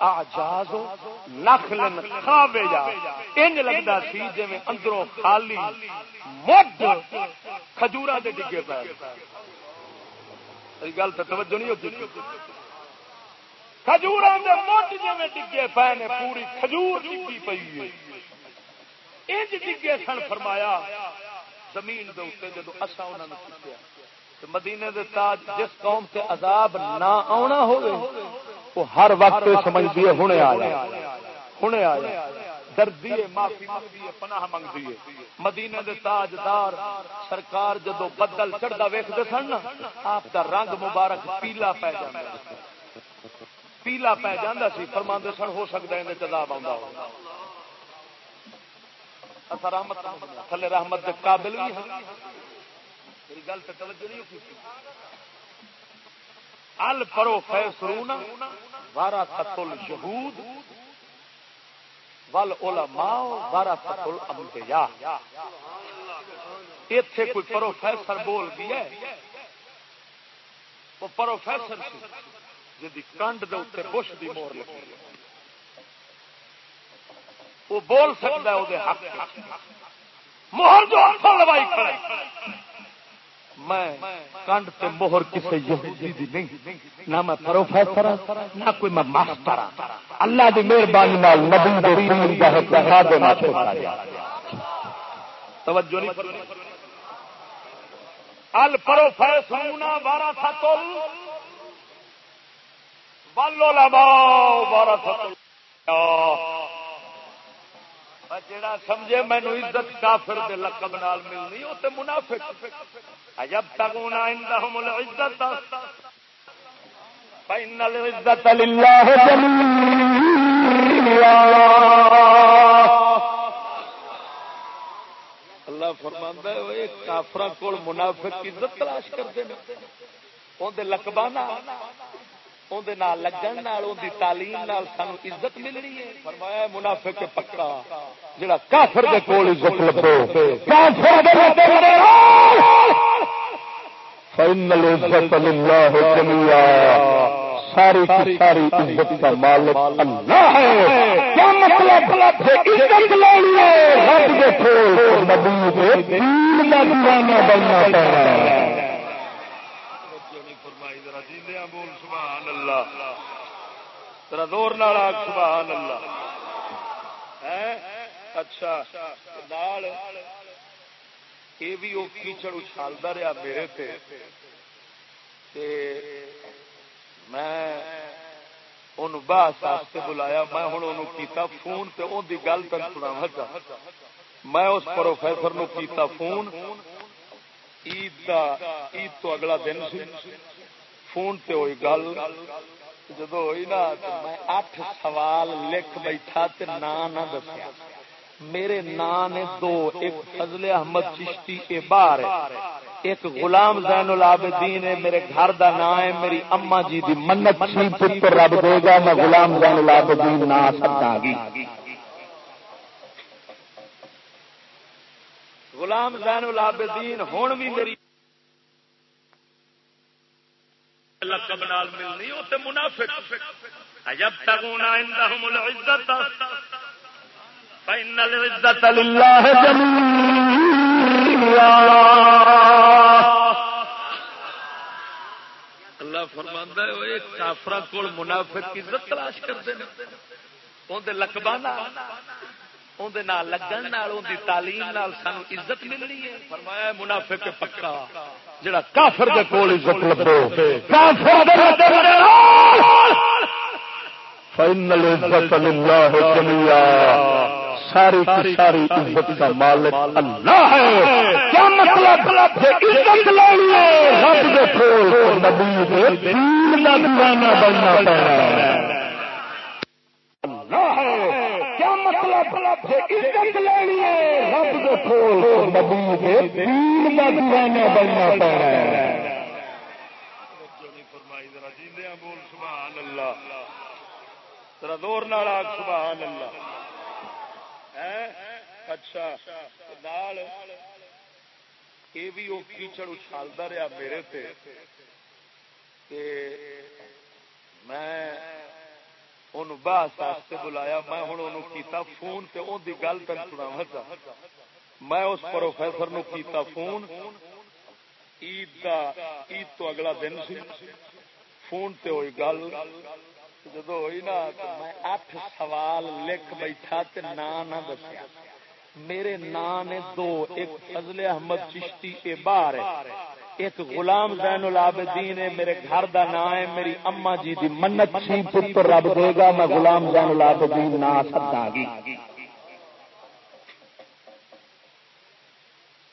آجاز نخل کھاوے جا۔ انج لگتا سی جی اندروں خالی مڈ کھجورا دے ڈگے پہ گل تو توجہ نہیں ہوتی۔ کھجور مڈ جی ڈگے پے نے پوری کھجور ڈگی پی انج ڈگے سن فرمایا، زمین دے اتنے جدو اصا انہوں نے چکیا مدینے دے تاج جس قوم سے عذاب نہ آنا ہوئے وہ ہر وقت سمجھتی ہے ہنے آیا۔ ہنے آیا۔ دردی معافی منگتی ہے، پناہ منگتی ہے۔ مدینے دے تاجدار سرکار جدو بدل چڑھتا ویکتے سن آپ کا رنگ مبارک پیلا پی جا پیلا پی جانا سی فرما سن، ہو سکتا ہے عذاب آ رحمت تھلے رحمت کے قابل بھی ہاں۔ میری گل تو توجہ نہیں ہوتی ال پرو فیسرون وارا قتل شہود ول علماء وارا قتل انبیاء ایتھے کوئی پروفیسر بول گیا وہ پروفیسر سی جی کنڈ دے اتنے بش دی مور لگی وہ بول سکتا ہے وہ حق مہر جو ہاتھوں لوائی کھڑے۔ میں کنڈ تے مہر کسی یہودی دی نہیں، نہ میں پروفیسر، نہ کوئی میں ماسٹر۔ اللہ دی مہربانی نال نبی دے دین دا اتحاد نہ چھوڑا توجہ نہیں فرمائی۔ ال پروفیسرون ورثۃ والعلماء ورثۃ جڑا سمجھے مینو عزت کافر دے لقب نال ملنی وہ تے منافق۔ عجب تکون عندهم العزت، فإن العزت لله جميعا اللہ فرماندا ہے اے کافراں کول منافق عزت تلاش کرتے ہیں اون دے لقباں اندر لگن تعلیم سانو عزت ملنی ہے۔ فرمایا منافع پکا، جڑا کافر دے کول عزت لبو فإن العزت لله جميعا۔ ساری کی ساری عزت کا مالک اللہ ہے۔ کیا مطلب؟ عزت لینی ہے، رب دے کول نبی دے دین دا دیوانہ بننا پڑنا اللہ. دور سبحان اللہ. اچھا نال یہ بھی وہ کیچڑ اچھالتا رہا میرے تے تے میں ان بحث بلایا، میں ہوں انہوں کیتا فون تے ان کی گل تک سنا میں اس پروفیسر نو کیتا فون، عید عید تو اگلا دن سی۔ فون تے ہوئی گل، جدو ہوئی نا میں اٹھ سوال لکھ بیٹھا تے نا نہ دسیا۔ میرے نام نے دو، ایک فضل احمد چشتی کے بار ایک غلام زین العابدین ہے، میرے گھر دا نام ہے، میری اما جی دی منت سی پتر رب دے گا، میں غلام زین العابدین نا سکتا گی۔ غلام زین العابدین ہون بھی میری لقب نال ملنی او تے منافق۔ عجب تگونا عندهم العزت فإن العزة لله جميعا۔ اللہ فرماندا ہے اوے کافراں کول منافق عزت تلاش کردے نے اون دے لقباں اندر لگن تعلیم سانو عزت ملنی ہے۔ فرمایا منافق پکا، جڑا کافر دے کول عزت لبو کافر دے فإن العزت لله جميعا۔ ساری کی ساری عزت کا مالک اللہ ہے۔ کیا مطلب؟ عزت لینی ہے۔ رب دے کول نبی دے دین دا دیوانہ بننا پڑنا اللہ ہے۔ مطلب عزت لینی ہے۔ رب دے نبی دے دا دیوانہ بننا دور نال ہاں سبحان اللہ۔ اچھا یہ بھی وہ کیچڑ اچھالتا رہا میرے تے میں بحث واسطے بلایا میں ہوں کیتا فون تے اون دی گل تک سنا میں اس پروفیسر نو کیتا فون عید دا عید تو اگلا دن سی فون تے ہوئی گل جدو ہوئی نا میں اٹھ سوال لکھ بیٹھا تے نا نہ دسیا میرے نام نے دو ایک فضل احمد چشتی کے باہر ہے ایک غلام زین العابدین ہے، میرے گھر دا نام ہے، میری اما جی دی منت سی پتر رب دے گا، میں غلام زین العابدین نا سدا گی۔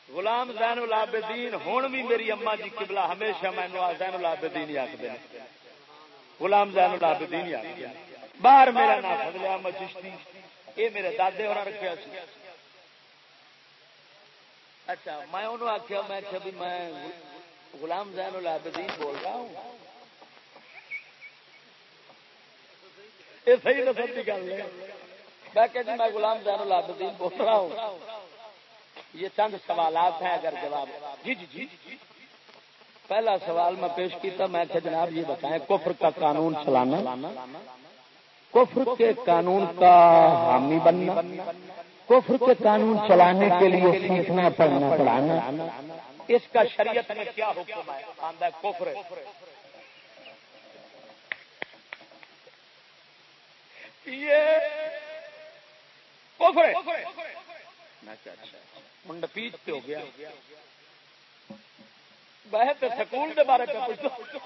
غلام زین العابدین ہوں بھی میری اما جی قبلہ، ہمیشہ میں زین العابدین ہی آخر غلام زین العابدین ہی آخر باہر میرا نام فضل احمد چشتی یہ میرے دادے اور رکھا سی۔ اچھا میں انہوں آخیا میں بھی میں غلام زین العابدین بول رہا ہوں۔ یہ صحیح نسل کی گل ہے۔ میں کہ جی میں غلام زین العابدین بول رہا ہوں۔ یہ چند سوالات ہیں اگر جواب۔ جی جی جی۔ پہلا سوال میں پیش کیتا، میں کہ جناب یہ بتائیں، کفر کا قانون چلانا، کفر کے قانون کا حامی بننا، کفر کے قانون چلانے کے لیے سیکھنا، پڑھنا، پڑھانا۔ اس کا شریعت میں کیا حکم ہے؟ آندہ کفر۔ یہ منڈ پیچ پہ ہو گیا۔ بہت سکول کے بارے میں پوچھو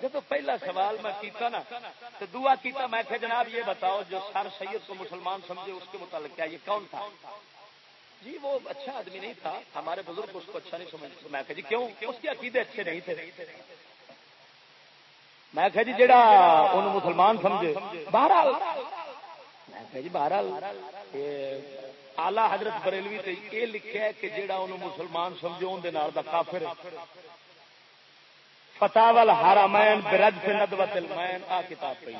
جب پہلا سوال میں کیتا نا تو دعا کیتا، میں کہ جناب یہ بتاؤ، جو سر سید کو مسلمان سمجھے، اس کے متعلق کیا یہ کون تھا؟ جی وہ اچھا آدمی نہیں تھا۔ ہمارے بزرگ اس کو اچھا نہیں سمجھ میں کہ جی کیوں؟ اس کے عقیدے اچھے نہیں تھے۔ میں کہ جی جڑا ان مسلمان سمجھے۔ بہرحال، میں کہ جی بہرحال آلہ حضرت بریلوی تے یہ لکھا ہے کہ جڑا ان مسلمان سمجھے ان دے نال دا کافر فتح وال ہارا برج سے ندوت المین، آ کتاب پہ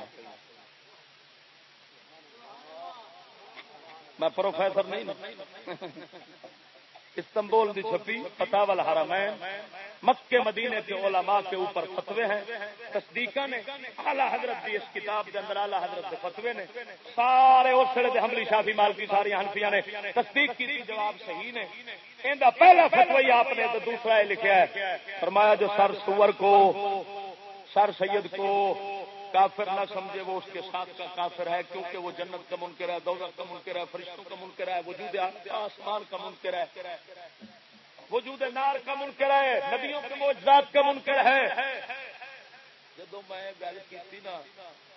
میں پروفیسر نہیں استنبول دی چھپی فتح الحرمین مکے مدینے کے علماء کے اوپر فتوے ہیں۔ تصدیقہ نے اعلی حضرت دی اس کتاب کے اندر اعلی حضرت کے فتوے نے سارے اسڑے دے حملی شافی مالکی ساری حنفیاں نے تصدیق کی جواب صحیح نے۔ ایندا پہلا فتوی آپ نے تو دوسرا یہ لکھا ہے۔ فرمایا جو سر سور کو، سر سید کو کافر نہ سمجھے، وہ اس کے ساتھ کا کافر ہے، کیونکہ وہ جنت کا منکر ہے، دولت کا منکر ہے، فرشتوں کا منکر ہے، وجود آسمان کا منکر ہے، وجود نار کا منکر ہے، نبیوں کے موجود کا منکر ہے۔ جب میں گل کی نا،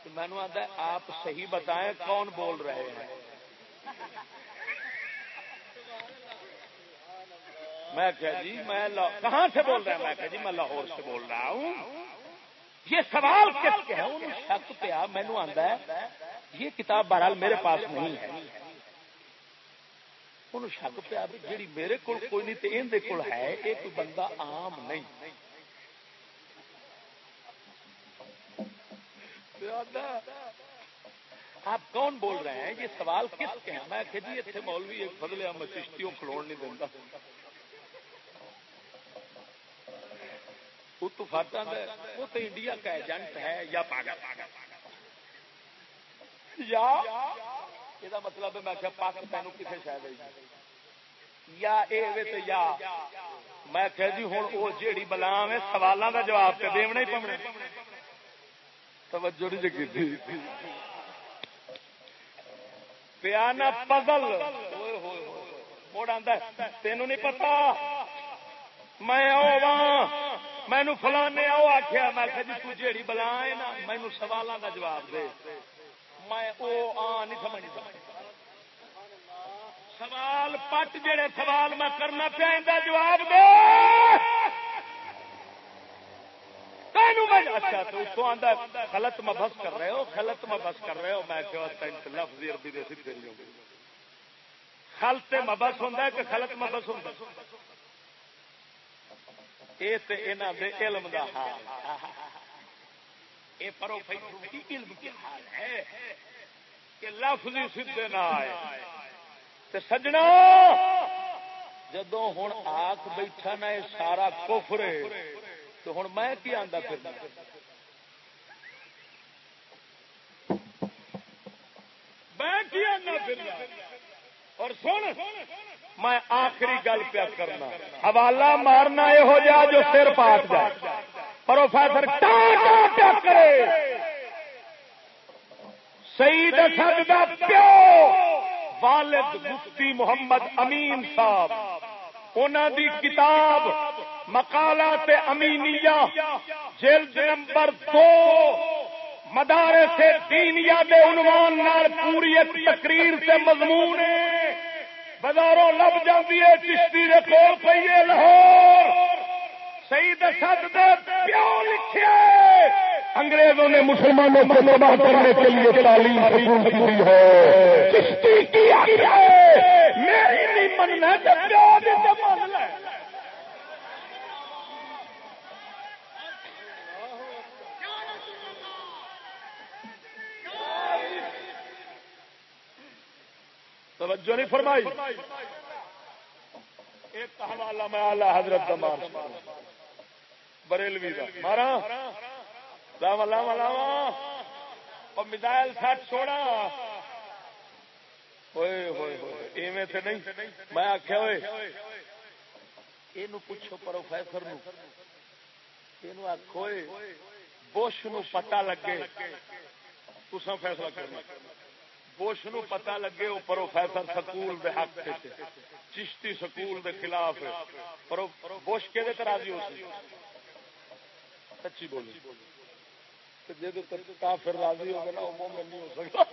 تو میں نے آتا ہے، آپ صحیح بتائیں کون بول رہے ہیں؟ میں کہ جی میں کہاں سے بول رہا ہوں میں کہ جی میں لاہور سے بول رہا ہوں۔ یہ سوال کس کے ہے؟ انہوں شک پیا مینو آتا ہے، یہ کتاب بہرحال میرے پاس نہیں ہے۔ ان شک پیا جی میرے کو کوئی نہیں تو اندر کول ہے، یہ کوئی بندہ عام نہیں۔ آپ کون بول رہے ہیں؟ یہ سوال کس کے ہیں میں کہ جی اتنے مولوی ایک بدلے احمد چشتیوں کھلوڑ نہیں دینا وہ تو فاٹا وہ تو انڈیا کا ایجنٹ ہے یا پاگل؟ یا؟ یہ مطلب ہے میں کیا پاکستان کسی شاید یا یا میں کہ جی ہوں وہ جیڑی بلام ہے سوالوں کا جواب تو دینا ہی پونا توجہ نہیں جگی تھی پیانا پزل موڑ آتا تینوں نہیں پتا میں مینو فلانے آؤ آخیا میں جی تو جیڑی بلا ہے نا، مینو سوالوں کا جواب دے۔ میں وہ آ نہیں سمجھتا سوال پٹ جڑے سوال میں کرنا پیا جواب دے۔ اچھا تو اس کو آدھا غلط مبس کر رہے ہو غلط مبس کر رہے ہو۔ میں کہ لفظ عربی دے سکتے ہوں۔ خلط مبس ہوں کہ خلط مبس ہوں یہ علم دا حال یہ پروفیسر علم کی حال ہے کہ لفظ سیدے نہ آئے۔ تے سجنا جدو ہوں آخ بیٹھا نا یہ سارا کفر تو ہوں میں کی آتا پھر میں کی آنا پھر اور سن میں آخری گل پیا کرنا۔ حوالہ مارنا یہ ہو جائے جو سر پاٹ جائے۔ پروفیسر پیا کرے۔ سعید اسد کا پیو۔ والد مفتی محمد امین صاحب۔ انہوں دی کتاب مقالات امینیہ، جلد نمبر دو۔ مدارے سے دینیا دے عنوان نال پوری ایک تقریر سے مضمون ہے۔ بازاروں لب جاتی ہے، چشتی دے کول پیے لاہور۔ صحیح سد دے پیو لکھے۔ انگریزوں نے مسلمانوں کو تباہ کرنے کے لیے تعلیم حکومت کی ہے۔ چشتی کی میری نہیں مننا جب پیو من لے توجہ نہیں فرمائی۔ ایک حوالہ میں آلہ حضرت دمار بریلوی کا مارا۔ لاوا لاوا لاوا۔ اور میزائل سٹ چھوڑا ہوئے ہوئے ہوئے۔ ایویں تے نہیں۔ میں آخیا ہوئے۔ یہ پوچھو پروفیسر نو۔ آخو بش نو پتا لگے۔ تسا فیصلہ کرنا۔ بش نو پتا لگے وہ پروفیسر سکول دے حق چشتی سکول دے خلاف بش کہ راضی ہو سچی بولی جی کافر راضی ہوگا نا وہ مومن نہیں ہو سکتا۔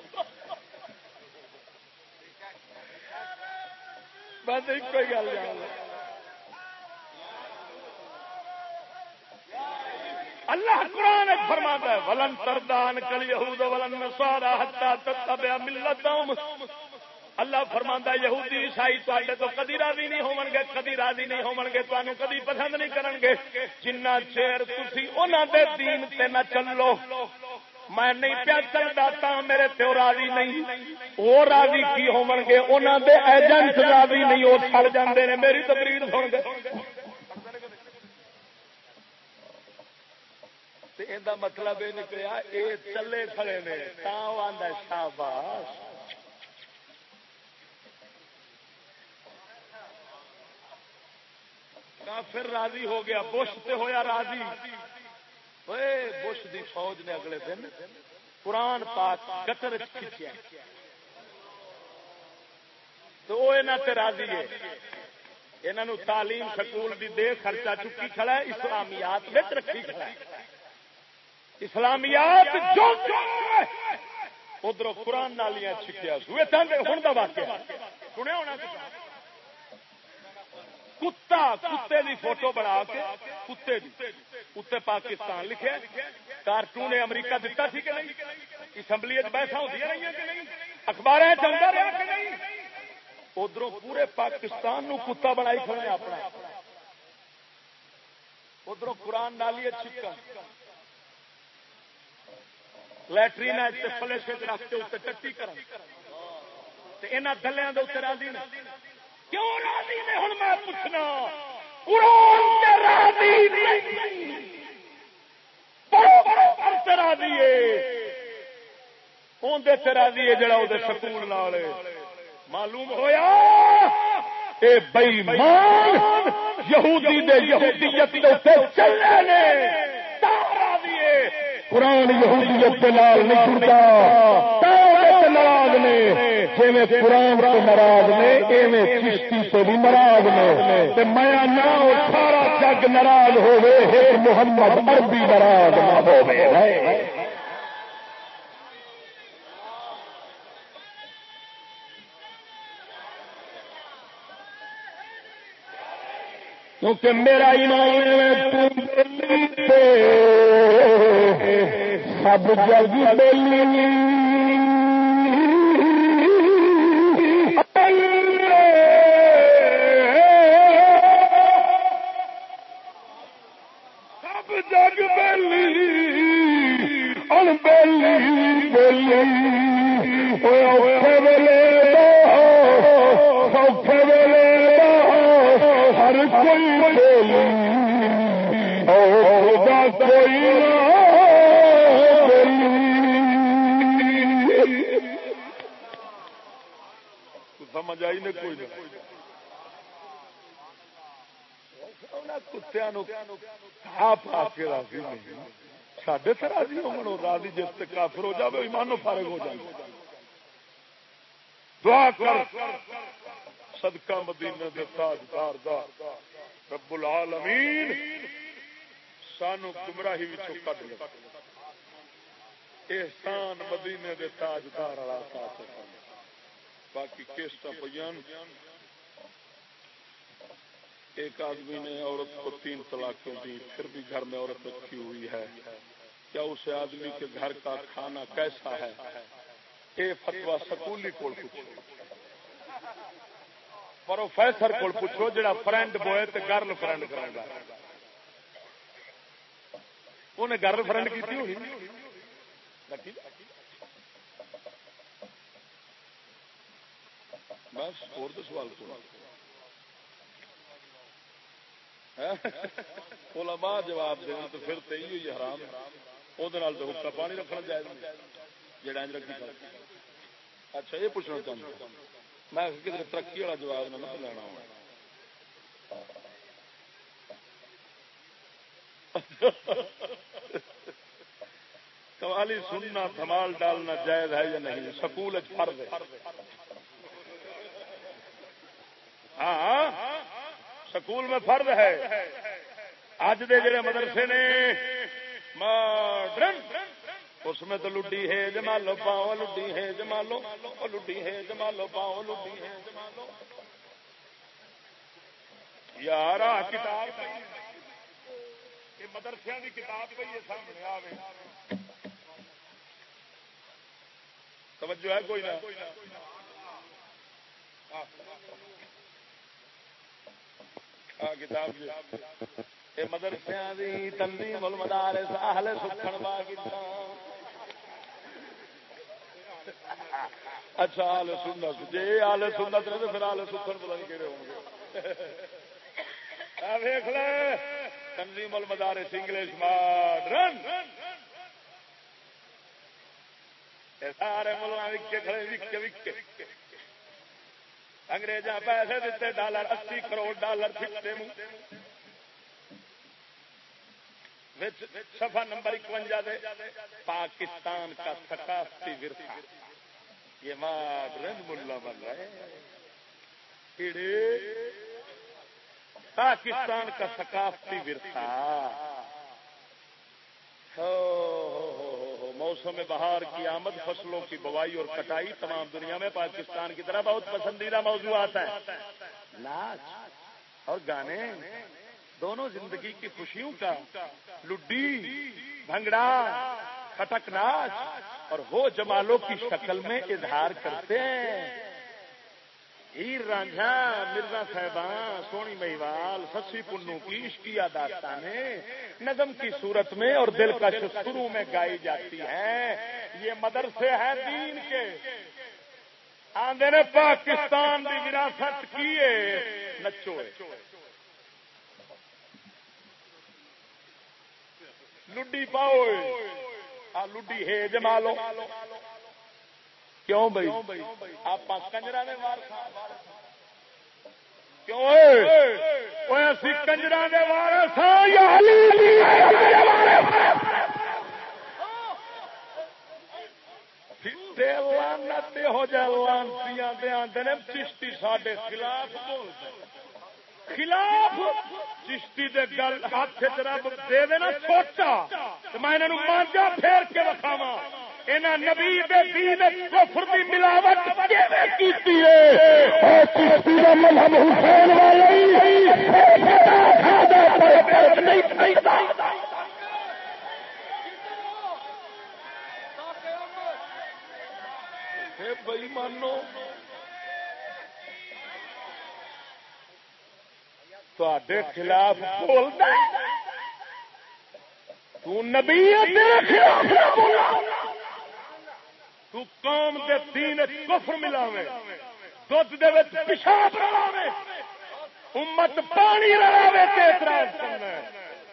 میں تو ایک گل جان اللہ قرآن فرماتا ہے، ولن تردان کل یہود ولن نصارا حتا تتبع ملتهم اللہ فرماندا یہودی عیسائی تے تو کدی راضی نہیں ہون گے، کدی راضی نہیں ہون گے تانوں کدی پسند نہیں کرن گے۔ جنہ چیر تسی انہاں دے دین تے نہ چلو۔ میں نہیں پیا چلتا تا میرے تو راضی نہیں۔ وہ راضی کی ہون گے؟ انہاں دے ایجنٹ راضی نہیں وہ چھڑ جاندے نے، میری تقریر سن گے مطلب یہ نکلیا یہ چلے کھڑے نے شاباش۔ کافر راضی ہو گیا، بش تے ہویا راضی۔ بش دی فوج نے اگلے دن قرآن پاک گٹر کھچیا۔ تو وہ تے راضی ہے۔ انہوں تعلیم سکول دی دے خرچہ چکی کھڑا ہے، اسلامیات رکھی کھڑا ہے۔ اسلامیات جو ادھر قرآن نالیاں چھکیا ہوئے ہوں کا واقعہ۔ سنیا ہونا کتا، کتے دی فوٹو بنا کے، کتے دی۔ اتنے پاکستان لکھے کارٹون نے امریکہ دتا سی کہ نہیں؟ اسمبلی بیٹھا ہوتی رہی کہ نہیں؟ اخبار چلتا رہا کہ نہیں؟ ادھر پورے پاکستان نو کتا بنائی کھڑے اپنا۔ ادھر قرآن ڈالیے چکا لٹرین فلش رکھتے اتنے ٹٹی کر دلیا کے راضی نے کیوں راضی نے ہوں میں پوچھنا۔ راضی ہے۔ جڑا وہ سکول معلوم ہوا یہودی دے یہودیت قرآن یہودیت کے نال نہیں جڑتا ناراض نے جی قرآن کو ناراض نے، ایویں چشتی سے بھی ناراض نے۔ میں نہ سارا جگ ناراض ہوئے محمد عربی ناراض نہ ہوئے کیونکہ میرا ایمان تم سب جگ بلی سب جگ بلی ان بلی بلی ویلے سوکھے ویلے ہر کوئی کوئی سمجھ آئی نے کوئی کتیا کے راضی سڈے تو راضی ہو راضی جس سے کافر ہو جائے ایمانو فارغ ہو جائے دعا کر۔ صدقہ مدینہ دے تاجدار دا۔ رب العالمین، سانو گمراہی کٹ لے۔ احسان مدینے دے تاجدار والا ساتھ باقی کیسٹ بیان ایک آدمی نے عورت کو تین طلاقیں دی پھر بھی گھر میں عورت رکھی ہوئی ہے۔ کیا اس آدمی کے گھر کا کھانا کیسا ہے؟ اے فتوا سکولی کو پروفیسر کو پوچھو، جڑا فرینڈ بوائے تو گرل فرینڈ کرے گا۔ انہیں گرل فرینڈ کی ہونی بس اور تو سوال علماء جواب دیں تو پھر تو یہ حرام۔ وہ حکا پانی رکھنا چاہیے جڑا رکھی اچھا یہ پوچھنا چاہتا میں کدھر ترقی والا جواب نہ لینا قوالی سننا، دھمال ڈالنا جائز ہے یا نہیں؟ سکول فرض ہے۔ ہاں سکول میں فرض ہے۔ اج دے جڑے مدرسے نے ماڈرن، اس میں تو لڈی ہے، جمالو پاؤ، لڈی ہے، جمالو لڈی ہے، جمالو پاؤ، لڈی ہے، جمالو۔ یار کتاب مدرسے کی کتاب پہ یہ سامنے آ توجہ ہے، کوئی نہ۔ کتاب جی۔ مدرسے تنظیم المدارس، اہل سکھن اچھا آل سنت۔ جی آل سنت رہے پھر آل سکھن پتا نہیں کہڑے ہوں گے۔ دیکھ لے۔ تنظیم المدارس انگلش ماڈرن۔ سارے ملوا وکے کھڑے وکے وکے انگریزاں پیسے دیتے، ڈالر اسی کروڑ، ڈالر فکتے منہ۔ سفا نمبر اکوجا دے، پاکستان کا ثقافتی ورثہ۔ یہ مادرن ملا بن رہے پاکستان کا ثقافتی ورثہ۔ موسم بہار کی آمد، فصلوں کی بوائی اور کٹائی تمام دنیا میں پاکستان کی طرح بہت پسندیدہ موضوعات ہیں۔ ناچ اور گانے، دونوں زندگی کی خوشیوں کا لڈی، بھنگڑا کٹک ناچ اور وہ جمالوں کی شکل میں اظہار کرتے ہیں۔ ہیر رانجھا مرزا صاحبان سونی مہیوال سسی پنو کی عشقیہ داستانیں نظم کی صورت میں اور دل کا شروع میں گائی جاتی ہیں یہ مدرسے ہیں دین کے آدھے نے پاکستان کی وراثت کیے نچو لڈی پاؤ لڈی ہے جمالو کیوں بھائی؟ آپ کنجرا نے مار کیوں کنجرا نے مار لانتی ہو جائے لانتی آدھے چشتی سڈے خلاف خلاف! چشتی دے گل ہاتھ رب دے نا چھوٹا میں مانجا پھیر کے رکھاوا نبی کفر دی ملاوٹ کی مذہب حسین مانو تے خلاف بولتا تو تو قوم دے دین کفر ملاوے دھد دے وچ پیشاب رلاوے، امت پانی رلاوے تے اعتراض کرنا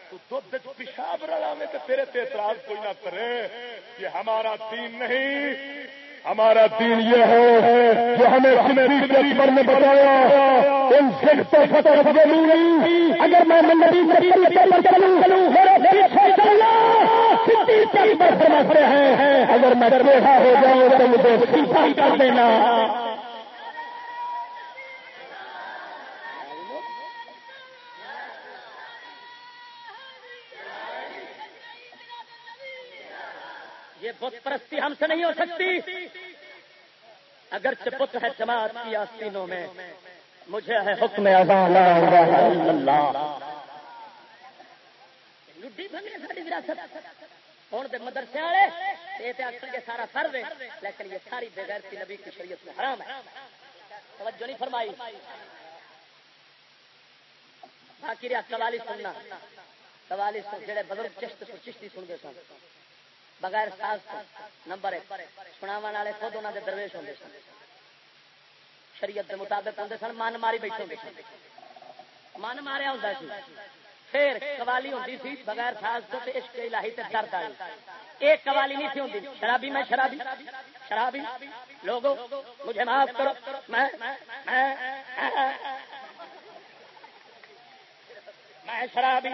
تو دودھ دھد پیشاب رلاوے تے تیرے تے اعتراض کوئی نہ کرے یہ ہمارا دین نہیں، ہمارا دین یہ ہے جو ہمیں صدیق اکبر نے بتایا۔ ان سے تو فتح اگر میں نبی پر چلوں، میرے دل سے چلنا۔ صدیق سمجھتے ہیں اگر میں بیٹھا ہو جاؤں تو مجھے سیکھا کر دینا۔ یہ بت پرستی ہم سے نہیں ہو سکتی۔ اگر چپت ہے جماعت کی آستینوں میں، مجھے ہے حکم اللہ۔ ہوں مدرسے والے یہ آخر کے سارا فرض ہے، لیکن یہ ساری بغیر کی نبی کی شریعت میں حرام ہے۔ توجہ نہیں فرمائی۔ باقی رہا قوالی سننا۔ قوالی سن، جڑے بزرگ چشت چشتی سنتے سن۔ بغیر ساز نمبر ایک۔ سناو والے خود انہوں کے درویش ہوں سن۔ شریعت کے مطابق ہوں سن، من ماری بیٹھے ہوں سن۔ من ماریا ہوں سی پھر قوالی ہوتی سی، بغیر ساز تو عشق الہی تے درد آئی۔ ایک قوالی نہیں تھی ہوتی شرابی میں شرابی شرابی۔ لوگوں مجھے معاف کرو، میں میں شرابی،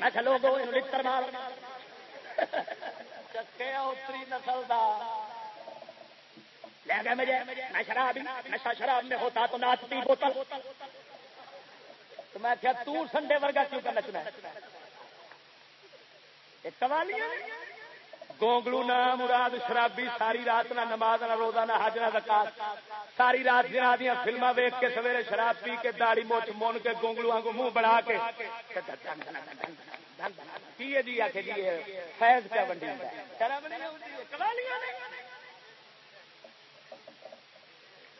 میں لوگوں لڑ مار۔ اتری نسل لے گیا مجھے، میں شراب نشا شراب میں ہوتا تو ناچتی بوتل۔ تو میں کیا تو سنڈے ورگا کیوں کر نچنا گونگلو نہ، مراد شرابی، ساری رات نہ نماز نہ روزہ نہ حج نہ زکات۔ ساری رات جنا دیا فلما ویک کے سویرے شراب پی کے داڑی موچ مون کے گونگلو کو منہ بڑھا کے۔ پیے جی؟ آ کے جی فیض کیا بنڈی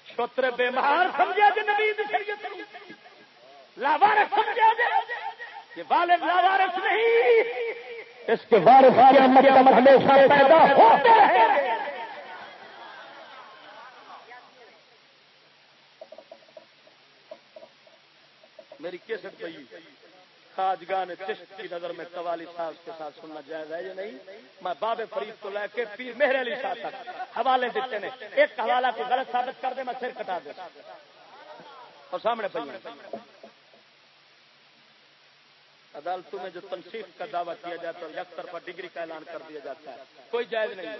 شوتر بیمار سمجھا جی نبی لاوارس سمجھا جی والد لاوارس نہیں۔ اس کے وارث مطلب ہمیشہ پیدا ہوتے ہیں میری کیسٹ پہ خاجگان چشت کی نظر میں قوالی صاحب کے ساتھ سننا جائز ہے یا نہیں؟ میں باب فرید کو لے کے پیر مہر علی شاہ تک حوالے دیتے ہیں۔ ایک حوالہ کو غلط ثابت کر دے میں سر کٹا دے۔ اور سامنے پہ عدالتوں میں جو تنصیف کا دعویٰ کیا جاتا ہے یک طرفہ ڈگری کا اعلان کر دیا جاتا ہے، کوئی جائز نہیں۔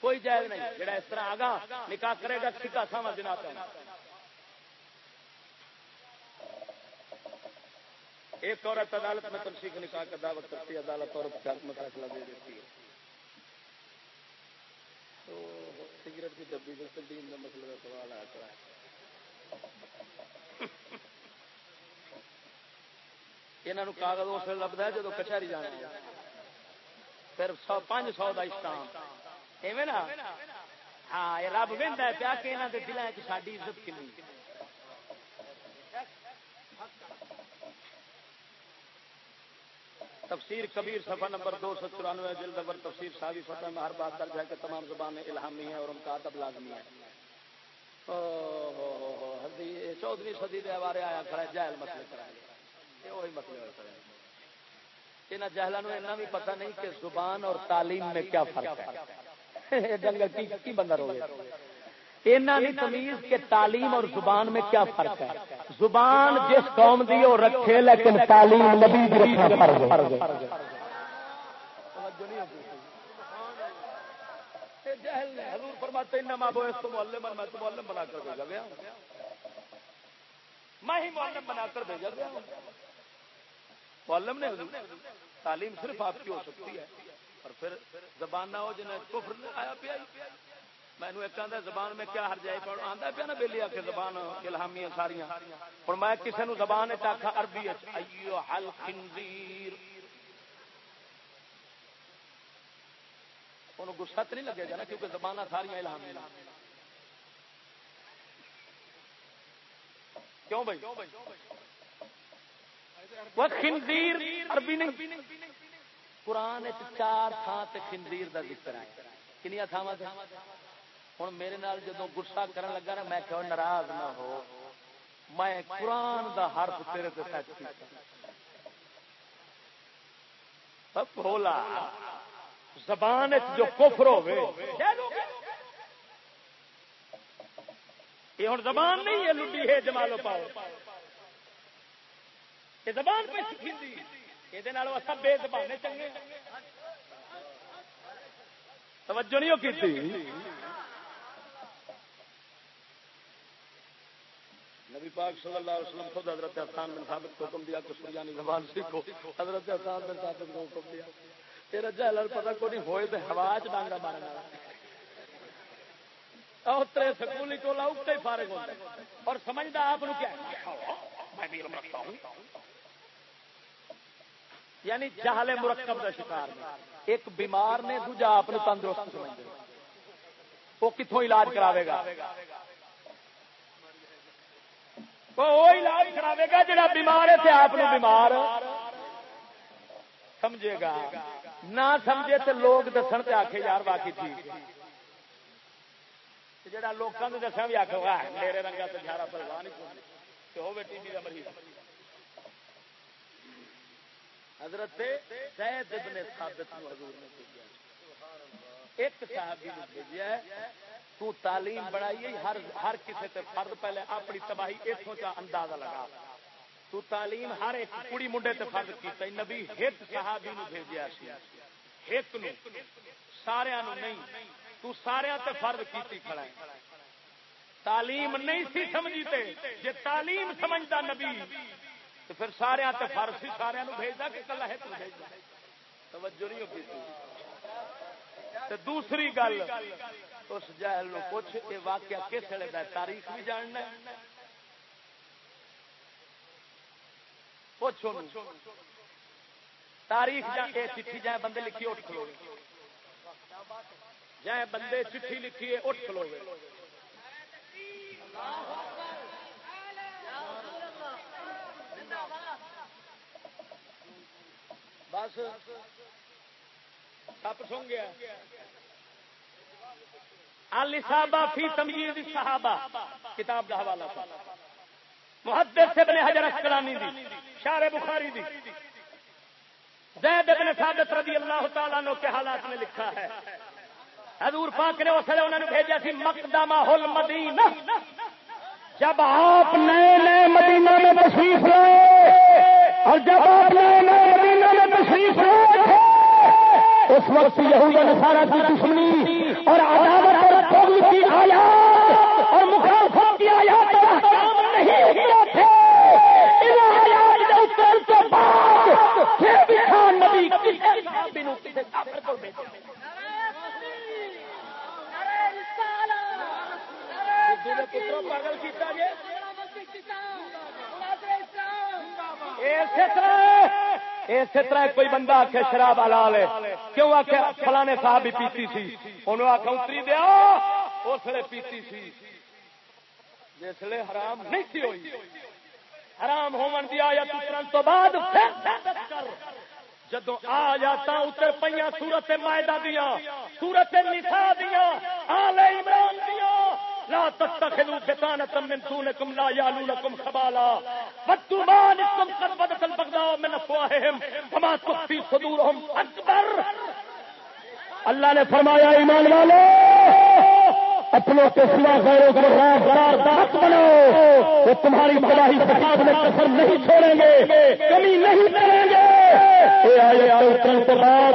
کوئی جائز نہیں۔ جڑا اس طرح آگا نکاح کرے گا سیکھا ساما دن آتا ایک عورت عدالت میں تنسیق نکاح کا دعوت کرتی ہے، عدالت عورت کا میں فیصلہ دے دیتی ہے۔ تو سگریٹ کی ڈبی سے دین کا مسئلہ کا سوال آتا ہے۔ یہاں کاغذ اس لبدا ہے جب کچہری جانا پھر سو پانچ سو کا اسلام۔ ایویں نا؟ ہاں یہ رب وہدا پیا کہ یہاں کے دلان ساری عزت کنی۔ تفسیر کبیر صفحہ نمبر دو سو چورانوے، جلد نمبر تفسیر ساوی فتح میں ہر بات درج ہے کہ تمام زبانیں الہامی ہیں اور ان کا ادب لازمی ہے۔ چودہویں صدی کے بارے آیا کھڑا جہل مسئلے کرائے وہی مسئلے ہوئے کرائے یہاں جہلوں بھی پتہ نہیں کہ زبان اور تعلیم میں کیا فرق ہے۔ ڈنگر کی بندہ رو اینا نہیں تمیز کہ تعلیم اور زبان میں کیا فرق ہے۔ زبان جس قوم دی وہ رکھے، لیکن تعلیم نبی دی رکھنا فرق فرماتے بنا کر بھیجا گیا۔ میں ہی معلم بنا کر بھیجا گیا۔ معلم نے تعلیم صرف آپ کی ہو سکتی ہے اور پھر زبان نہ ہو جنہیں کفر آیا پیا میں ایک آدھا زبان میں کیا ہر جائے پڑھ آتا پیا نا بہلی آ کے زبان الہامی ساریا اور میں کسی نے زبان آخا عربی خنزیر۔ انہوں گسا تو نہیں لگے گا نا، کیونکہ زبان ساریا الہامی کیوں بھائی؟ وہ خنزیر عربی نہیں۔ قرآن چار تھان خنزیر کا ذکر ہے۔ کنیا تھاوا ہوں میرے نال جدو گسا کرن لگا نا، میں کہ ناراض نہ ہو۔ میں قرآن دا حرف تیرے تے سچ کیتا۔ بولا، زبان جو کفر ہوے یہ ہوں زبان نہیں ہے، لڈی ہے جمالو پاؤ یہ زبان پہ سیکھی یہ سب بے زبانے چنگے۔ توجہ نہیں ہو کی نبی پاک صلی اللہ علیہ وسلم خود حضرت حسان بن ثابت کو حکم دیا کہ سریانی زبان سیکھو۔ حضرت حسان بن ثابت کو حکم دیا۔ تیرا جہل پتہ کو نہیں ہوئے تو ہوا چ ڈانگا مارنا اترے سکولی کو لا اگتے فارغ ہوتا اور سمجھتا آپ کیا میں بھی رکھتا ہوں۔ یعنی جہل مرکب کا شکار نے ایک بیمار نے دوجا آپ تندرست سمجھتے وہ کتوں علاج کراوے گا؟ وہ علاج کراوے گا جڑا بیمار ہے آپ بیمار سمجھے گا۔ نہ سمجھے تو لوگ دسن سے آخے یار باقی ٹھیک۔ جا لوگوں نے دسا بھی آخ میرے رنگا تو سارا پرواہ نہیں ہو ٹی وی کا مریض۔ حضرت زید ابن ثابت نو حضور نے بھیجا ایک صحابی نے بھیجا ہے، تو تعلیم بڑھائی ہر ہر کسی تے فرد پہلے اپنی تباہی اتوں کا اندازہ لگا۔ تو تعلیم ہر ایک کڑی منڈے تے فرد کیتا نبی ایک صحابی نو بھیجیا سی۔ ایک نو سارے نو نہیں، تو سارے تے فرد کیتی کھڑا ہے۔ تعلیم نہیں سی سمجھی تے جے تعلیم سمجھدا نبی تو پھر سارے تے فرد سی، سارے نو بھیجدا کہ کلا ہے توجہ نہیں ہوتی دوسری گل، اس جہل نو پوچھ یہ واقعہ کس ویلے کا تاریخ بھی جاننا پوچھو تاریخ چٹھی جائے بندے لکھی اٹھ کھلو۔ جائے بندے چٹھی لکھی اٹھ کھلو۔ بس سپ سو گیا۔ الصابہ فی تمیز صحابہ، کتاب کا حوالہ تھا۔ محدث ابن حجر اسقلانی دی شار بخاری دی۔ زید ابن ثابت رضی اللہ تعالیٰ عنہ کے حالات میں لکھا ہے۔ حضور پاک نے اس لیے انہوں نے بھیجا سی مقدمہ المدینہ۔ جب آپ نئے نئے مدینہ میں تشریف لائے اور جب آپ نئے مدینہ میں تشریف لائے اس وقت یہود نصارہ کی دشمنی اور عداوت کی آیات اور مخالفت کی آیات نہیں ہوئے تھے کے بعد پھر بھی خان نبی پاگل کیا اسی طرح کوئی بندہ آخ شراب حلال ہے۔ کیوں آخ فلانے صاحب بھی پیتی سی؟ انہوں آخ اتری دیا، اس لیے پیتی سی۔ جس لیے حرام نہیں تھی ہوئی۔ حرام ہومن دیا یا تو بعد جدو آ جاتا اتر پہ سورت مائدہ دیا سورت نسا دیا آل عمران دیا لا تتخذوا بطانة من دونكم لا يعلونكم خبالا. والدمانكم قد بدت البغضاء من افواههم فما تخفي صدورهم. اكبر اللہ نے فرمایا، ایمان والے اپنے کے سوا غیروں کو راہ رازدار دانت بناؤ۔ وہ تمہاری بڑائی فساد میں کسر نہیں چھوڑیں گے۔ کمی نہیں کریں گے۔ اے آئے اترن کے بعد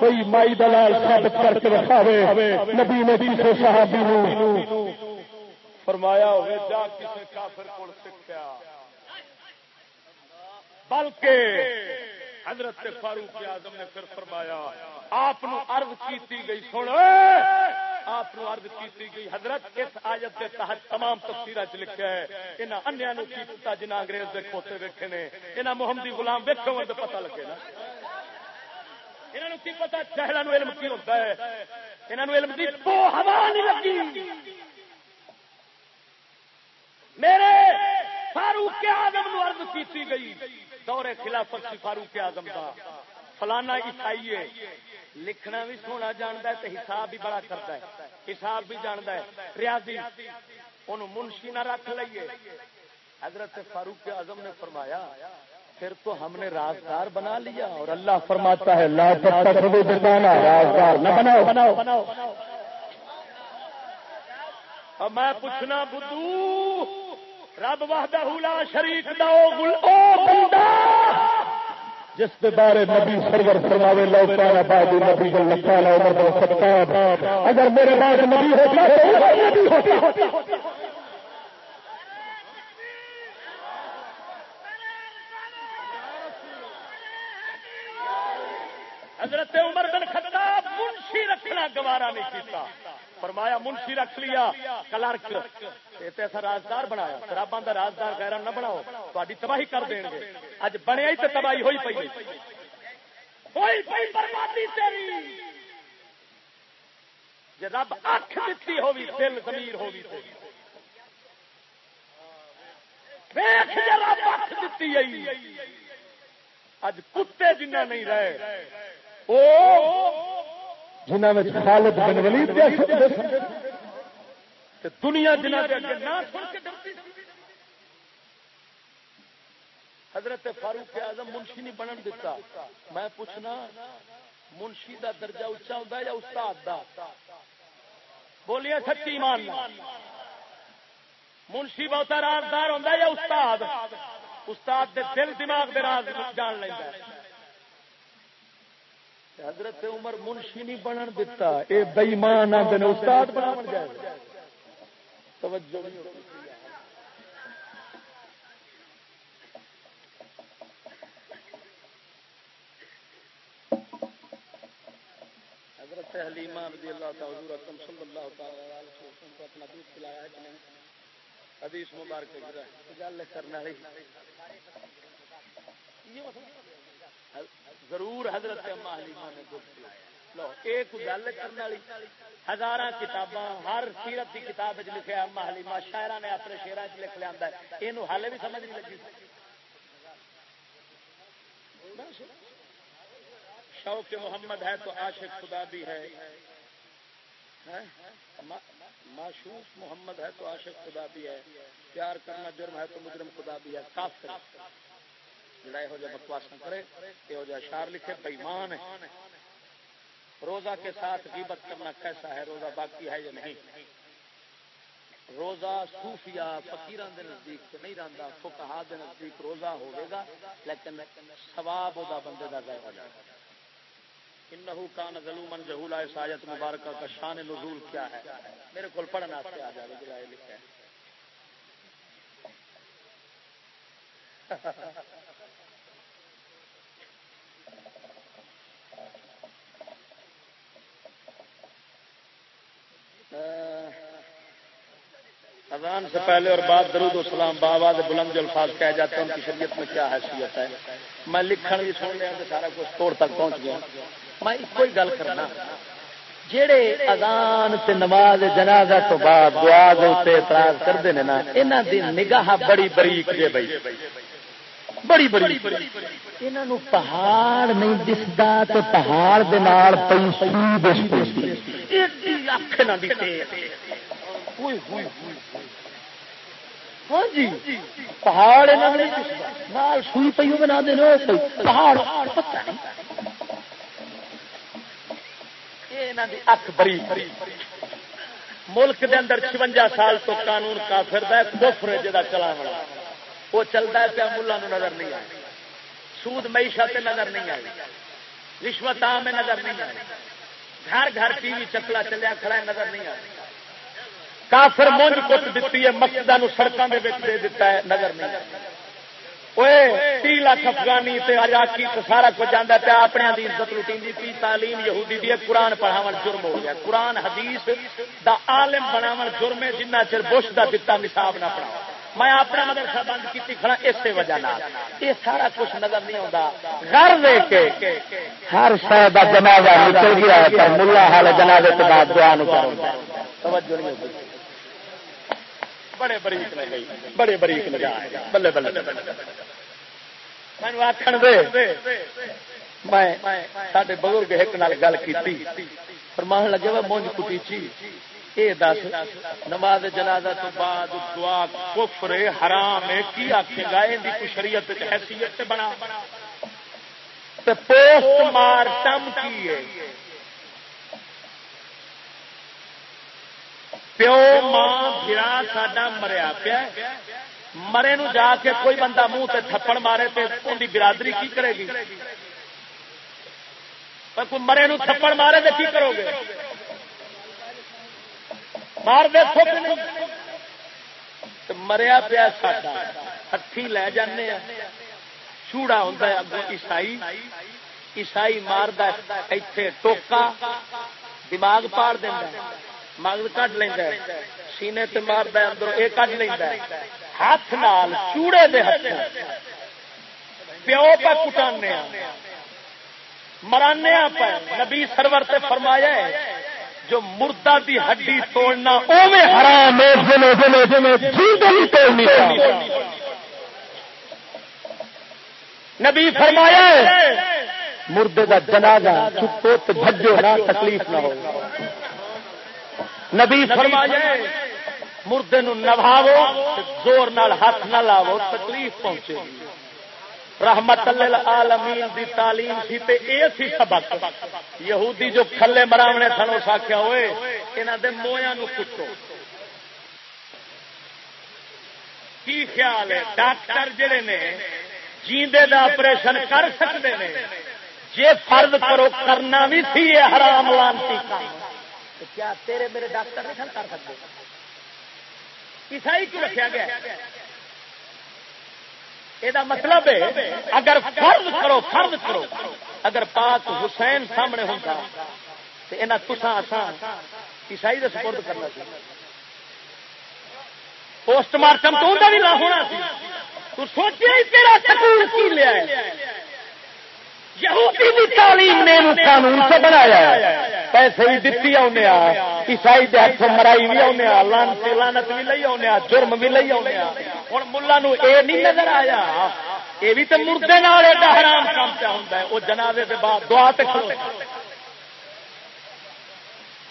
کوئی مائی دلال ثابت کر کے رکھاوے نبی نے پیچھے صحابی ہوں۔ فرمایا ہوئے، جا کسی کافر کو سکھیا۔ بلکہ حضرت فاروق اعظم نے پھر فرمایا، آپ عرض کی گئی، سن۔ آپ عرض کی گئی۔ حضرت اس آیت کے تحت تمام تفصیل چ لکھا ہے یہاں انیا نو کی پتا جنہیں انگریز کے کھوتے ویکے نے یہاں محمدی غلام ویکو تو پتا لگے نا۔ یہاں کی پتا چہرہ علم کی ہوتا ہے؟ یہاں علم کی ہوا نہیں لگی۔ میرے فاروق کے آدم نو عرض کی گئی، دورے خلافت سی فاروق آزم کا فلانا عیسائی ہے، لکھنا بھی سونا جانتا ہے تو حساب بھی بڑا کرتا ہے۔ حساب بھی جانتا ہے۔ ریاضی ان منشی نہ رکھ لئیے۔ حضرت فاروق اعظم نے فرمایا، پھر تو ہم نے رازدار بنا لیا اور اللہ فرماتا ہے رازدار نہ بناؤ۔ بناؤ بناؤ میں پوچھنا بدھو رب وحدہ لا شریک دا او بندہ! جس کے بارے نبی سرور فرماوے، لو لوکا بعد نبی جل لکھانا عمر بن خطاب۔ اگر میرے بعد نبی ہوتا تو نبی ہوتا عمر بن خطاب منشی رکھنا گوارا نہیں کیتا فرمایا، منشی رکھ لیا، کلرک۔ ایسا رازدار بنایا۔ شراباں کا رازدار غیر نہ بناؤ تاری تباہی کر دیں گے۔ اج بنیا ہی تو تباہی ہوئی پی جی رب اکھ دیتی ہوگی دل زمیر ہوگی رب اکھ دیتی اج کتے جنہ نہیں رہے جنہ میں خالد بن ولید دنیا جنہ حضرت فاروق اعظم منشی نہیں بنن دیتا۔ میں پوچھنا، منشی دا درجہ اچا ہوتا یا استاد دا؟ بولیے سچی ایمان منشی بہت رازدار ہوتا یا استاد؟ استاد دے دل دماغ دے راز جان لینا حضرت عمر منشی نہیں بنن دتا، اے بے بےمان آدھے استاد بنا جائے۔ توجہ نہیں حضرت حلیمہ رضی اللہ تعالی حضور اکرم صلی اللہ تعالی علیہ وسلم کو اپنا دودھ پلایا ہے کہ نہیں؟ حدیث مبارک گل کرنے والی۔ ضرور حضرت اما حلیمہ نے پلایا لو، ایک گل کرنے والی ہزار کتاباں، ہر سیرت کی کتاب لکھا اما حلیمہ شاعر نے اپنے شیرا چ لکھ لیا یہ ہال بھی سمجھ نہیں لگی۔ شوق محمد ہے تو عاشق خدا بھی ہے۔ معشوق محمد ہے تو عاشق خدا بھی ہے۔ پیار کرنا جرم ہے تو مجرم خدا بھی ہے۔ کافر۔ جڑا یہ بکواس نہ کرے، یہ اشار لکھے، بےمان ہے۔ روزہ کے ساتھ غیبت کرنا کیسا ہے؟ روزہ باقی ہے یا نہیں؟ روزہ صوفیہ فقیران دے نزدیک نہیں رہتا فقہا دے نزدیک روزہ ہوگا لیکن ثواب ہوگا بندے کا ضائع ہو جائے گا۔ انہو کان ظلومن جہولا، اس آیت مبارکہ کا شان نزول کیا ہے؟ میرے کو پڑھنا سے آ جائے گا لکھا ہے اذان سے پہلے اور بعد درود السلام بابا بلند الفاظ کہے جاتے ہیں، ان کی شریعت میں کیا حیثیت ہے؟ میں لکھن بھی سن لیا سارا کچھ توڑ تک پہنچ گیا۔ میں ایک کوئی گل کرنا جہے اذان تے نماز جنازہ تو بعد دعا دے اعتراض کرتے ہیں نا یہاں دی نگاہ بڑی بریک جے بھائی۔ بڑی بڑی انہوں پہاڑ نہیں دستا تو پہاڑ ہاں جی پہاڑ سوئی پی بنا دینا پہاڑ اک بری ملک دے اندر چونجا سال تو قانون کافر کفر جا چلا وہ چلتا ہے پیا ملا نظر نہیں آئی سود معیشت نظر نہیں آئی رشوت آم نظر نہیں آئی گھر گھر ٹی وی چکلا چلیا کھڑا نظر نہیں آئی کافر مونج کٹ دیتی ہے مقصدہ سڑکوں کے دے دیتا ہے، نظر نہیں آئی تی لاکھ افغانی تے عراقی سارا کچھ جانا پیا اپنے دی عزت لٹی پی تعلیم یہودی دی قرآن پڑھاو جرم ہو گیا۔ قرآن حدیث دا عالم بناو جرم ہے جنہ چر بش دا دتا، نصاب نہ پڑھا میں اپنا مدرسہ بند کی کھڑا اسی وجہ یہ سارا کچھ نظر نہیں آتا گھر دے کے ہر شاید جنازہ نکل گیا ملا حال جنازے کے بعد دعا توجہ نہیں ہوتی۔ بڑے بریک نے گئی۔ بڑے بریک نے بلے بلے۔ میں آخر دے، میں سارے بزرگ ایک نال گل کی فرمان لگے وا، مونج کٹیچی یہ دس، نماز جنازہ تو بعد دعا کفر حرام ہے، کی آخے گا؟ یہ شریعت حیثیت بنا۔ پوسٹ مارٹم کی ہے؟ پیو ماں برا ساڈا مریا پیا مرے نو جا کے کوئی بندہ منہ تے تھپڑ مارے تے ان کی برادری کی کرے گی؟ کوئی مرے نو تھپڑ مارے تو کی کرو گے؟ مار دے مریا پیا ساڈا۔ ہاتھی لے جانے چوڑا ہوں اگوں عیسائی۔ عیسائی مارد اتے ٹوکا۔ دماغ پاڑ دینا مغز کٹ لینا سینے تے مارد اندر یہ کٹ لینا ہاتھ نال، چوڑے دے ہاتھ پیو پہ کٹانے مرانے پہ نبی سرور تے فرمایا ہے جو مردہ دی ہڈی توڑنا اوے حرام ہے۔ جنے جنے جنے توڑنی نبی فرمایا مردے دا جنازہ چکو تے بھجو نہ تکلیف نہ ہو۔ نبی فرمایا مردے نبھاو زور نال ہاتھ نہ لاو تکلیف پہنچے۔ رحمت العالمین دی تعلیم سی تے اے سی سبق۔ یہودی جو کھلے مراونے سن اس آخیا ہوئے یہاں دے مویا نو کٹو کی خیال ہے؟ ڈاکٹر جڑے نے، جیندے دا آپریشن کر سکتے ہیں جے فرض کرو، کرنا بھی تھی حرام لانتی کام۔ کیا تیرے میرے ڈاکٹر نہیں کر سکتے؟ عیسائی کیوں رکھا گیا؟ یہ مطلب ہے اگر فرض کرو فرض کرو اگر پاک حسین سامنے ہوتا تو یہاں تسا آسان عیسائی کا سپورٹ کرنا چاہیے پوسٹ مارٹم تو بھی نہ ہونا سی تو سوچے تیرا سکول کی لیا ہے یہودی دی تعلیم نے قانون سے بنایا پیسے بھی دتی آنے عیسائی دے ہاتھ مرائی بھی آنے لانت لانت بھی لئی آنے جرم بھی لئی آنے ہوں ملا اے نہیں نظر آیا۔ یہ بھی تو مردے حرام کام پہ ہوتا ہے۔ وہ جنازے کے بعد دعا تک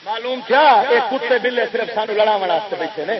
معلوم کیا؟ یہ کتے بلے صرف سانو لڑا واسطے بیٹھے نے۔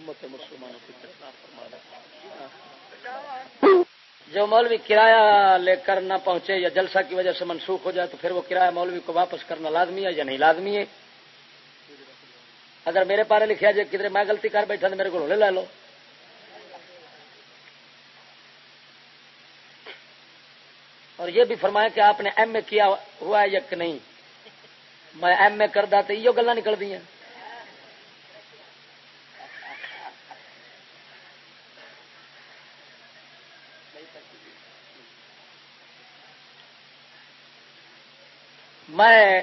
امت مسلمانوں کی ہاں۔ جو مولوی کرایہ لے کر نہ پہنچے یا جلسہ کی وجہ سے منسوخ ہو جائے تو پھر وہ کرایہ مولوی کو واپس کرنا لازمی ہے یا نہیں لازمی ہے؟ اگر میرے پارے لکھا جائے کدھر میں غلطی کر بیٹھا تو میرے کو لے لو۔ اور یہ بھی فرمایا کہ آپ نے ایم اے کیا ہوا ہے یا کہ نہیں؟ میں ایم اے کردہ تو یہ گلا نکل دیا میں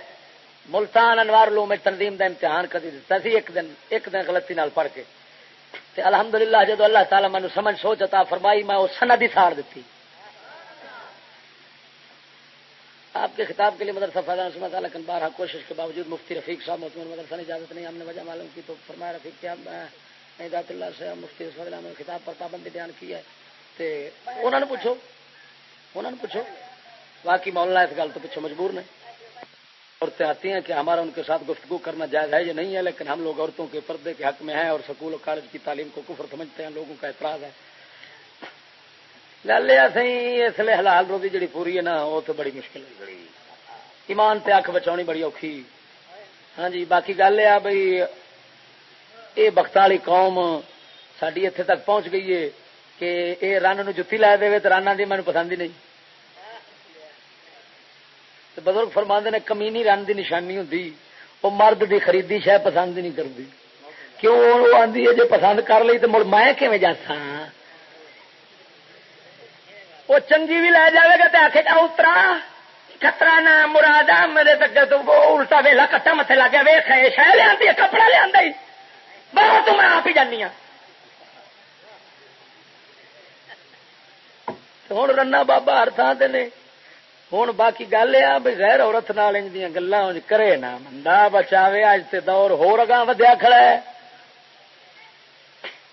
ملتان انوار لو میں تنظیم دا امتحان کدی دتا سی، ایک دن ایک دن غلطی نال پڑھ کے۔ تے الحمدللہ جدو اللہ تعالی مینو سمجھ، سوچ عطا فرمائی، میں وہ سند ہی ساڑ دیتی۔ آپ کے خطاب کے لیے مدرسہ فیضان سمت لیکن بارہ کوشش کے باوجود مفتی رفیق صاحب محتمن مدرسہ نے اجازت نہیں، ہم نے وجہ معلوم کی تو فرمایا رفیق کیا دات اللہ سے مفتی رسول اللہ نے خطاب پر پابندی بیان کی ہے۔ تے انہوں نے پوچھو انہوں نے پوچھو باقی مولانا اس گل تو پچھو مجبور نہیں عورتیں آتی ہیں کہ ہمارا ان کے ساتھ گفتگو کرنا جائز ہے یہ نہیں ہے، لیکن ہم لوگ عورتوں کے پردے کے حق میں ہیں اور سکول و کالج کی تعلیم کو کفر سمجھتے ہیں، لوگوں کا اعتراض ہے۔ لے اس لیے حلال روزی جڑی پوری ہے نا، وہ تو بڑی مشکل ہے۔ بڑی ایمان تے اکھ بچاؤنی بڑی اوکھی۔ ہاں جی باقی گل یہ بھائی یہ بخت والی قوم ساری اتنے تک پہنچ گئی ہے کہ یہ رن نو جتی لے دے تو رانا دی مجھے پسند ہی نہیں۔ بزرگ فرما نے کمینی رن کی نشانی ہوں وہ مرد دی خریدی شہ پسند نہیں کرتی کیوں؟ وہ آدھی ہے جی پسند کر لی تو مڑ میں کھے جاسا وہ چنگی بھی لے جائے گا تو آخے جا اترا، کترا نہ، مراد میرے تک تو الٹا ویلا کٹا متے لگ گیا ویخ شہ لیا کپڑا لیا بہت میں آپ ہی جانی ہوں ہوں رنا بابا ہر تھان سے ہوں باقی گل یہ غیر عورت نال گلا کرے نا منڈا بچاوے اج تے دور ہو رگا ودیا کھڑا ہے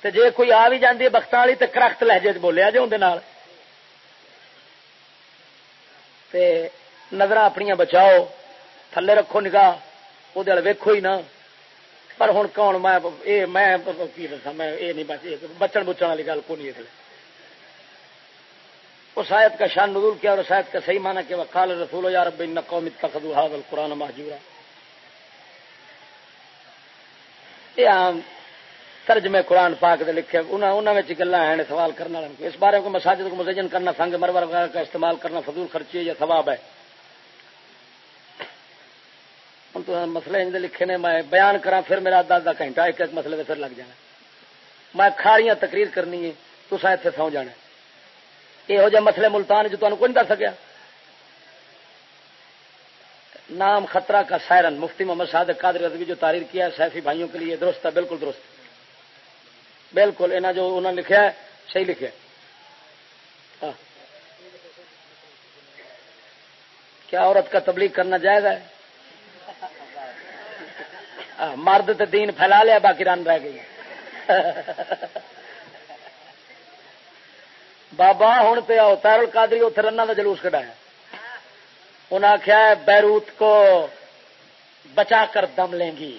تے جے کوئی آ بھی جاندی بخت والی تے کرخت لہجے چ بولیا جی اندر تے نظر اپنی بچاؤ تھلے رکھو نگاہ وہ ویکو ہی نا پر ہوں کون میں دسا میں یہ نہیں بچن بچن والی گل کو نہیں اس آیت کا شان نزول کیا اور اس آیت کا صحیح مانا کہ وقال رسول یا رب ان قوم اتخذوا هذا القران مهجورا. یہ عام ترجمے قرآن پاک دے لکھے انہوں نے گلا ہیں سوال کرنا اس بارے کو مساجد کو مزین کرنا، سنگ مرور وغیرہ کا استعمال کرنا فضول خرچی یا ثواب ہے؟ تو مسئلے ان لکھے نے، میں بیان کرا پھر میرا آدھا آدھا گھنٹہ ایک ایک مسئلے پھر لگ جانا۔ میں کھاڑیاں تقریر کرنی ہے تو اتنے سو جانا۔ یہو جہ مسئلے ملتان جو تمہیں کوئی نہیں دس سکیا نام خطرہ کا سائرن مفتی محمد صادق قادر رضوی جو تاریر کیا ہے سیفی بھائیوں کے لیے درست ہے بالکل درست بالکل انہیں جو انہوں نے لکھا ہے صحیح لکھا کیا عورت کا تبلیغ کرنا جائز ہے مرد تو دین پھیلا لیا باقی رن رہ گئی بابا ہوں تو آؤ تیرل کادری اتنے رنا کا جلوس کٹایا انہیں آخیا بیروت کو بچا کر دم لیں گی۔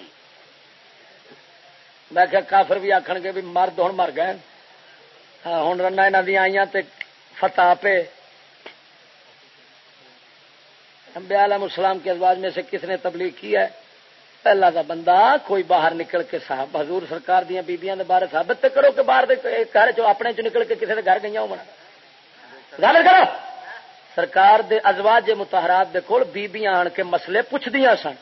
میں کیا کافر بھی آخر گے بھی مرد ہوں مر گئے ہوں رنا یہاں دیا آئی فتح پہ امبیا علیہ السلام کے ازواج میں سے کس نے تبلیغ کی ہے؟ پہلا دا بندہ کوئی باہر نکل کے صاحب حضور سرکار دیا بیبیاں دے بارے ثابت کرو کہ باہر گھر چ اپنے چ نکل کے کسی کے گھر گئی ہونا ہو کرو۔ سرکار دے ازواج متحرات دے کول بیبیاں آن کے مسئلے پوچھدیاں سن۔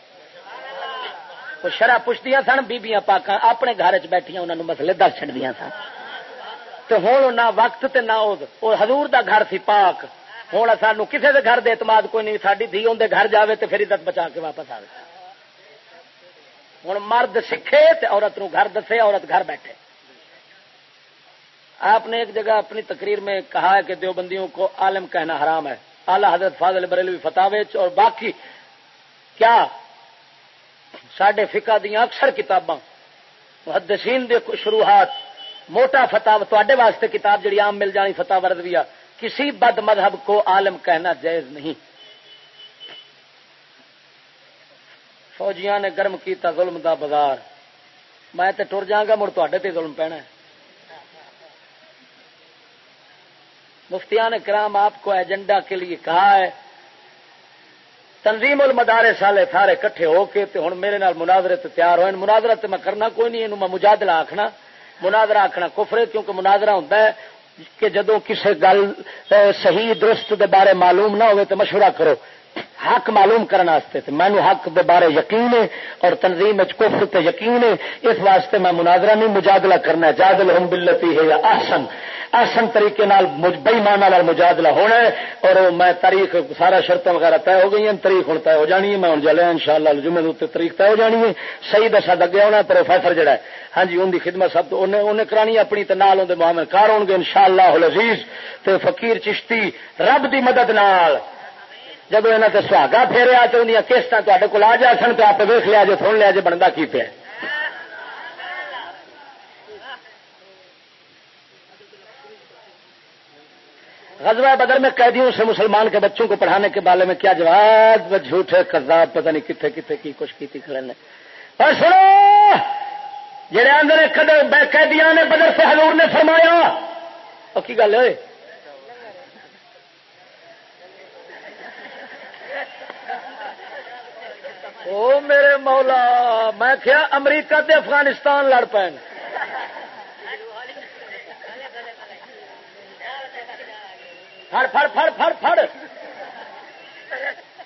وہ شرح پوچھدیاں سن، بیبیاں پاک اپنے گھر چ بیٹھیاں انہوں نے مسئلے دس چڑیا سن۔ تو ہوں نہ وقت تے نہ او حضور دا گھر سی پاک۔ ہوں سانو کسی دے گھر دے اعتماد کوئی نہیں ساری دھی اندر گھر جاوے تے پھر عزت بچا کے واپس آئے ہوں مرد سکھے عورت نو گھر دسے، عورت گھر بیٹھے۔ آپ نے ایک جگہ اپنی تقریر میں کہا ہے کہ دیوبندیوں کو عالم کہنا حرام ہے۔ اعلی حضرت فاضل بریلوی فتح اور باقی کیا سڈے فکا دیا اکثر کتاباں، محدثین دے شروعات موٹا فتح تے واسطے کتاب جڑی عام مل جانی فتح وردویا کسی بد مذہب کو عالم کہنا جائز نہیں۔ فوجیاں نے گرم کیتا ظلم دا بازار میں تے ٹر جا گا مڑ تے ظلم پینا مفتیان کرام آپ کو ایجنڈا کے لیے کہا ہے تنظیم المدارے سالے سارے کٹھے ہو کے تے ہوں میرے نال مناظرے تے تیار ہوئے۔ مناظرہ تے میں کرنا کوئی نہیں یہ میں مجادلہ آخنا مناظرہ آخنا کفرے کیونکہ مناظرہ ہوتا ہے کہ جدو کسی گل صحیح درست دے بارے معلوم نہ ہوئے تو مشورہ کرو۔ حق معلوم کرنے مینو حق دے بارے یقین ہے اور تنظیم کفر تے یقین ہے، اس واسطے میں مناظرہ نہیں، مجادلہ کرنا جادل ہم بلتی ہے یا آسن آسن طریقے بئی مان مجادلہ ہونا ہے۔ اور میں تاریخ سارا شرط وغیرہ طے ہو گئی ہیں، تاریخ ہوں طے ہو جانی ہے۔ میں ہوں جلیا ان شاء اللہ جمعے تاریخ طے ہو جانی ہے۔ صحیح دسا اگے ہونا پروفیسر جڑا ہے۔ ہاں جی ان کی خدمت سب تو انہیں کرانی اپنی تو نال اندر محمد کار ہو گے ان شاء اللہ عزیز تو فقیر چشتی رب دی مدد نال۔ جب یہاں سے سہاگا پھیریا تو ان کیسٹ تے کو آ جا سن تو آپ ویخ لیا جی سن لیا جی بنتا کی پیا۔ غزوہ بدر میں قیدیوں سے مسلمان کے بچوں کو پڑھانے کے بارے میں کیا جواب جھوٹے کرداب پتہ نہیں کتنے کتنے کی کچھ کی کھڑے نے۔ اور سنو، جڑے آدھے قیدیاں نے بدر سے حضور نے فرمایا اور کی گل ہے؟ او میرے مولا، میں کیا امریکہ تے افغانستان لڑ پے پھڑ پھڑ پھڑ پھڑ پھڑ۔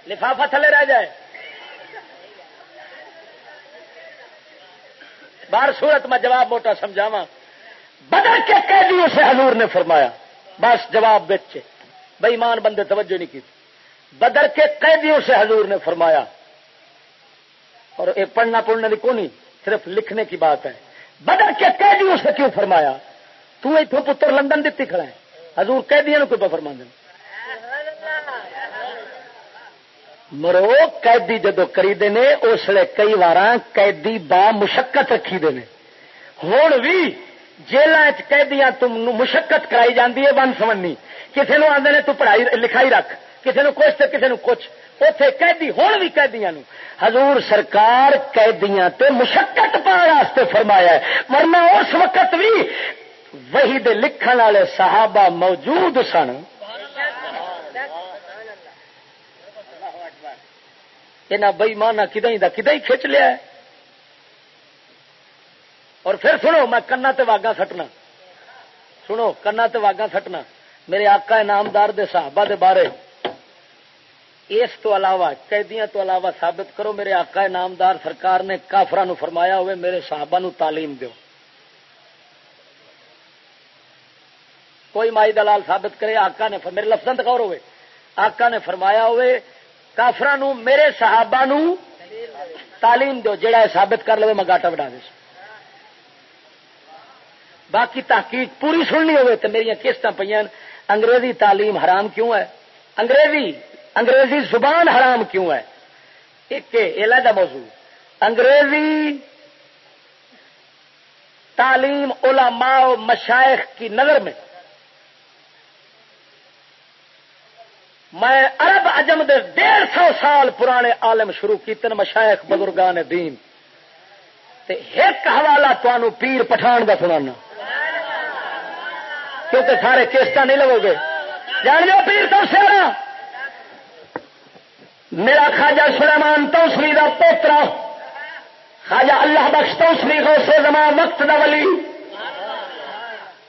لفافہ تھلے رہ جائے۔ بار صورت میں جواب موٹا سمجھاوا بدل کے قیدیوں سے حضور نے فرمایا، بس جواب بچے بےمان بندے توجہ نہیں کی۔ بدر کے قیدیوں سے حضور نے فرمایا اور ایک پڑھنا پڑھنے کی کونی؟ صرف لکھنے کی بات ہے۔ بدر کے قیدیوں سے کیوں فرمایا؟ تو اتوں پتر لندن دیتی کھڑا ہے۔ حضور قیدیاں کوئی پہ فرما دیں مرو، قیدی جدو کری دے اس لیے کئی بار قیدی با مشقت رکھی دے ہوں بھی جیل قیدیاں تم مشقت کرائی جاتی ہے، ون سمنی کسی نو آدھے نے تو پڑھائی، لکھائی رکھ۔ کسی نو کچھ تو کسی نو کچھ۔ اتے قیدی ہوں بھی قیدیاں نو حضور سرکار قیدیاں تے مشقت پاستے فرمایا ہے۔ ورنہ اس وقت بھی وہی دے لکھن والے صحابہ موجود سن۔ یہاں بئی مانا کدیں کدیں کھچ لیا ہے۔ اور پھر سنو، میں کنا تے واگا سٹنا۔ سنو، کنا تے واگا سٹنا۔ میرے آقا انعامدار دے صحابہ دے بارے۔ اس تو علاوہ، قیدیاں تو علاوہ ثابت کرو، میرے آقا انعامدار سرکار نے کافرا نو فرمایا ہوئے، میرے صحابہ نو تعلیم دیو۔ کوئی مائی دلال ثابت کرے، آقا نے میرے لفظ غور ہوئے آقا نے فرمایا ہوئے کافر میرے صحابہ نو تعلیم دو جڑا ثابت کر لو میں گاٹا بڑھا دے۔ باقی تحقیق پوری سننی ہوئے تو میری کشت پہ انگریزی تعلیم حرام کیوں ہے؟ انگریزی انگریزی زبان حرام کیوں ہے؟ ایک علیحدہ موضوع۔ انگریزی تعلیم علماء و مشائق کی نظر میں۔ میں عرب اجم دے ڈیڑھ سو سال پرانے عالم شروع کیتے مشائق بزرگان دین۔ تے ایک حوالہ تنوع پیر پٹھان کا سنانا۔ کیونکہ سارے کیسٹا نہیں لگو گے۔ جان لو پیر تو سیاح میرا خواجہ سلیمان توسری کا پوترا، خواجہ اللہ بخش توسری ہو سے زمان وقت دا ولی۔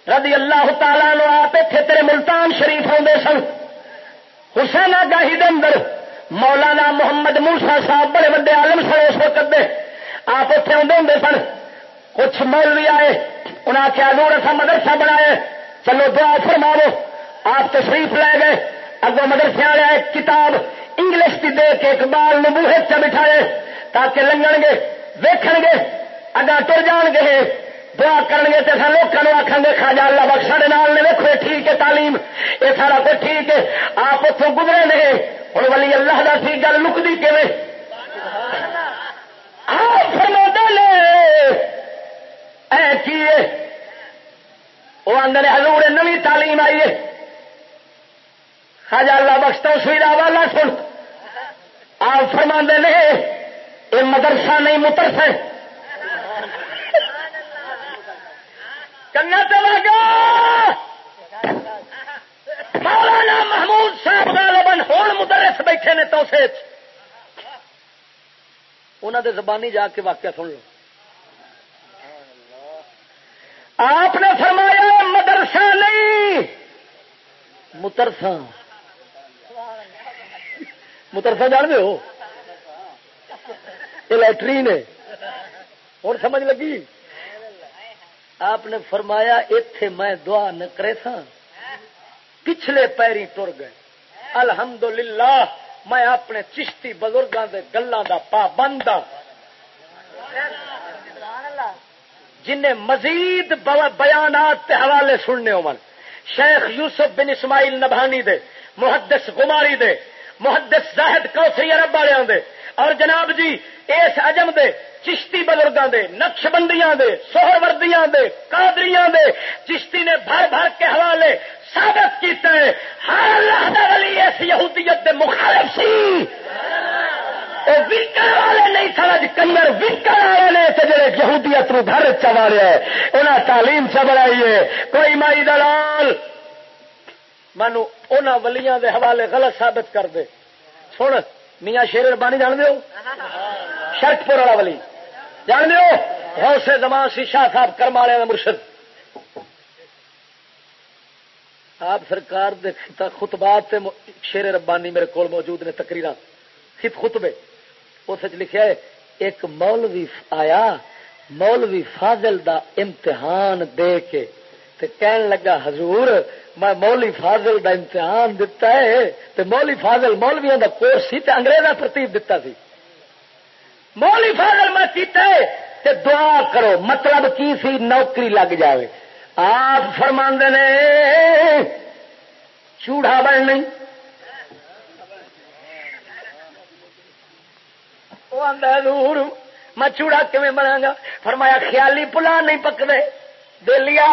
رضی اللہ تعالیٰ نو آپ اتنے تیرے ملتان شریف ہوتے سن۔ حسین گاہی دے اندر مولانا محمد موسا صاحب بڑے بڑے عالم سن، اس وقت دے آپ اتنے آدھے ہوں سن۔ کچھ مولوی آئے انہیں آخیا نور اصا مدرسہ بنایا چلو دعا فرماو آپ تشریف لے گئے۔ اگو مدرسے والے کتاب انگلش کی دے کے اقبال نے بوہے چ بٹھائے تاکہ لنگن گے ویکھ گے اگا تر جان گے، دعا کریں گے تو لوگوں آخان گے خاجا اللہ بخش سارے نال نے ویکو ٹھیک ہے تعلیم، یہ سارا کچھ ٹھیک ہے، آپ اتوں گزرے نہیں ہوں ولی اللہ کا ٹھیک گل لکتی کیون وہ آدھے ہزور نوی تعلیم آئی ہے۔ خاجا اللہ بخش تو سوئی والا سن۔ آپ فرما نے، یہ مدرسہ نہیں مترسا کنگا تو لگا مولانا محمود صاحب غالبن ہوں مدرس بیٹھے نے تو انہوں دے زبانی جا کے واقعہ سن لو۔ آپ نے فرمایا مدرسہ نہیں مترسا مترسا جان ہو۔ یہ لیٹرین ہے۔ اور سمجھ لگی؟ آپ نے فرمایا اتے میں دعا نہ کرے سا پچھلے پیری تر گئے۔ الحمدللہ، میں اپنے چشتی بزرگوں کے گلوں کا پابند ہاں۔ جن مزید بیانات تے حوالے سننے ہو شیخ یوسف بن اسماعیل نبھانی دے، محدث گماری دے محدث زاہد کوسری عرب والوں دے۔ اور جناب جی اس اجم دے، چشتی بزرگوں دے نقش بندیاں دے سوہر وردیاں دے، قادریاں دے، چشتی نے بھر بھر کے حوالے ثابت کیتے ہیں۔ ہر اللہ ولی اس یہودیت دے مخالف سی۔ وکر والے نہیں سمجھ کنجر وکر والے نے تے جڑے یہودیت نو گھر چوارے انہیں تعلیم چ چبڑائی ہے۔ کوئی مائی دلال مانو ان ولیاں دے حوالے غلط ثابت کر دے۔ سن، میاں شیر ربانی جان دو شرٹ پور والا ولی۔ جان دو حوصے زمان سی شاہ صاحب کرم والے مرشد۔ آپ سرکار دے خطبات شیر ربانی میرے کول موجود نے تقریر خطبے۔ اس لکھا ہے، ایک مولوی آیا، مولوی فاضل دا امتحان دے کے تے کہن لگا، حضور، میں مولوی فاضل دا امتحان دتا ہے تے مولوی فاضل مولویا دا کورس سی تے انگریزا ترتیب دتا سی. مولوی فاضل میں کیتا ہے تے دعا کرو مطلب کی سی؟ نوکری لگ جاوے۔ آپ فرما نے، چوڑا بن نہیں۔ وہ آدھا دور میں چوڑا کم بنا گا؟ فرمایا، خیالی پلا نہیں پکتے دے لیا